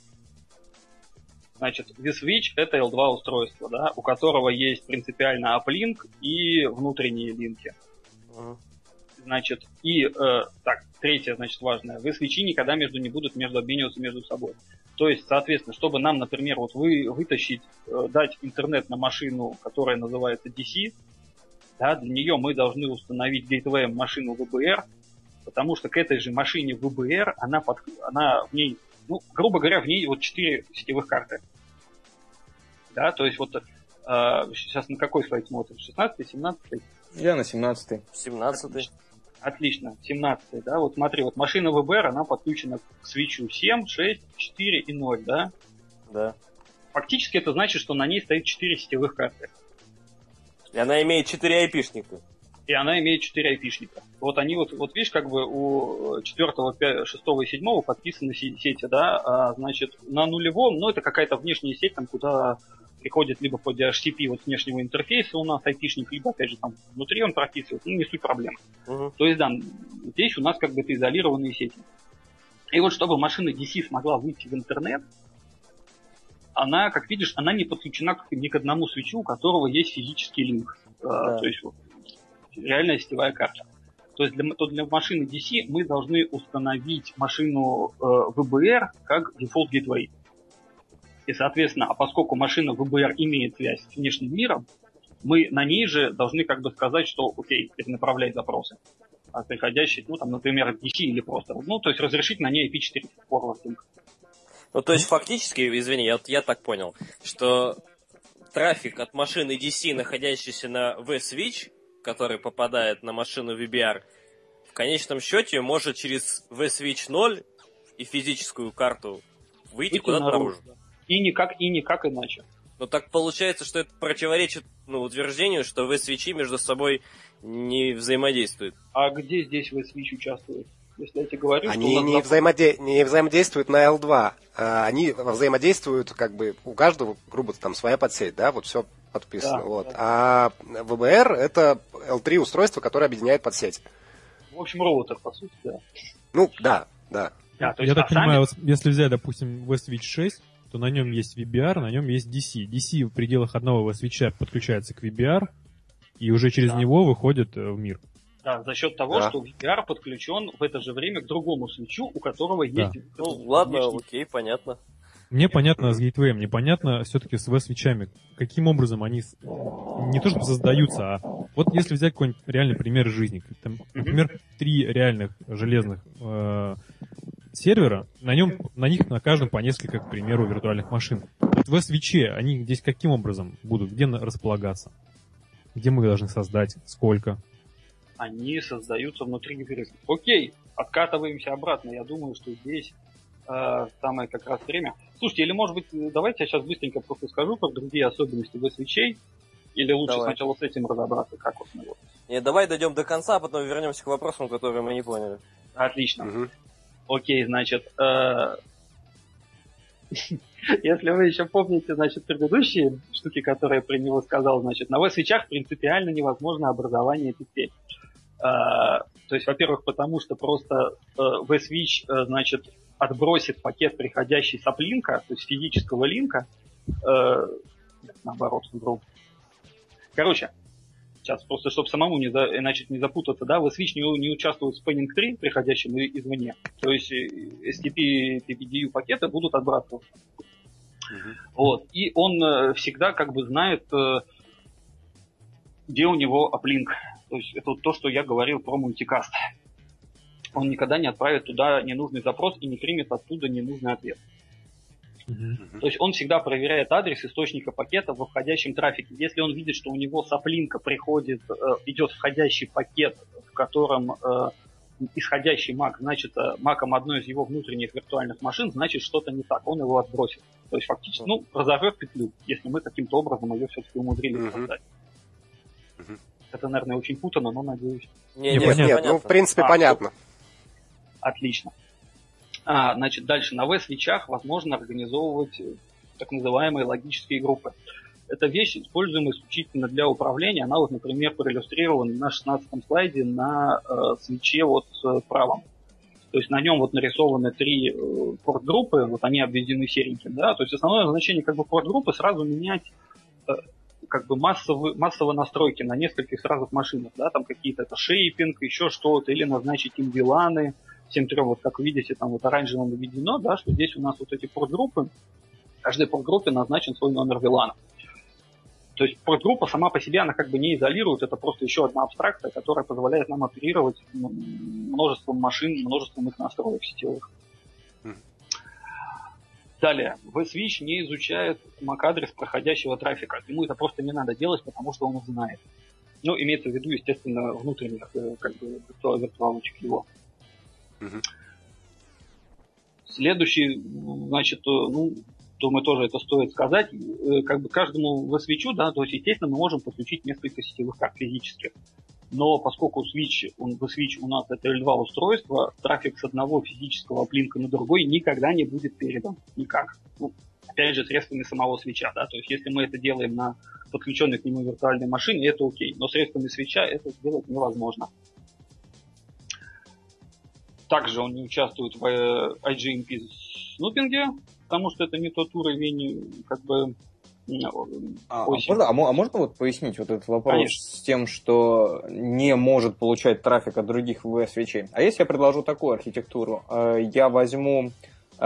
G: Значит, vSwitch это L2 устройство, да, у которого есть принципиально uplink и внутренние линки.
B: Мгм.
G: Значит, и, э, так, третье, значит, важное. vSwitch никогда между не будут между обмениваться между собой. То есть, соответственно, чтобы нам, например, вот вы, вытащить, э, дать интернет на машину, которая называется DC, да, для нее мы должны установить гейтвей машину VBR, потому что к этой же машине VBR, она, под, она в ней, ну, грубо говоря, в ней вот четыре сетевых карты. Да, то есть вот э, сейчас на какой слайд смотрим? 16 17
D: Я на 17
B: 17
G: Отлично, 17 да, вот смотри, вот машина VBR, она подключена к свечу 7, 6, 4 и 0, да.
B: да.
G: Фактически это значит, что на ней стоит 4 сетевых карты.
B: И она имеет 4 айпишника.
G: И она имеет 4 айпишника. Вот они вот, вот видишь, как бы у 4, 5, 6 и 7 подписаны се- сети, да, а, значит, на нулевом, ну, это какая-то внешняя сеть, там, куда приходит либо по DHCP вот внешнего интерфейса у нас айпишник, либо, опять же, там, внутри он прописывает, ну, не суть проблем.
B: Мгм.
G: То есть, да, здесь у нас как бы это изолированные сети. И вот чтобы машина DC смогла выйти в интернет, она, как видишь, она не подключена ни к одному свечу, у которого есть физический линк. Э, То есть вот, реальная сетевая карта. То есть для, то для машины DC мы должны установить машину э, VBR как дефолт гейтвей. И, соответственно, а поскольку машина VBR имеет связь с внешним миром, мы на ней же должны как бы сказать, что окей, перенаправлять запросы. А приходящие, ну, там, например, DC или просто, ну, то есть разрешить на ней IP4 форвардинг.
B: Ну, то есть, фактически, извини, я, я так понял, что трафик от машины DC, находящейся на V-Switch, который попадает на машину VBR, в конечном счете может через V-Switch 0 и физическую карту выйти куда-то наружу.
G: наружу. И никак, и никак иначе.
B: Но так получается, что это противоречит ну, утверждению, что V-свечи между собой не взаимодействуют.
G: А где здесь V-Switch участвует? Если я тебе говорю, что
E: Они
G: нас
E: не,
G: запуск-
E: взаимоде- не взаимодействуют на L2. а они взаимодействуют, как бы, у каждого, грубо там, своя подсеть, да, вот все подписано.
G: Да,
E: вот.
G: да.
E: А VBR это L3 устройство, которое объединяет подсеть.
G: в общем, роутер, по сути, да.
E: Ну, да, да.
G: Да, то
A: Я
G: есть,
A: так
G: а сами-
A: понимаю, вот если взять, допустим, Westwitch 6, то на нем есть VBR, на нем есть DC. DC в пределах одного Westwitch подключается к VBR, и уже через
G: Да.
A: него выходит э, в мир.
G: Да, за счет того,
E: Да.
G: что VR подключен в это же время к другому свечу, у которого
A: Да.
G: есть...
B: Ну, ладно,
G: внешний-
B: окей, понятно.
A: Мне понятно с Gateway, непонятно все-таки с V-свечами, каким образом они не то чтобы создаются, а вот если взять какой-нибудь реальный пример из жизни, там, например, три реальных железных э, сервера, на нем, на них на каждом по несколько, к примеру, виртуальных машин. Вот V-свечи, они здесь каким образом будут, где располагаться? Где мы их должны создать, сколько?
G: Они создаются внутри игры. Окей, откатываемся обратно. Я думаю, что здесь э, самое как раз время. Слушайте, или может быть, э, давайте я сейчас быстренько просто скажу про другие особенности V-свечей. Или лучше
B: Давай.
G: сначала с этим разобраться, как вот мы вот.
B: Не, давай дойдем до конца, а потом вернемся к вопросам, которые мы не поняли.
G: Отлично.
E: Мгм.
G: Окей, значит, э, Если вы еще помните, значит, предыдущие штуки, которые я про него сказал, значит, на V-свечах принципиально невозможно образование петель. А, то есть, во-первых, потому что просто V-switch, э, значит, отбросит пакет приходящий с аплинка, то есть физического линка, э, наоборот, вдруг. Короче, сейчас просто, чтобы самому не, за, иначе не запутаться, да, V-switch не, не участвует в spinning tree, приходящем извне. То есть э, STP, PPDU пакеты будут отбрасываться. Uh-huh. Вот. И он э, всегда как бы знает, э, где у него аплинк. То есть это вот то, что я говорил про мультикаст. Он никогда не отправит туда ненужный запрос и не примет оттуда ненужный ответ. То есть он всегда проверяет адрес источника пакета в входящем трафике. Если он видит, что у него с аплинка приходит, э, идет входящий пакет, в котором э, исходящий мак значит э, маком одной из его внутренних виртуальных машин, значит что-то не так, он его отбросит. То есть фактически, ну, разорвет петлю, если мы каким-то образом ее все-таки умудрились uh-huh. создать. Uh-huh. Это, наверное, очень путано, но надеюсь.
E: Не, не, нет, нет, ну, в принципе, а, понятно.
G: Отлично. А, значит, дальше на V-свечах возможно организовывать э, так называемые логические группы. Это вещь, используемая исключительно для управления. Она вот, например, проиллюстрирована на 16 слайде на э, свече вот с правом. То есть на нем вот нарисованы три э, порт-группы, вот они обведены сереньким, да. То есть основное значение как бы порт-группы сразу менять э, как бы массовые, массовые настройки на нескольких сразу машинах, да, там какие-то это шейпинг, еще что-то, или назначить им виланы, всем трем, вот как видите, там вот оранжевым введено, да, что здесь у нас вот эти порт-группы, каждой порт-группе назначен свой номер вилана. То есть порт-группа сама по себе, она как бы не изолирует, это просто еще одна абстракция, которая позволяет нам оперировать множеством машин, множеством их настроек сетевых. Далее, V-Switch не изучает MAC-адрес проходящего трафика. Ему это просто не надо делать, потому что он знает. Ну, имеется в виду, естественно, внутренних э, как бы, виртуалочек его. Следующий, значит, э, ну, думаю, тоже это стоит сказать, э, как бы каждому в свечу, да, то есть, естественно, мы можем подключить несколько сетевых карт физических. Но поскольку switch, он, в switch у нас это L2 устройство, трафик с одного физического плинка на другой никогда не будет передан. Никак. Ну, опять же, средствами самого свеча, да, то есть если мы это делаем на подключенной к нему виртуальной машине, это окей, но средствами свеча это сделать невозможно. Также он не участвует в э, IGMP снупинге, потому что это не тот уровень, как бы,
D: а, а, можно, а, а можно вот пояснить вот этот вопрос Конечно. с тем, что не может получать трафик от других VS-свечей? А если я предложу такую архитектуру? Э, я возьму э,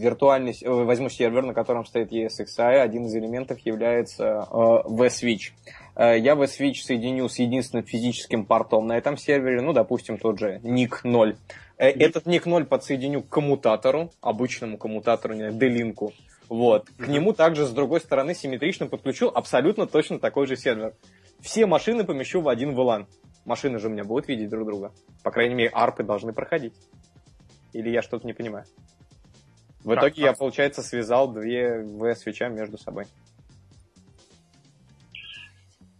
D: виртуальный, возьму сервер, на котором стоит ESXi, один из элементов является V-switch. Э, я V-Switch соединю с единственным физическим портом на этом сервере, ну, допустим, тот же ник 0. Э, этот ник 0 подсоединю к коммутатору, обычному коммутатору, не D-линку. Вот. К нему также с другой стороны симметрично подключу абсолютно точно такой же сервер. Все машины помещу в один VLAN. Машины же у меня будут видеть друг друга. По крайней мере, арпы должны проходить. Или я что-то не понимаю. В итоге я, получается, связал две V-свеча между собой.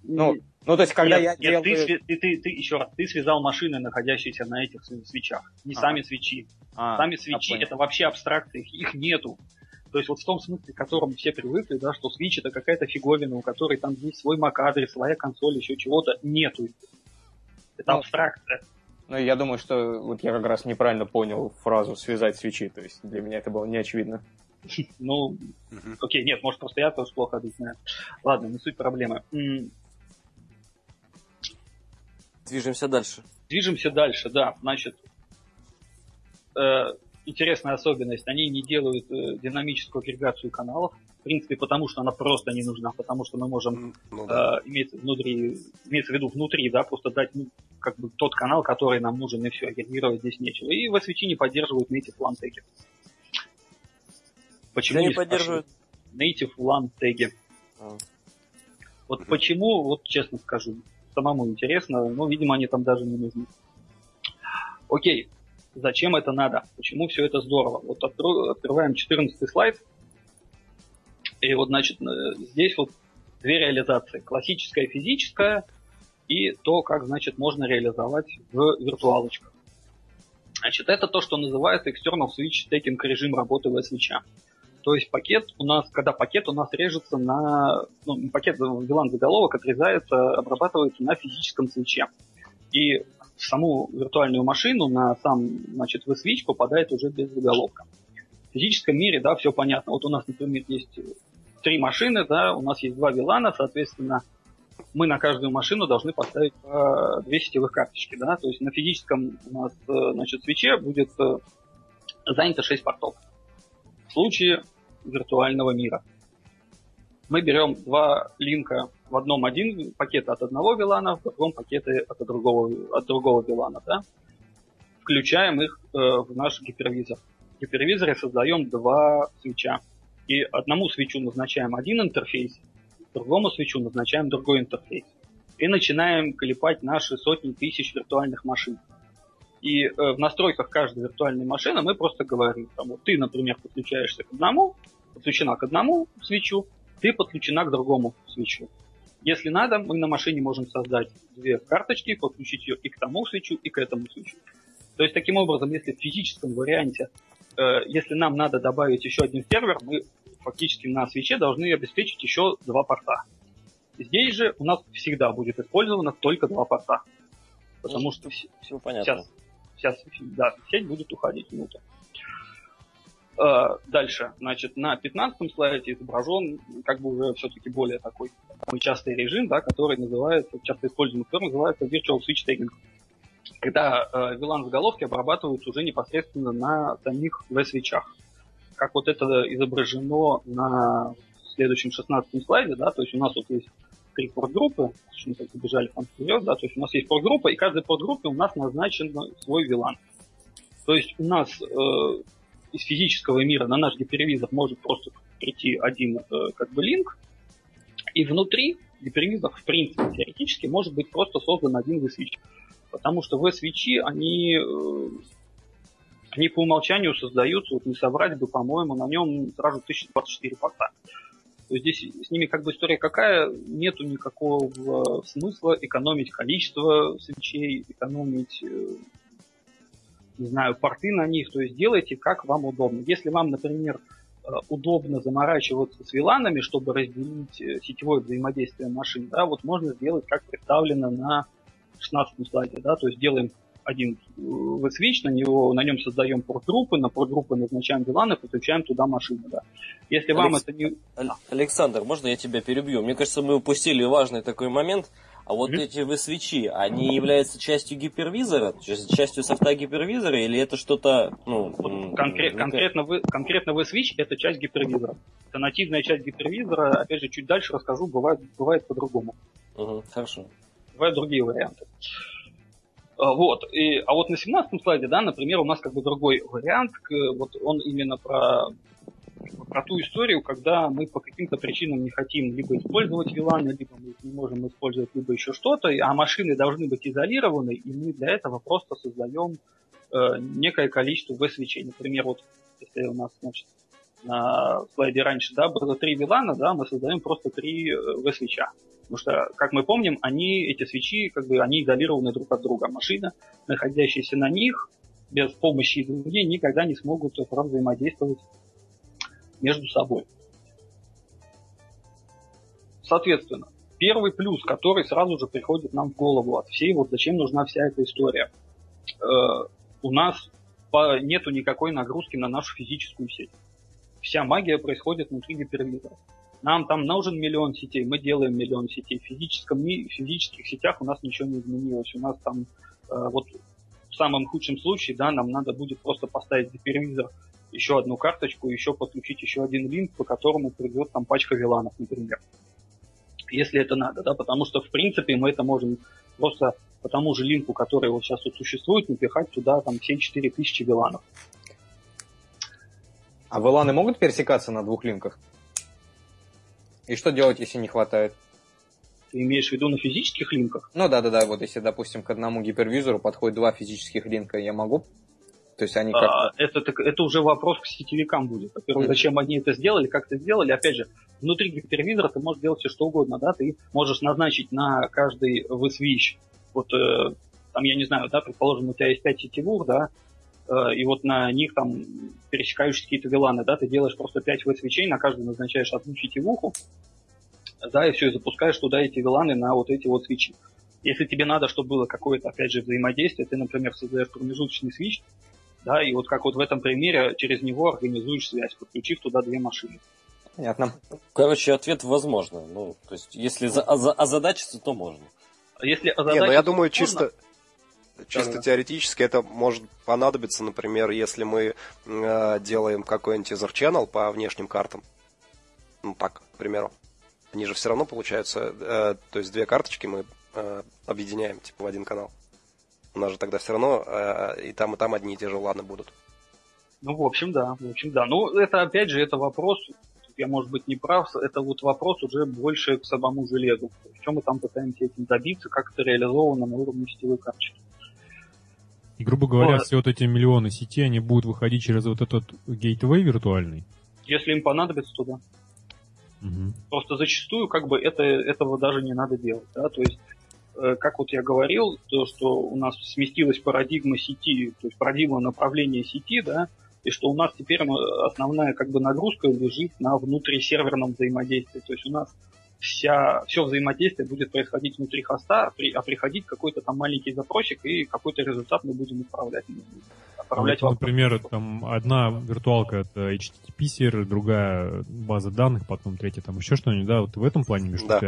G: Ну, ну, то есть, когда нет, я нет, делаю... ты, ты, ты, ты, еще раз, ты связал машины, находящиеся на этих свечах, не а. сами свечи. А, сами свечи это вообще абстракции, их нету. То есть вот в том смысле, к которому все привыкли, да, что свич это какая-то фиговина, у которой там есть свой MAC-адрес, своя консоль, еще чего-то, нету. Это ну, абстракция.
D: Ну, я думаю, что вот я как раз неправильно понял фразу «связать свечи», то есть для меня это было не очевидно.
G: Ну, окей, нет, может просто я тоже плохо объясняю. Ладно, не суть проблемы.
B: Движемся дальше.
G: Движемся дальше, да. Значит, э, интересная особенность. Они не делают э, динамическую агрегацию каналов. В принципе, потому что она просто не нужна, потому что мы можем ну, да. э, иметь внутри, имеется в виду внутри, да, просто дать ну, как бы тот канал, который нам нужен, и все, агрегировать здесь нечего. И в SVT не поддерживают native LAN теги.
B: Почему не поддерживают?
G: Native LAN теги. А. Вот угу. почему, вот честно скажу, самому интересно, но, видимо, они там даже не нужны. Окей, зачем это надо? Почему все это здорово? Вот открываем 14 слайд. И вот, значит, э, здесь вот две реализации. Классическая физическая и то, как, значит, можно реализовать в виртуалочках. Значит, это то, что называется external switch taking режим работы свеча. То есть пакет у нас, когда пакет у нас режется на, ну, пакет VLAN заголовок отрезается, обрабатывается на физическом свече. И в саму виртуальную машину на сам, значит, V-switch попадает уже без заголовка. В физическом мире, да, все понятно. Вот у нас, например, есть три машины, да, у нас есть два VLAN, соответственно, мы на каждую машину должны поставить по две сетевых карточки, да, то есть на физическом у нас, э, значит, свече будет э, занято 6 портов. В случае виртуального мира мы берем два линка в одном один пакет от одного вилана, в другом пакеты от другого, от другого вилана, да, включаем их э, в наш гипервизор. В гипервизоре создаем два свеча. И одному свечу назначаем один интерфейс, другому свечу назначаем другой интерфейс. И начинаем клепать наши сотни тысяч виртуальных машин. И э, в настройках каждой виртуальной машины мы просто говорим, там, вот ты, например, подключаешься к одному, подключена к одному свечу, ты подключена к другому свечу. Если надо, мы на машине можем создать две карточки, подключить ее и к тому свечу, и к этому свечу. То есть, таким образом, если в физическом варианте, э, если нам надо добавить еще один сервер, мы фактически на свече должны обеспечить еще два порта. Здесь же у нас всегда будет использовано только два порта. Потому ну, что все понятно. Сейчас, сейчас да, сеть будет уходить внутрь. Э, дальше, значит, на 15 слайде изображен как бы уже все-таки более такой самый частый режим, да, который называется, часто используемый, который называется Virtual Switch Tagging. Когда э, VLAN заголовки обрабатываются уже непосредственно на самих V-свечах. Как вот это изображено на следующем 16 слайде, да, то есть у нас вот есть три подгруппы, мы так побежали там вперед, да, то есть у нас есть подгруппа, и каждой подгруппе у нас назначен свой VLAN. То есть у нас э, из физического мира на наш гипервизор может просто прийти один э, как бы линк, и внутри гипервизор, в принципе, теоретически, может быть просто создан один V-switch. Потому что V-свечи, они, э, они по умолчанию создаются, вот не соврать бы, по-моему, на нем сразу 1024 порта. То есть здесь с ними как бы история какая, нету никакого смысла экономить количество свечей, экономить э, не знаю, порты на них, то есть делайте как вам удобно. Если вам, например, э, удобно заморачиваться с виланами, чтобы разделить э, сетевое взаимодействие машин, да, вот можно сделать, как представлено на 16 слайде, да, то есть делаем один V-switch, на, него, на нем создаем порт-группы, на порт-группы назначаем виланы, подключаем туда машины, да. Если Алекс... вам это не...
B: Александр, можно я тебя перебью? Мне кажется, мы упустили важный такой момент – а вот mm-hmm. эти V-свечи, они являются частью гипервизора, частью софта гипервизора, или это что-то, ну...
G: Конкрет, ну, конкретно, вы, конкретно V-switch это часть гипервизора. Это нативная часть гипервизора, опять же, чуть дальше расскажу, бывает, бывает по-другому.
B: Угу, хорошо.
G: Бывают другие варианты. А, вот. И, а вот на 17 слайде, да, например, у нас как бы другой вариант. Вот он именно про про ту историю, когда мы по каким-то причинам не хотим либо использовать виланы, либо мы не можем использовать либо еще что-то, а машины должны быть изолированы, и мы для этого просто создаем э, некое количество V-свечей. Например, вот если у нас значит, на слайде раньше да, было три вилана, да, мы создаем просто три V-свеча. Э, Потому что, как мы помним, они, эти свечи, как бы, они изолированы друг от друга. Машина, находящаяся на них, без помощи извне никогда не смогут взаимодействовать между собой. Соответственно, первый плюс, который сразу же приходит нам в голову от всей, вот зачем нужна вся эта история. Э, у нас по, нету никакой нагрузки на нашу физическую сеть. Вся магия происходит внутри гипервизора. Нам там нужен миллион сетей, мы делаем миллион сетей. В, физическом, в физических сетях у нас ничего не изменилось. У нас там э, вот в самом худшем случае, да, нам надо будет просто поставить гипервизор еще одну карточку, еще подключить еще один линк, по которому придет там пачка виланов, например. Если это надо, да, потому что, в принципе, мы это можем просто по тому же линку, который вот сейчас тут существует, напихать туда там 7-4 тысячи виланов.
D: А виланы могут пересекаться на двух линках? И что делать, если не хватает?
G: Ты имеешь в виду на физических линках?
D: Ну да, да, да. Вот если, допустим, к одному гипервизору подходит два физических линка, я могу то есть они как
G: а, это, это уже вопрос к сетевикам будет. Во-первых, зачем они это сделали, как это сделали. Опять же, внутри гипервизора ты можешь делать все что угодно, да, ты можешь назначить на каждый vSwitch, вот э, там, я не знаю, да, предположим, у тебя есть 5 сетевых, да, э, и вот на них там пересекающиеся какие-то виланы, да, ты делаешь просто 5 свечей, на каждый назначаешь одну сетевуху, да, и все, и запускаешь туда эти виланы на вот эти вот свечи. Если тебе надо, чтобы было какое-то, опять же, взаимодействие, ты, например, создаешь промежуточный свич, да, и вот как вот в этом примере через него организуешь связь, подключив туда две машины.
D: Понятно.
B: Короче, ответ возможно. Ну, то есть, если за, оза- озадачиться, то можно.
G: А Если
E: Не, ну
G: озадачиться,
E: я думаю,
G: можно,
E: чисто, чисто
G: Да-да.
E: теоретически это может понадобиться, например, если мы э, делаем какой-нибудь user channel по внешним картам. Ну, так, к примеру. Они же все равно получаются, э, то есть две карточки мы э, объединяем, типа, в один канал. У нас же тогда все равно э, и там, и там одни и те же ланы будут.
G: Ну, в общем, да, в общем, да. Ну, это, опять же, это вопрос, я, может быть, не прав, это вот вопрос уже больше к самому железу. В чем мы там пытаемся этим добиться, как это реализовано на уровне сетевой карточки.
A: И, грубо говоря,
G: Вот.
A: все вот эти миллионы сетей, они будут выходить через вот этот гейтвей виртуальный.
G: Если им понадобится, то да.
A: Мгм.
G: Просто зачастую как бы это, этого даже не надо делать. Да? То есть, как вот я говорил, то, что у нас сместилась парадигма сети, то есть парадигма направления сети, да, и что у нас теперь э, основная как бы нагрузка лежит на внутрисерверном взаимодействии. То есть у нас вся, все взаимодействие будет происходить внутри хоста, при- а приходить какой-то там маленький запросик, и какой-то результат мы будем отправлять. Отправлять
A: Вот, например, там одна виртуалка это HTTP сервер, другая база данных, потом третья там еще что-нибудь, да, вот в этом плане между
E: Да.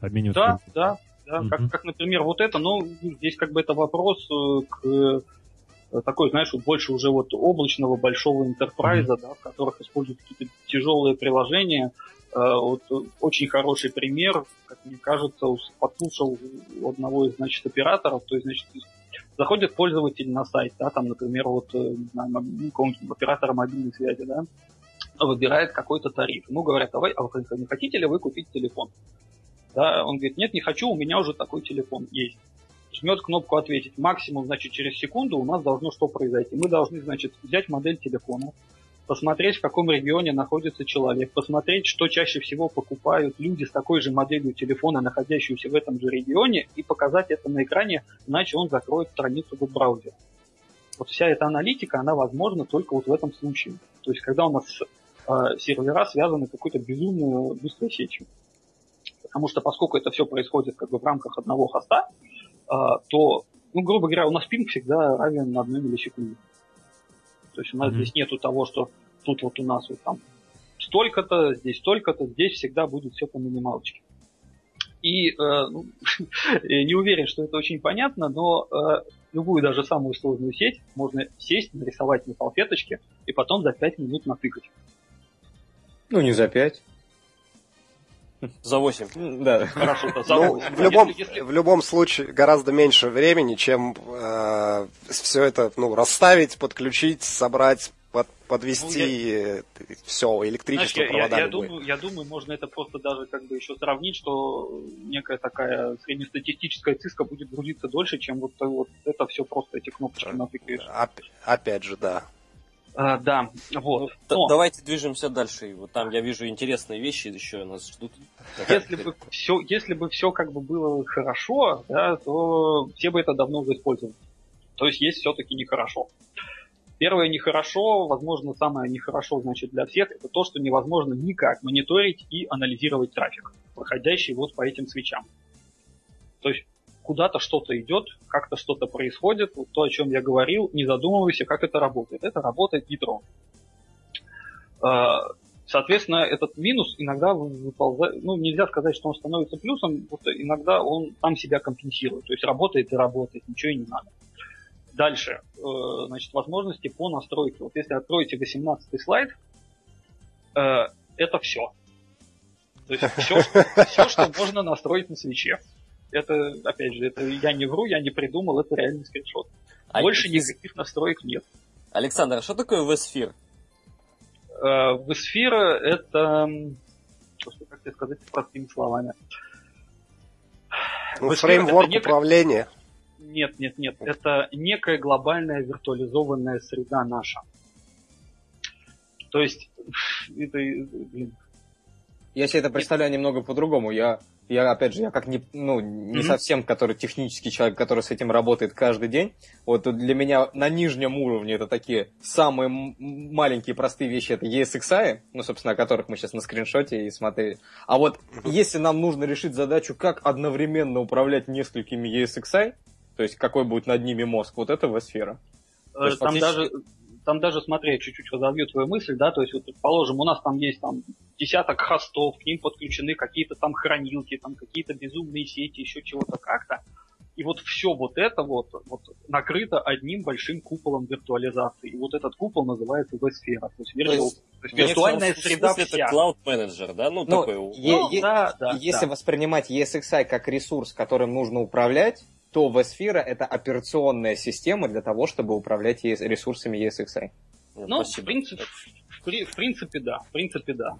A: обмениваться.
G: Да, да, да.
A: Мгм.
G: Как, как, например, вот это, но здесь как бы это вопрос э, к э, такой, знаешь, вот больше уже вот облачного большого интерпрайза, да, в которых используют какие-то тяжелые приложения. Э, Вот очень хороший пример, как мне кажется, послушал одного из, значит, операторов, то есть, значит, заходит пользователь на сайт, да, там, например, вот, не знаю, ну, какого-нибудь оператора мобильной связи, да, выбирает какой-то тариф. Ему говорят, давай, а вы не хотите ли вы купить телефон? Да, он говорит, нет, не хочу, у меня уже такой телефон есть. Жмет кнопку ответить. Максимум, значит, через секунду у нас должно что произойти. Мы должны, значит, взять модель телефона, посмотреть, в каком регионе находится человек, посмотреть, что чаще всего покупают люди с такой же моделью телефона, находящиеся в этом же регионе, и показать это на экране, иначе он закроет страницу веб-браузера. Вот вся эта аналитика, она возможна только вот в этом случае. То есть, когда у нас э, сервера связаны какой-то безумно быстрой сетью. Потому что поскольку это все происходит как бы в рамках одного хоста, э, то, ну, грубо говоря, у нас пинг всегда равен одной миллисекунде. То есть у нас
A: Мгм.
G: здесь нету того, что тут вот у нас вот там столько-то, здесь столько-то, здесь всегда будет все по минималочке. И э, ну, не уверен, что это очень понятно, но э, любую даже самую сложную сеть можно сесть, нарисовать на салфеточке и потом за 5 минут натыкать.
D: Ну, не за пять.
B: За 8.
D: М, Да.
G: Хорошо, за
E: Ну, в любом,
G: Если- если-
E: в любом случае гораздо меньше времени, чем все это ну, расставить, подключить, собрать, под- подвести все,
G: Знаешь,
E: электричество,
G: я, я-
E: провода
G: я
E: любые.
G: думаю, я думаю, можно это просто даже как бы еще сравнить, что некая такая среднестатистическая циска будет грузиться дольше, чем вот, вот это все просто эти кнопочки натыкаешь.
E: Оп- опять же, да.
G: А, да, вот. Но
B: Давайте движемся дальше. И Вот там я вижу интересные вещи еще нас ждут.
G: если бы все, если бы все как бы было хорошо, да, то все бы это давно уже использовали. То есть есть все-таки нехорошо. Первое нехорошо, возможно, самое нехорошо, значит, для всех, это то, что невозможно никак мониторить и анализировать трафик, проходящий вот по этим свечам. То есть куда-то что-то идет, как-то что-то происходит, вот то, о чем я говорил, не задумывайся, как это работает. Это работает ядро. А, Соответственно, этот минус иногда выползает, ну, нельзя сказать, что он становится плюсом, вот иногда он сам себя компенсирует, то есть работает и работает, ничего и не надо. Дальше, э, значит, возможности по настройке. Вот если откроете 18 слайд, э, это все. То есть все, все, что можно настроить на свече. Это, опять же, это я не вру, я не придумал, это реальный скриншот.
B: А
G: Больше
B: из-
G: никаких настроек нет.
B: Александр, а что такое весфир?
G: Э, Весфира это, м, просто как тебе сказать простыми словами.
E: Ну, фреймворк
G: это некая-
E: управления.
G: Нет, нет, нет. Это некая глобальная виртуализованная среда наша. То есть, это, блин,
D: Я себе это представляю немного по-другому. Я, я, опять же, я как не, ну, не
G: Мгм.
D: совсем который технический человек, который с этим работает каждый день. Вот для меня на нижнем уровне это такие самые маленькие простые вещи, это ESXi, ну, собственно, о которых мы сейчас на скриншоте и смотрели. А вот если нам нужно решить задачу, как одновременно управлять несколькими ESXi, то есть какой будет над ними мозг, вот это V-сфера. То
G: Э, Там
D: фактически-
G: даже, там даже, смотри, я чуть-чуть разовью твою мысль, да, то есть, вот, предположим, у нас там есть там десяток хостов, к ним подключены какие-то там хранилки, там какие-то безумные сети, еще чего-то как-то. И вот все вот это вот, вот накрыто одним большим куполом виртуализации. И вот этот купол называется V-сфера. То есть, то есть виртуальная среда вся.
B: это cloud менеджер, да? Ну,
D: Ну,
B: такой.
D: е-
G: Ну,
D: е-
G: да, да,
D: Если
G: да.
D: воспринимать ESXi как ресурс, которым нужно управлять, то V-сфера это операционная система для того, чтобы управлять ES ресурсами ESXi.
B: Нет,
G: Ну, в принципе, в, при- в принципе, да. В принципе, да.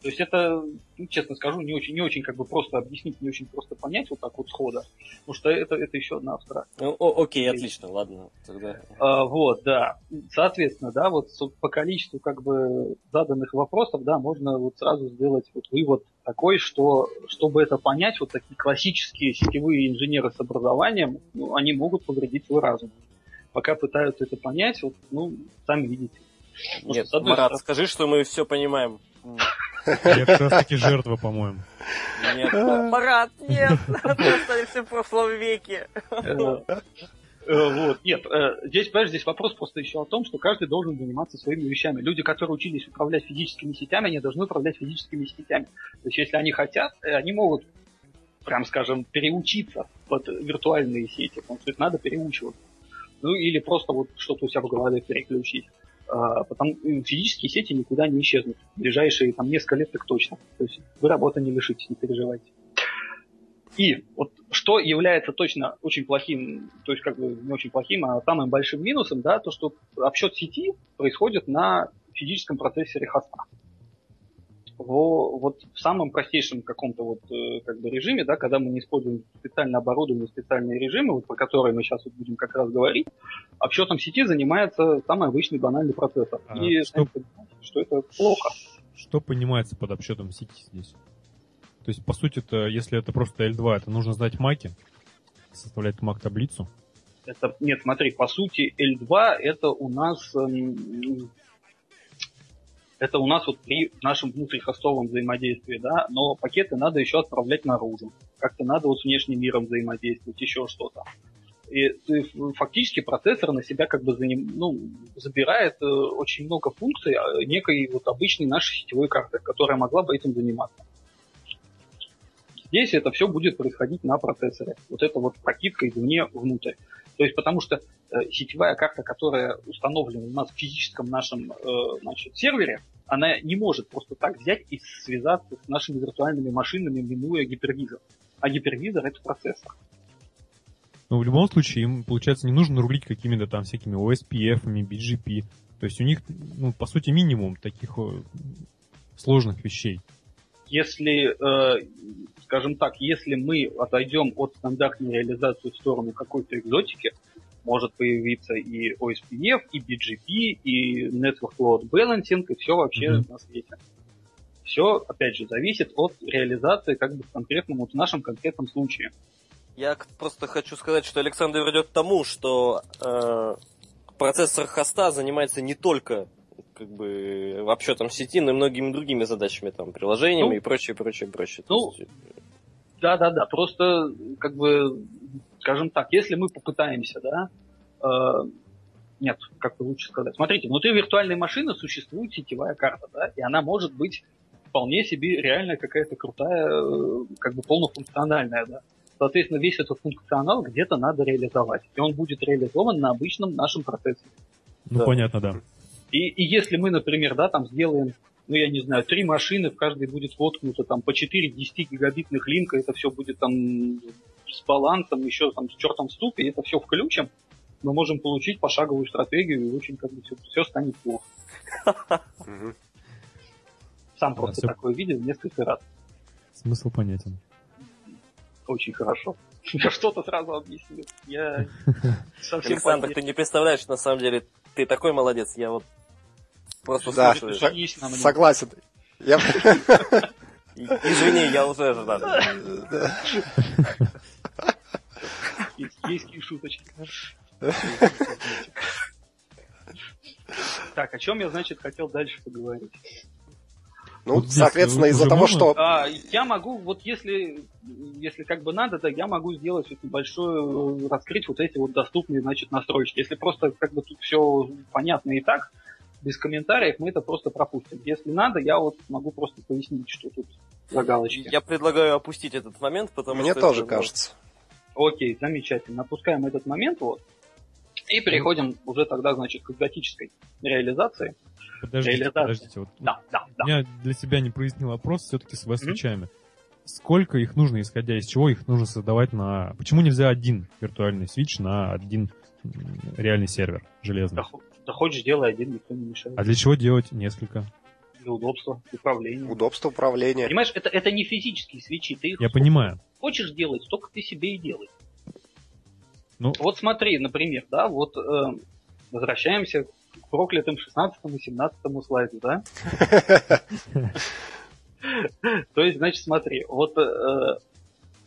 G: То есть это, ну, честно скажу, не очень, не очень как бы просто объяснить, не очень просто понять вот так вот схода, потому что это, это еще одна абстракция.
B: Ну, о- окей, отлично, ладно. Тогда.
G: А, вот, да. Соответственно, да, вот по количеству как бы заданных вопросов, да, можно вот сразу сделать вот вывод такой, что чтобы это понять, вот такие классические сетевые инженеры с образованием, ну, они могут повредить свой разум. Пока пытаются это понять, вот, ну, сами видите.
B: Нет, Марат,
G: стороны-
B: скажи, что мы все понимаем.
A: Я как раз таки жертва, по-моему.
B: Нет, Марат, нет, мы остаемся в прошлом веке.
G: Э, э, Вот, нет, э, здесь, понимаешь, здесь вопрос просто еще о том, что каждый должен заниматься своими вещами. Люди, которые учились управлять физическими сетями, они должны управлять физическими сетями. То есть, если они хотят, они могут, прям скажем, переучиться под виртуальные сети, потому что это надо переучиваться. Ну, или просто вот что-то у себя в голове переключить. А, Потому физические сети никуда не исчезнут. В ближайшие там несколько лет так точно. То есть вы работы не лишитесь, не переживайте. И вот что является точно очень плохим, то есть как бы не очень плохим, а самым большим минусом, да, то, что обсчет сети происходит на физическом процессоре хоста. Во, вот в самом простейшем каком-то вот э, как бы режиме, да, когда мы не используем специально оборудованные специальные режимы, вот про которые мы сейчас вот будем как раз говорить, обсчетом сети занимается самый обычный банальный процессор.
A: А
G: И
A: что-
G: понимаете, что это плохо.
A: Что понимается под обсчетом сети здесь? То есть, по сути, это, если это просто L2, это нужно знать маки, составлять мак-таблицу.
G: Это, нет, смотри, по сути, L2 это у нас эм, это у нас вот при нашем внутрихостовом взаимодействии, да, но пакеты надо еще отправлять наружу. Как-то надо вот с внешним миром взаимодействовать, еще что-то. И фактически процессор на себя как бы заним- ну, забирает э, очень много функций э, некой вот обычной нашей сетевой карты, которая могла бы этим заниматься. Здесь это все будет происходить на процессоре. Вот это вот прокидка извне внутрь. То есть потому что э, сетевая карта, которая установлена у нас в физическом нашем э, значит, сервере, она не может просто так взять и связаться с нашими виртуальными машинами, минуя гипервизор. А гипервизор это процессор.
A: Но в любом случае им, получается, не нужно рулить какими-то там всякими OSPF, BGP. То есть у них, ну, по сути, минимум таких э, сложных вещей.
G: Если, э, скажем так, если мы отойдем от стандартной реализации в сторону какой-то экзотики, может появиться и OSPF, и BGP, и Network Load Balancing, и все вообще
A: Мгм.
G: на свете. Все, опять же, зависит от реализации как бы в конкретном, вот в нашем конкретном случае.
B: Я просто хочу сказать, что Александр ведет к тому, что э, процессор хоста занимается не только как бы обсчетом сети, но и многими другими задачами, там, приложениями
G: Ну,
B: и прочее, прочее, прочее.
G: Ну,
B: есть,
G: Да-да-да, просто, как бы, скажем так, если мы попытаемся, да, э, нет, как бы лучше сказать. Смотрите, внутри виртуальной машины существует сетевая карта, да, и она может быть вполне себе реально какая-то крутая, э, как бы полнофункциональная, да. Соответственно, весь этот функционал где-то надо реализовать, и он будет реализован на обычном нашем процессоре.
A: Ну,
B: Да.
A: понятно, да.
G: И, и если мы, например, да, там сделаем, ну, я не знаю, три машины, в каждой будет воткнуто там по 4 10 гигабитных линка, это все будет там с балансом, еще там с чертом в ступе, это все включим, мы можем получить пошаговую стратегию, и очень как бы все, станет плохо. Сам просто такое видел несколько раз.
A: Смысл понятен.
G: Очень хорошо. Я что-то сразу объяснил. Я совсем
B: Александр, ты не представляешь, на самом деле, ты такой молодец, я вот просто
E: Да,
G: Женись мне.
E: Согласен. Я,
B: Извини, я уже ждал.
G: Есть шуточки. Так, о чем я, значит, хотел дальше поговорить?
E: Ну,
A: Вот здесь
E: соответственно, из-за того,
A: можно?
E: что...
G: А, я могу, вот если, если как бы надо, да, я могу сделать вот небольшой, э, раскрыть вот эти вот доступные, значит, настройки. Если просто как бы тут все понятно и так, без комментариев мы это просто пропустим. Если надо, я вот могу просто пояснить, что тут за галочки.
B: Я предлагаю опустить этот момент, потому
E: Мне
B: что...
E: тоже
B: это,
E: кажется.
G: Окей, замечательно. Опускаем этот момент вот. И переходим уже тогда, значит, к экзотической реализации.
A: Подождите,
G: Реализация.
A: подождите. Вот
G: Да, да, да.
A: Я для себя не прояснил вопрос все-таки с свечами. Сколько их нужно, исходя из чего их нужно создавать на... Почему нельзя один виртуальный свич на один реальный сервер железный?
G: Да, хо- да хочешь, делай один, никто не мешает.
A: А для чего делать несколько?
G: Для удобства, управления.
E: Удобство управления.
G: Понимаешь, это, это не физические свечи. Ты их
A: Я понимаю.
G: хочешь делать, столько ты себе и делай.
A: Ну,
G: Вот смотри, например, да, вот э, возвращаемся к проклятым 16 и 17 слайду, да? То есть, значит, смотри, вот э,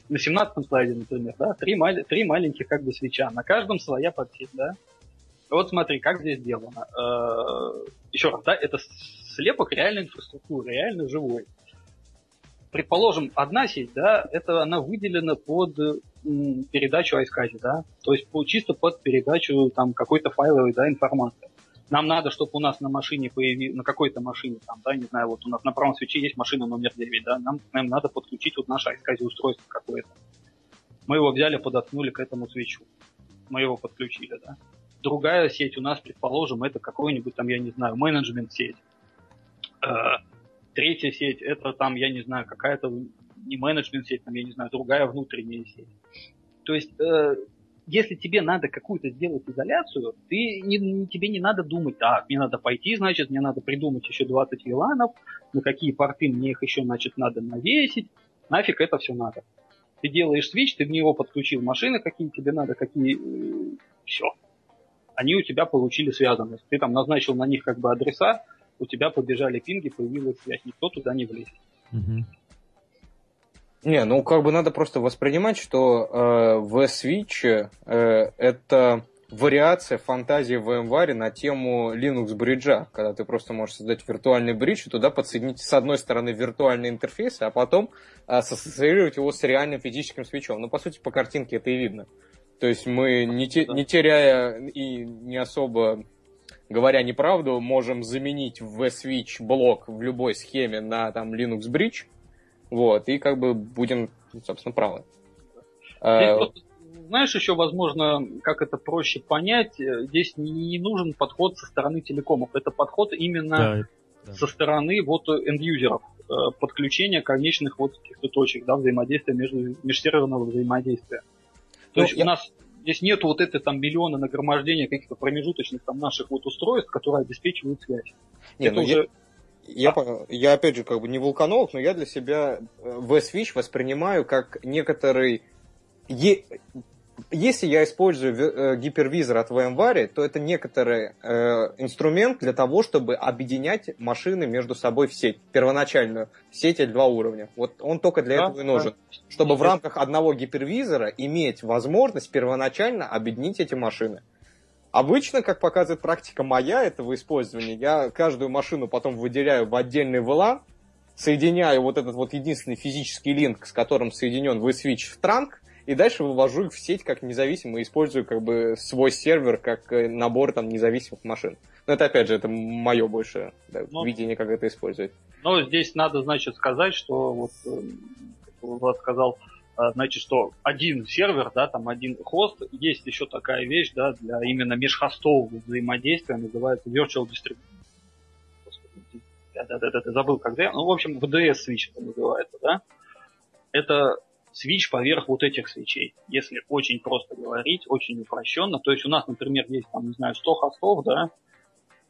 G: на 17 слайде, например, да, три, мали- три маленьких как бы свеча, на каждом своя подсеть, да? Вот смотри, как здесь сделано. Э, еще раз, да, это слепок реальной инфраструктуры, реально живой. Предположим, одна сеть, да, это она выделена под передачу iSCSI, да, то есть чисто под передачу там какой-то файловой, да, информации. Нам надо, чтобы у нас на машине появилось, на какой-то машине, там, да, не знаю, вот у нас на правом свече есть машина номер 9, да, нам, нам надо подключить вот наше iSCSI устройство какое-то. Мы его взяли, подоткнули к этому свечу. Мы его подключили, да. Другая сеть у нас, предположим, это какой-нибудь там, я не знаю, менеджмент сеть. Э, Третья сеть это там, я не знаю, какая-то не менеджмент сеть, там, я не знаю, другая внутренняя сеть. То есть, э, если тебе надо какую-то сделать изоляцию, ты тебе не надо думать, так, мне надо пойти, значит, мне надо придумать еще 20 виланов, на какие порты мне их еще, значит, надо навесить. Нафиг это все надо. Ты делаешь свич, ты в него подключил машины, какие тебе надо, какие... все. Они у тебя получили связанность. Ты там назначил на них как бы адреса, у тебя побежали пинги, появилась связь. Никто туда не влезет.
A: мгм.
D: Не, ну как бы надо просто воспринимать, что э, V-Switch э, это вариация фантазии в VMware на тему Linux бриджа, когда ты просто можешь создать виртуальный бридж и туда подсоединить с одной стороны виртуальный интерфейс, а потом э, сассоциировать его с реальным физическим свечом. Ну, по сути, по картинке это и видно. То есть мы, не, те- не теряя и не особо говоря неправду, можем заменить V-Switch блок в любой схеме на там Linux Bridge, вот, и как бы будем, собственно, правы.
G: Здесь
D: Э,
G: знаешь, еще, возможно, как это проще понять, э, здесь не нужен подход со стороны телекомов. Это подход именно
A: Да, да.
G: со стороны вот энд-юзеров, подключения конечных вот каких-то точек, да, взаимодействия между межсерверного взаимодействия. То
D: Ну,
G: есть
D: я-
G: у нас здесь нету вот этой там миллиона нагромождения каких-то промежуточных там наших вот устройств, которые обеспечивают связь.
D: не,
G: это
D: ну,
G: уже
D: Я, понял. я опять же как бы не вулканолог, но я для себя э, V-Switch воспринимаю как некоторый... Е- Если я использую э, гипервизор от VMware, то это некоторый э, инструмент для того, чтобы объединять машины между собой в сеть, первоначальную сеть L2 уровня. Вот он только для
G: Да,
D: этого и нужен. Чтобы в рамках одного гипервизора иметь возможность первоначально объединить эти машины. Обычно, как показывает практика моя этого использования, я каждую машину потом выделяю в отдельный VLAN, соединяю вот этот вот единственный физический линк, с которым соединен V-Switch в транк, и дальше вывожу их в сеть как независимо, использую как бы свой сервер как э, набор там независимых машин. Но это опять же, это мое больше да,
G: Ну.
D: видение, как это использовать.
G: Но здесь надо, значит, сказать, что вот, э, как Влад сказал, э, значит, что один сервер, да, там один хост, есть еще такая вещь, да, для именно межхостового взаимодействия, называется Virtual Distribution. Да, да, да, да, забыл, когда. Ну, в общем, VDS switch это называется, да. Это свич поверх вот этих свечей. Если очень просто говорить, очень упрощенно. То есть у нас, например, есть там, не знаю, 100 хостов, да,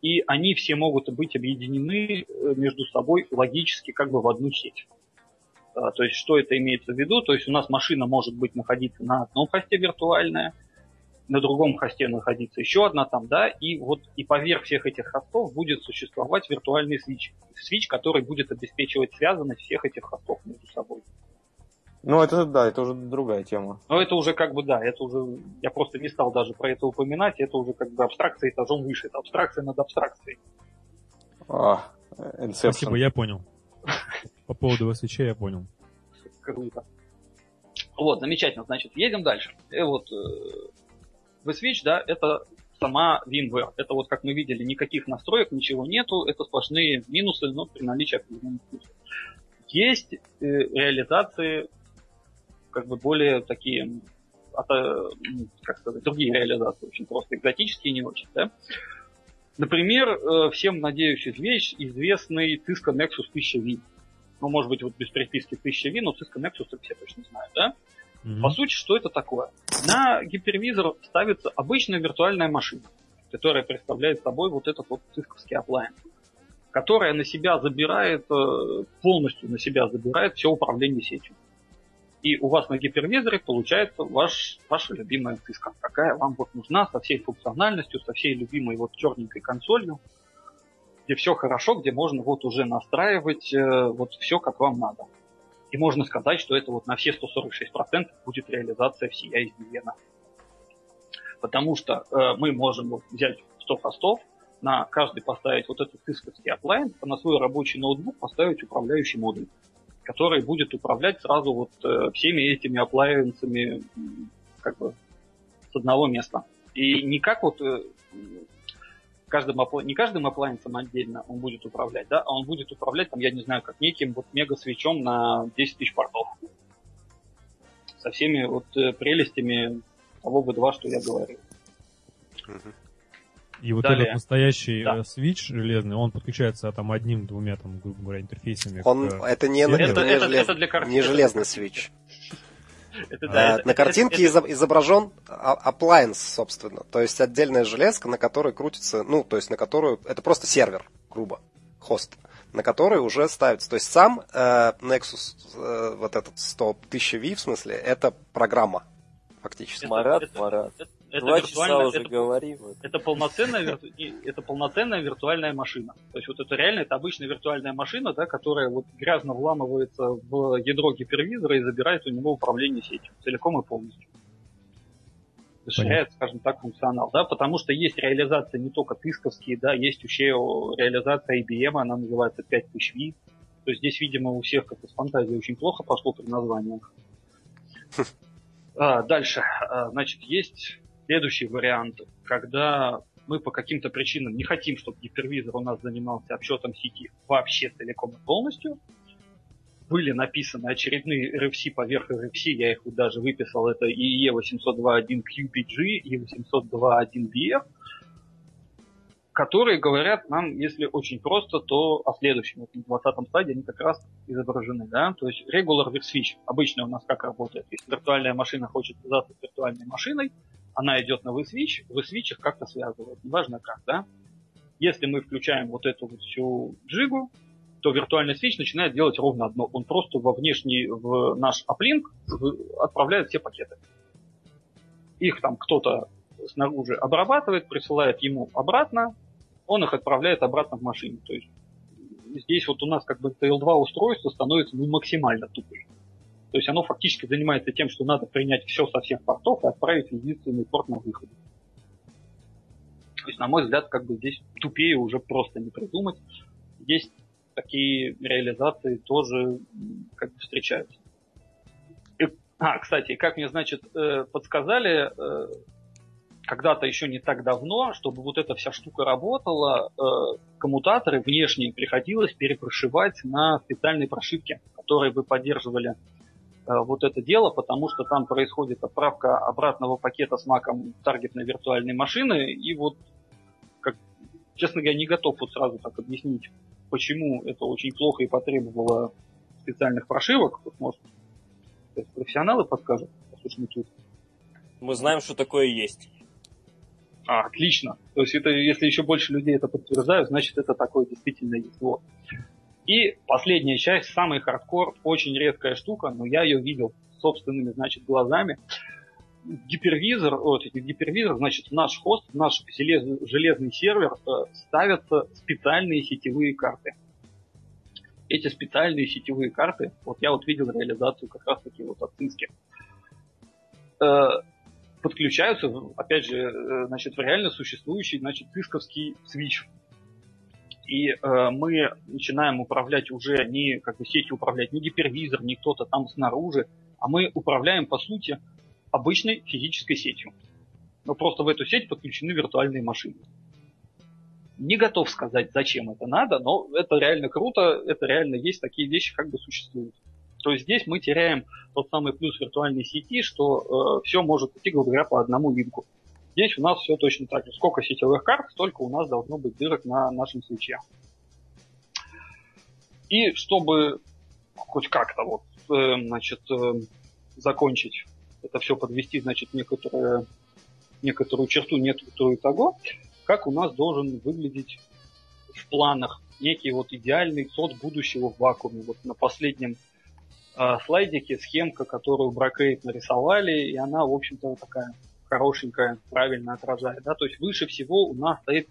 G: и они все могут быть объединены э, между собой логически как бы в одну сеть. А, То есть что это имеется в виду? То есть у нас машина может быть находиться на одном хосте виртуальная, на другом хосте находиться еще одна там, да, и вот и поверх всех этих хостов будет существовать виртуальный свич. Свич, который будет обеспечивать связанность всех этих хостов между собой.
D: Ну, это да, это уже другая тема.
G: Но это уже как бы, да, это уже, я просто не стал даже про это упоминать, это уже как бы абстракция этажом выше, это абстракция над абстракцией.
D: А, Inception.
A: Спасибо, я понял. По поводу свечей я понял.
G: Круто. Вот, замечательно, значит, едем дальше. И вот э, vSwitch, да, это сама VMware. Это вот, как мы видели, никаких настроек, ничего нету, это сплошные минусы, но при наличии определенных плюсов. Есть э, реализации как бы более такие, как сказать, другие реализации, очень просто экзотические, не очень, да. Например, э, всем, надеюсь, вещь известный Cisco Nexus 1000V. Ну, может быть, вот без приписки 1000V, но Cisco Nexus все точно знают, да? Mm-hmm. По сути, что это такое? На гипервизор ставится обычная виртуальная машина, которая представляет собой вот этот вот цисковский appliance, которая на себя забирает, э, полностью на себя забирает все управление сетью. И у вас на гипервизоре получается ваш, ваша любимая циска, какая вам вот нужна, со всей функциональностью, со всей любимой вот черненькой консолью, где все хорошо, где можно вот уже настраивать э, вот все, как вам надо. И можно сказать, что это вот на все 146% будет реализация всей ISDN. Потому что э, мы можем вот взять 100 хостов, на каждый поставить вот этот цисковский оплайн, а на свой рабочий ноутбук поставить управляющий модуль который будет управлять сразу вот э, всеми этими аплайенсами как бы с одного места. И не как вот э, каждым, не каждым аплайенсом отдельно он будет управлять, да, а он будет управлять, там, я не знаю, как неким вот мега-свечом на 10 тысяч портов. Со всеми вот э, прелестями того V2, что я говорил.
A: И вот Далее. этот настоящий да. свич железный, он подключается там одним-двумя, там, грубо говоря, интерфейсами.
E: Он, к... это не, это, это, не, это, желез... это для картинки. не железный свич. Это, а, это, на картинке это, изображен appliance, собственно. То есть отдельная железка, на которой крутится, ну, то есть на которую... Это просто сервер, грубо, хост, на который уже ставится. То есть сам э, Nexus, э, вот этот 100 тысяч V, в смысле, это программа, фактически.
B: Марат, Марат. Это, это Два часа уже это, говорим.
G: Это полноценная, это полноценная виртуальная машина. То есть вот это реально, это обычная виртуальная машина, да, которая вот грязно вламывается в ядро гипервизора и забирает у него управление сетью целиком и полностью. Расширяет, скажем так, функционал, да, потому что есть реализация не только тысковские, да, есть еще реализация IBM, она называется 5000V. То есть здесь, видимо, у всех как-то с фантазией очень плохо пошло при названиях. А, дальше, а, значит, есть Следующий вариант, когда мы по каким-то причинам не хотим, чтобы гипервизор у нас занимался обсчетом сети вообще целиком и полностью, были написаны очередные RFC поверх RFC, я их даже выписал, это и E802.1QPG, и 802.1BF, которые говорят нам, если очень просто, то о следующем. На 20 стадии они как раз изображены. Да? То есть regular switch. Обычно у нас как работает? Если виртуальная машина хочет связаться с виртуальной машиной, она идет на vSwitch, vSwitch их как-то связывает, неважно как, да. Если мы включаем вот эту вот всю джигу, то виртуальный свич начинает делать ровно одно. Он просто во внешний, в наш аплинк отправляет все пакеты. Их там кто-то снаружи обрабатывает, присылает ему обратно, он их отправляет обратно в машину. То есть здесь вот у нас как бы TL2 устройство становится ну, максимально тупым. То есть оно фактически занимается тем, что надо принять все со всех портов и отправить единственный порт на выход. То есть, на мой взгляд, как бы здесь тупее уже просто не придумать. Есть такие реализации тоже как бы встречаются. И, а, кстати, как мне, значит, э, подсказали э, когда-то еще не так давно, чтобы вот эта вся штука работала, э, коммутаторы внешние приходилось перепрошивать на специальные прошивки, которые бы поддерживали вот это дело, потому что там происходит отправка обратного пакета с маком таргетной виртуальной машины, и вот, как, честно говоря, не готов вот сразу так объяснить, почему это очень плохо и потребовало специальных прошивок. Тут, может, профессионалы подскажут, тут.
B: Мы знаем, что такое есть.
G: А, отлично. То есть это, если еще больше людей это подтверждают, значит это такое действительно есть. Вот. И последняя часть, самый хардкор, очень редкая штука, но я ее видел собственными, значит, глазами. гипервизор, вот, гипервизор, значит, наш хост, наш железный, железный сервер э, ставятся специальные сетевые карты. Эти специальные сетевые карты, вот я вот видел реализацию как раз таки вот от Цински, э, подключаются, опять же, э, значит, в реально существующий, значит, цисковский свич. И э, мы начинаем управлять уже не как бы сетью управлять, не гипервизор, не кто-то там снаружи, а мы управляем, по сути, обычной физической сетью. Но просто в эту сеть подключены виртуальные машины. Не готов сказать, зачем это надо, но это реально круто, это реально есть, такие вещи как бы существуют. То есть здесь мы теряем тот самый плюс виртуальной сети, что э, все может идти, говоря, по одному линку. Здесь у нас все точно так же. Сколько сетевых карт, столько у нас должно быть дырок на нашем свече. И чтобы хоть как-то вот, э, значит, э, закончить это все подвести, значит, некоторую, некоторую черту, некоторую того, как у нас должен выглядеть в планах некий вот идеальный сот будущего в вакууме. Вот на последнем э, слайдике схемка, которую Бракейт нарисовали, и она, в общем-то, такая хорошенькая, правильно отражает. Да? То есть выше всего у нас стоит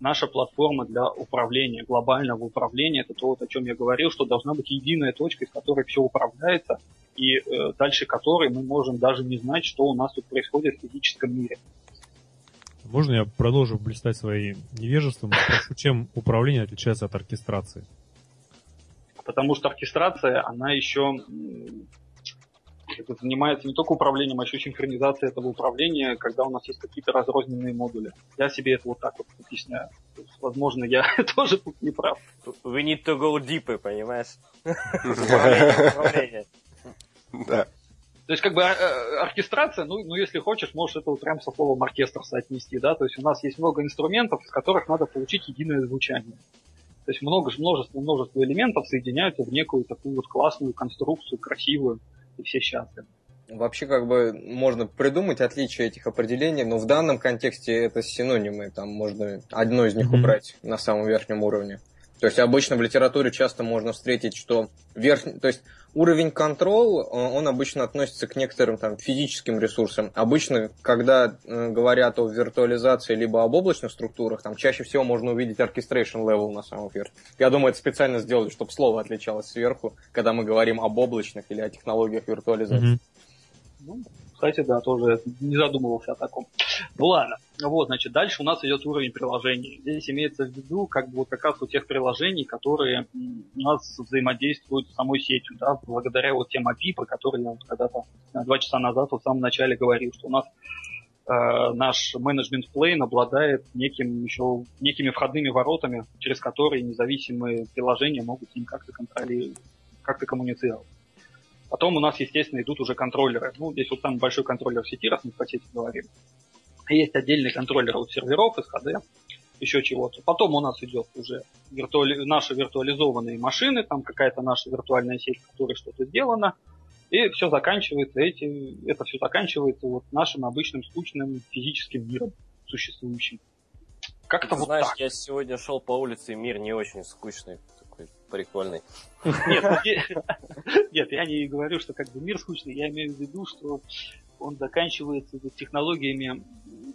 G: наша платформа для управления, глобального управления. Это то, вот, о чем я говорил, что должна быть единая точка, из которой все управляется, и э, дальше которой мы можем даже не знать, что у нас тут происходит в физическом мире.
A: Можно я продолжу блистать своим невежеством и спрошу, чем управление отличается от оркестрации?
G: Потому что оркестрация, она еще это занимается не только управлением, а еще синхронизацией этого управления, когда у нас есть какие-то разрозненные модули. Я себе это вот так вот объясняю. Есть, возможно, я тоже тут не прав.
B: We need to go deeper, понимаешь?
E: Да.
G: То есть, как бы, э, оркестрация, ну, ну, если хочешь, можешь это вот прям со словом оркестр соотнести, да, то есть у нас есть много инструментов, из которых надо получить единое звучание. То есть много, множество, множество элементов соединяются в некую такую вот классную конструкцию, красивую, и все счастливы.
D: Вообще, как бы, можно придумать отличие этих определений, но в данном контексте это синонимы, там можно одно из них mm-hmm. убрать на самом верхнем уровне. То есть обычно в литературе часто можно встретить, что верхний, то есть уровень контрол, он обычно относится к некоторым там физическим ресурсам. Обычно, когда э, говорят о виртуализации либо об облачных структурах, там чаще всего можно увидеть orchestration level на самом верхе. Я думаю, это специально сделали, чтобы слово отличалось сверху, когда мы говорим об облачных или о технологиях виртуализации.
G: Mm-hmm. Кстати, да, тоже не задумывался о таком. Ну ладно. Вот, значит, дальше у нас идет уровень приложений. Здесь имеется в виду, как бы вот как раз у тех приложений, которые у нас взаимодействуют с самой сетью, да, благодаря вот тем API, про которые я вот когда-то два часа назад вот в самом начале говорил, что у нас э, наш менеджмент плейн обладает неким еще некими входными воротами, через которые независимые приложения могут с ним как-то контролировать, как-то коммуницировать. Потом у нас, естественно, идут уже контроллеры. Ну, здесь вот самый большой контроллер сети, раз мы по сети говорим. Есть отдельный контроллер от серверов, SHD, еще чего-то. Потом у нас идет уже виртуали... наши виртуализованные машины, там какая-то наша виртуальная сеть, в которой что-то сделано. И все заканчивается, эти, это все заканчивается вот нашим обычным скучным физическим миром существующим.
B: Как-то вот знаешь, так. я сегодня шел по улице, и мир не очень скучный прикольный.
G: Нет, нет, я не говорю, что как бы мир скучный, я имею в виду, что он заканчивается технологиями,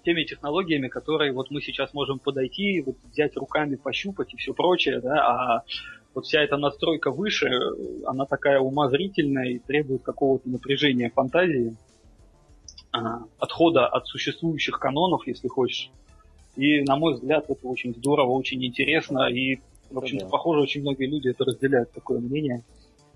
G: теми технологиями, которые вот мы сейчас можем подойти, вот взять руками, пощупать и все прочее, да, а вот вся эта настройка выше, она такая умозрительная и требует какого-то напряжения фантазии, а, отхода от существующих канонов, если хочешь. И, на мой взгляд, это очень здорово, очень интересно, и в общем-то, да. похоже, очень многие люди это разделяют, такое мнение.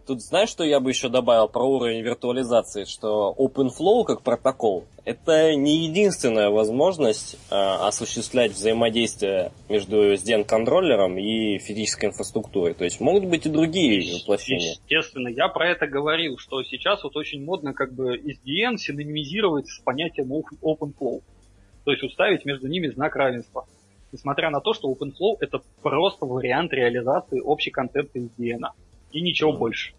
B: Тут знаешь, что я бы еще добавил про уровень виртуализации, что OpenFlow как протокол это не единственная возможность э, осуществлять взаимодействие между SDN-контроллером и физической инфраструктурой. То есть могут быть и другие воплощения.
G: Естественно, я про это говорил, что сейчас вот очень модно как бы SDN синонимизировать с понятием OpenFlow. То есть уставить между ними знак равенства несмотря на то, что OpenFlow это просто вариант реализации общей концепции SDN. И ничего больше.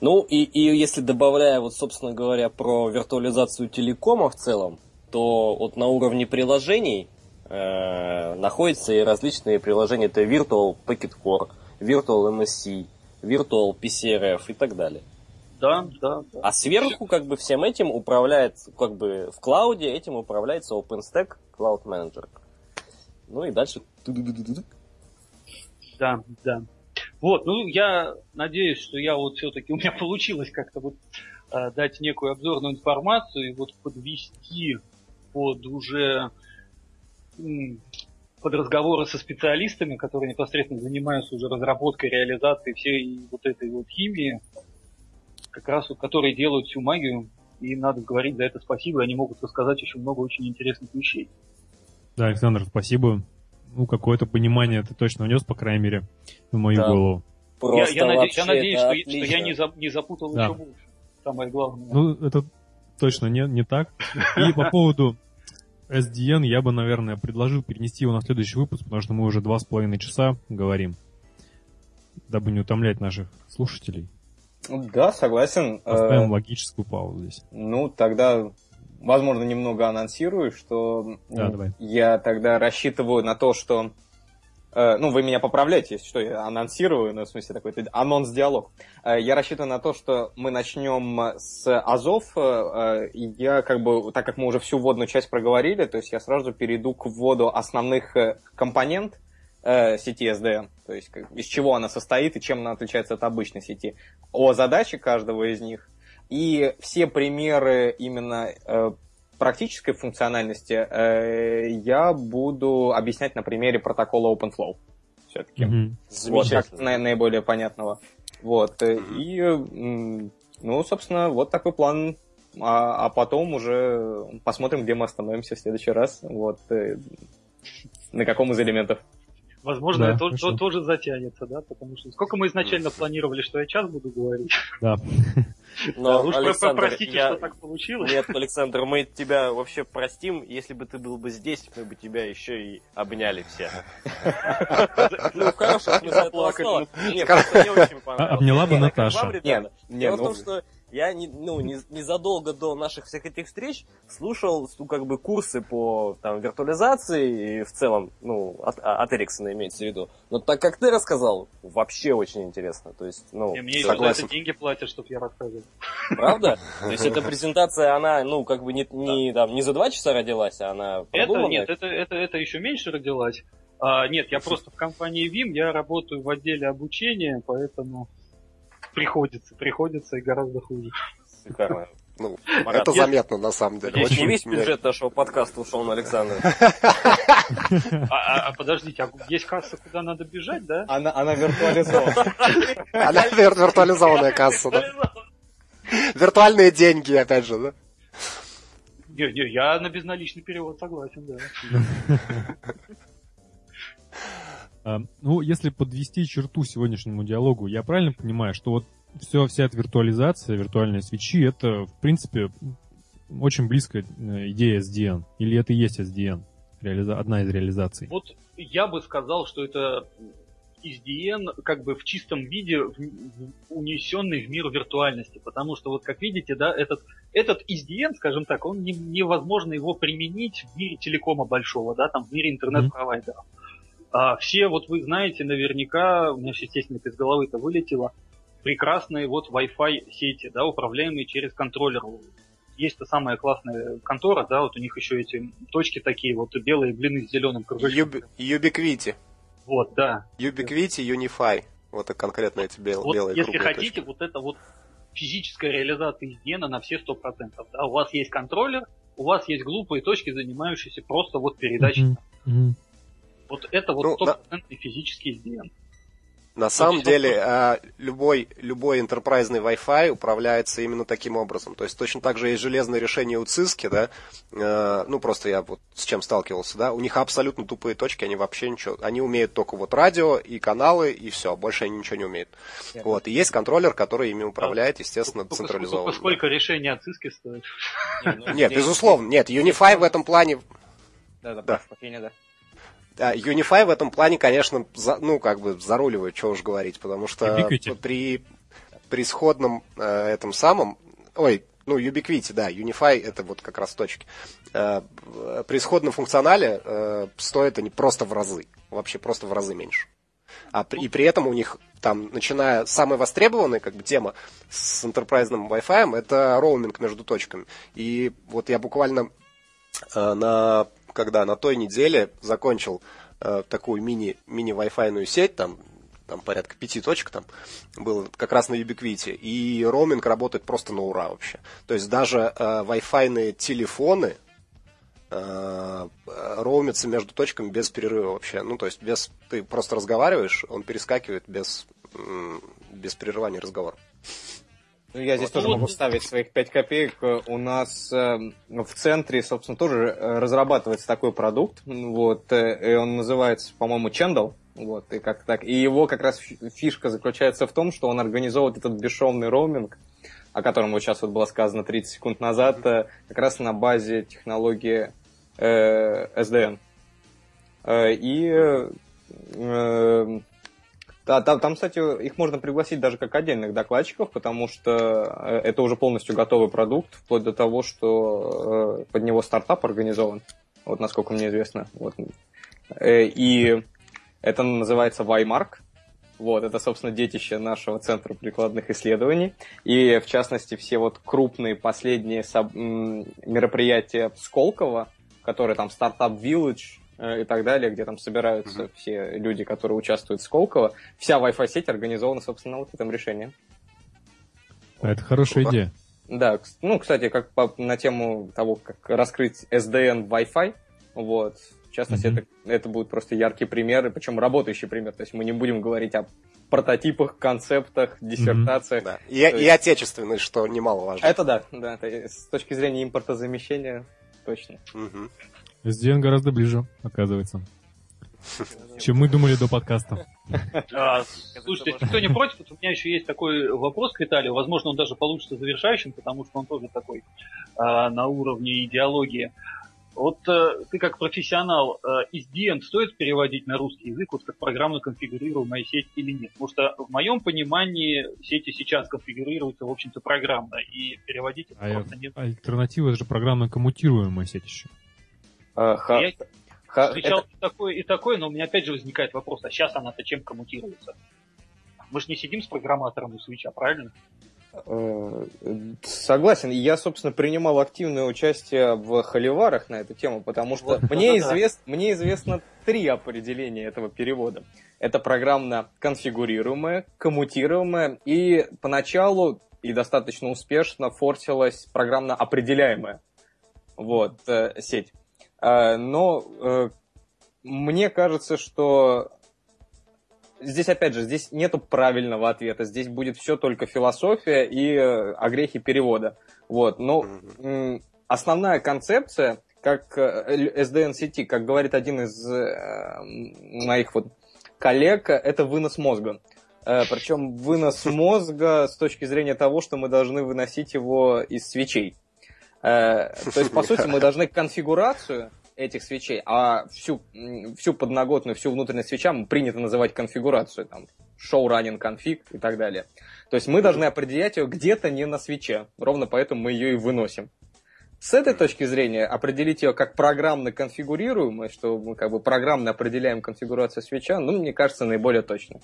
B: Ну, и, и если добавляя, вот, собственно говоря, про виртуализацию телекома в целом, то вот на уровне приложений э, находятся и различные приложения. Это Virtual Packet Core, Virtual MSC, Virtual PCRF и так далее.
G: Да, да, да.
B: А сверху как бы всем этим управляет, как бы в клауде этим управляется OpenStack Cloud Manager. Ну и дальше.
G: Да, да. Вот, ну я надеюсь, что я вот все-таки у меня получилось как-то вот э, дать некую обзорную информацию и вот подвести под уже под разговоры со специалистами, которые непосредственно занимаются уже разработкой, реализацией всей вот этой вот химии, как раз вот, которые делают всю магию, и надо говорить за это спасибо, и они могут рассказать еще много очень интересных вещей.
A: Да, Александр, спасибо. Ну, какое-то понимание ты точно внес, по крайней мере, в мою
B: Да.
A: голову.
G: Я, я, наде- я надеюсь, что, что я не, за- не запутал
A: Да.
G: еще больше. Самое главное.
A: Ну, это точно не, не так. И по поводу SDN я бы, наверное, предложил перенести его на следующий выпуск, потому что мы уже два с половиной часа говорим, дабы не утомлять наших слушателей.
D: Да, согласен.
A: Поставим
D: Э,
A: логическую паузу здесь.
D: Ну, тогда, возможно, немного анонсирую, что
A: Да, давай.
D: я тогда рассчитываю на то, что... э, ну, вы меня поправляете, если что, я анонсирую, ну, в смысле, такой анонс-диалог. Э, я рассчитываю на то, что мы начнем с Азов, э, я как бы, так как мы уже всю вводную часть проговорили, то есть я сразу перейду к вводу основных компонент сети SDN, то есть из чего она состоит и чем она отличается от обычной сети, о задаче каждого из них, и все примеры именно э, практической функциональности э, я буду объяснять на примере протокола OpenFlow. Все-таки.
A: Мгм.
D: Вот, как на- наиболее понятного. Вот. э, И, ну, собственно, вот такой план. А, а потом уже посмотрим, где мы остановимся в следующий раз. Вот. э, На каком из элементов.
G: Возможно,
A: Да,
G: это то-
A: хорошо.
G: то- тоже затянется, да, потому что сколько мы изначально планировали, что я час буду говорить.
A: Да.
B: Но,
G: Уж
B: Александр,
G: простите,
B: я-
G: что так получилось.
B: Нет, Александр, мы тебя вообще простим. Если бы ты был бы здесь, мы бы тебя еще и обняли все. Ну, в хорошем смысле этого
G: Заплакали.
B: слова. Нет, просто мне очень понравилось.
A: обняла бы
B: Не,
A: Наташа.
B: вам, ребята.
D: Не,
B: Дело
D: не,
B: в том,
D: ну-
B: что я не, ну, не, незадолго до наших всех этих встреч слушал ну, как бы курсы по там, виртуализации и в целом, ну, от, от Эриксона имеется в виду. Но так как ты рассказал, вообще очень интересно. То есть, ну,
G: И мне еще за
E: Согласен.
G: это деньги платят, чтобы я рассказывал.
B: правда? То есть эта презентация, она, ну, как бы не, не, там, не за два часа родилась, а она
G: Это нет, это, это, это еще меньше родилась. А, нет, я просто в компании ВИМ, я работаю в отделе обучения, поэтому приходится, приходится и гораздо хуже.
B: Шикарно.
E: Ну,
B: Марат,
E: это
B: я-
E: заметно на самом деле.
B: Здесь не
E: Очень
B: весь
E: мне-
B: бюджет нашего подкаста ушел на Александра.
G: А, а- а подождите, а есть касса, куда надо бежать, да?
D: Она, виртуализована.
E: Она вир- виртуализованная касса, да? Виртуальные деньги, опять же, да?
G: Не, не, я на безналичный перевод согласен, да.
A: А, Ну, если подвести черту сегодняшнему диалогу, я правильно понимаю, что вот все, вся эта виртуализация, виртуальные свечи, это, в принципе, очень близкая э, идея SDN? Или это и есть SDN? Реализа- Одна из реализаций.
G: Вот я бы сказал, что это SDN как бы в чистом виде в- унесенный в мир виртуальности, потому что вот как видите, да, этот, этот SDN, скажем так, он не- невозможно его применить в мире телекома большого, да, там в мире интернет-провайдеров. А все, вот вы знаете, наверняка, у меня, ж, естественно, это из головы это вылетело, прекрасные вот Wi-Fi сети, да, управляемые через контроллер. Есть та самая классная контора, да, вот у них еще эти точки такие, вот белые блины с зеленым кружочком.
E: Юби- Ubiquiti.
G: Вот, да.
E: Ubiquiti, Unify. Вот это конкретно эти бел-
G: Вот
E: белые
G: если хотите,
E: точки.
G: вот это вот физическая реализация SDN на все 100%. Да? У вас есть контроллер, у вас есть глупые точки, занимающиеся просто вот передачей.
A: Мгм. Мгм.
G: Вот это вот
E: Ну, на-
G: стопроцентный физический SDN.
E: На самом
G: есть
E: деле, а, любой, любой интерпрайзный Wi-Fi управляется именно таким образом. То есть точно так же есть железное решение у Cisco, да, э, ну просто я вот с чем сталкивался, да, у них абсолютно тупые точки, они вообще ничего, они умеют только вот радио и каналы, и все, больше они ничего не умеют. Вот, и есть контроллер, который ими управляет, естественно,
G: Только
E: централизованно.
G: сколько, сколько решение от Cisco стоит?
E: Нет, безусловно, нет, Unify в этом плане
D: Да, да,
E: Да. Unify в этом плане, конечно, за- ну, как бы заруливает, что уж говорить, потому что
A: Ubiquiti.
E: при, при сходном э, этом самом, ой, ну, Ubiquiti, да, Unify это вот как раз точки. Э, при сходном функционале э, стоят они просто в разы, вообще просто в разы меньше. А при, и при этом у них там, начиная самая востребованная как бы тема с enterprise Wi-Fi, это роуминг между точками. И вот я буквально э, на, когда на той неделе закончил э, такую мини, мини Wi-Fi сеть, там там порядка пяти точек там было как раз на Ubiquiti, и роуминг работает просто на ура вообще. То есть даже э, Wi-Fi телефоны э, роумятся между точками без перерыва вообще. Ну, то есть без, ты просто разговариваешь, он перескакивает без, без прерывания разговора.
D: Ну, я здесь вот, тоже вот. могу вставить своих 5 копеек. У нас э, в центре, собственно, тоже э, разрабатывается такой продукт. Вот, э, и он называется, по-моему, Чендал. Вот, и как так. И его как раз фишка заключается в том, что он организовывает этот бесшовный роуминг, о котором вот сейчас вот было сказано 30 секунд назад, э, как раз на базе технологии э, SDN. Э, и э, да, там, там, кстати, их можно пригласить даже как отдельных докладчиков, потому что э, это уже полностью готовый продукт, вплоть до того, что э, под него стартап организован, вот насколько мне известно. Вот. Э, и это называется Ваймарк. Вот, это, собственно, детище нашего Центра прикладных исследований. И, в частности, все вот крупные последние мероприятия Сколково, которые там Startup Village и так далее, где там собираются mm-hmm. все люди, которые участвуют в Сколково, вся Wi-Fi сеть организована, собственно, вот этом решении.
A: А это хорошая идея.
D: Да, ну, кстати, как по, на тему того, как раскрыть SDN Wi-Fi, вот, в частности, mm-hmm. это, это будет просто яркий пример, причем работающий пример. То есть мы не будем говорить о прототипах, концептах, диссертациях. Mm-hmm.
E: Да. И, есть... и отечественный, что немаловажно.
D: Это да, да. Это с точки зрения импортозамещения точно.
A: Mm-hmm. SDN гораздо ближе, оказывается. Чем мы думали до подкаста.
G: А, слушайте, если кто не против, у меня еще есть такой вопрос к Виталию. Возможно, он даже получится завершающим, потому что он тоже такой а, на уровне идеологии. Вот э, ты как профессионал, э, SDN стоит переводить на русский язык, вот как программно конфигурируемая сеть или нет? Потому что в моем понимании сети сейчас конфигурируются, в общем-то, программно, и переводить это
A: а просто нет. Альтернатива это же программно коммутируемая сеть еще.
G: А, ха... Я ха... встречал это... и такое, и такое, но у меня опять же возникает вопрос, а сейчас она-то чем коммутируется? Мы же не сидим с программатором у свеча, правильно?
D: Э, согласен. Я, собственно, принимал активное участие в холиварах на эту тему, потому что вот, мне, извест, мне известно три определения этого перевода. Это программно конфигурируемое, коммутируемое и поначалу и достаточно успешно форсилась программно определяемая вот, э, сеть. Э, но э, мне кажется, что здесь, опять же, здесь нету правильного ответа. Здесь будет все только философия и э, огрехи перевода. Вот. Но основная концепция, как SDN сети, как говорит один из моих вот коллег, это вынос мозга. Причем вынос мозга с точки зрения того, что мы должны выносить его из свечей. То есть, по сути, мы должны конфигурацию этих свечей, а всю, всю подноготную, всю внутренность свеча принято называть конфигурацию, там, show running config и так далее. То есть мы должны определять ее где-то не на свече, ровно поэтому мы ее и выносим. С этой точки зрения определить ее как программно конфигурируемой, что мы как бы программно определяем конфигурацию свеча, ну, мне кажется, наиболее точно.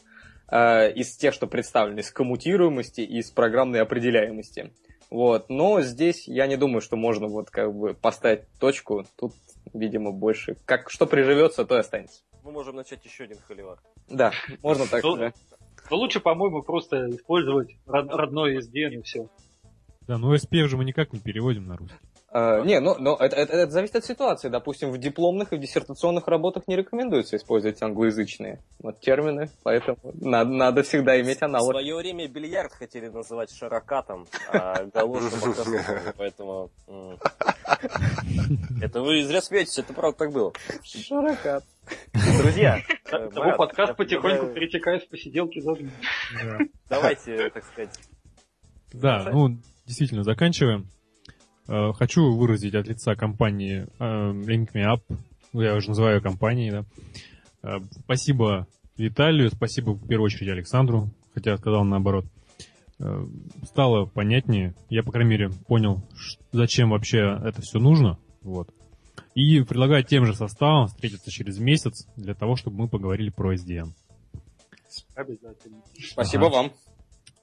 D: Э, из тех, что представлены, из коммутируемости и из программной определяемости. Вот. Но здесь я не думаю, что можно вот как бы поставить точку. Тут видимо, больше. Как что приживется, то и останется.
B: Мы можем начать еще один холивар.
D: Да, можно так.
G: Но ну, лучше, по-моему, просто использовать родной SDN и все.
A: Да, но SPF же мы никак не переводим на русский.
D: Uh, не, ну, но это, это, это зависит от ситуации. Допустим, в дипломных и в диссертационных работах не рекомендуется использовать англоязычные вот, термины, поэтому надо, надо всегда иметь аналог.
B: В свое время бильярд хотели называть шаракатом, а галошем поэтому... Это вы зря смеетесь, это правда так было.
D: Шаракат.
B: Друзья,
G: того подкаст потихоньку перетекает в посиделки за
B: Давайте, так сказать.
A: Да, ну, действительно, заканчиваем. Э, хочу выразить от лица компании э, Link Me Up, ну, я уже называю компанией, да. Э, спасибо Виталию, спасибо в первую очередь Александру, хотя сказал наоборот. Стало понятнее, я, по крайней мере, понял, зачем вообще это все нужно, вот. И предлагаю тем же составом встретиться через месяц для того, чтобы мы поговорили про SDN.
G: Обязательно.
D: Спасибо
A: Ага.
D: вам.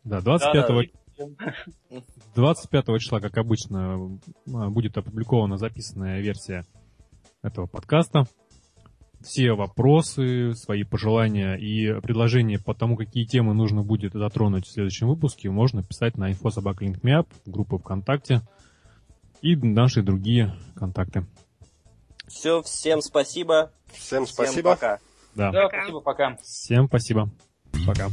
A: Да, 25
G: Да-да.
A: 25 числа, как обычно, а, будет опубликована записанная версия этого подкаста. Все вопросы, свои пожелания и предложения по тому, какие темы нужно будет затронуть в следующем выпуске, можно писать на infosobakalinkmeup, группу ВКонтакте и наши другие контакты.
B: Все, всем спасибо.
E: Всем
B: Всем
E: спасибо.
B: пока.
A: Да.
G: Да,
C: Пока.
G: спасибо, пока.
A: Всем спасибо. Пока.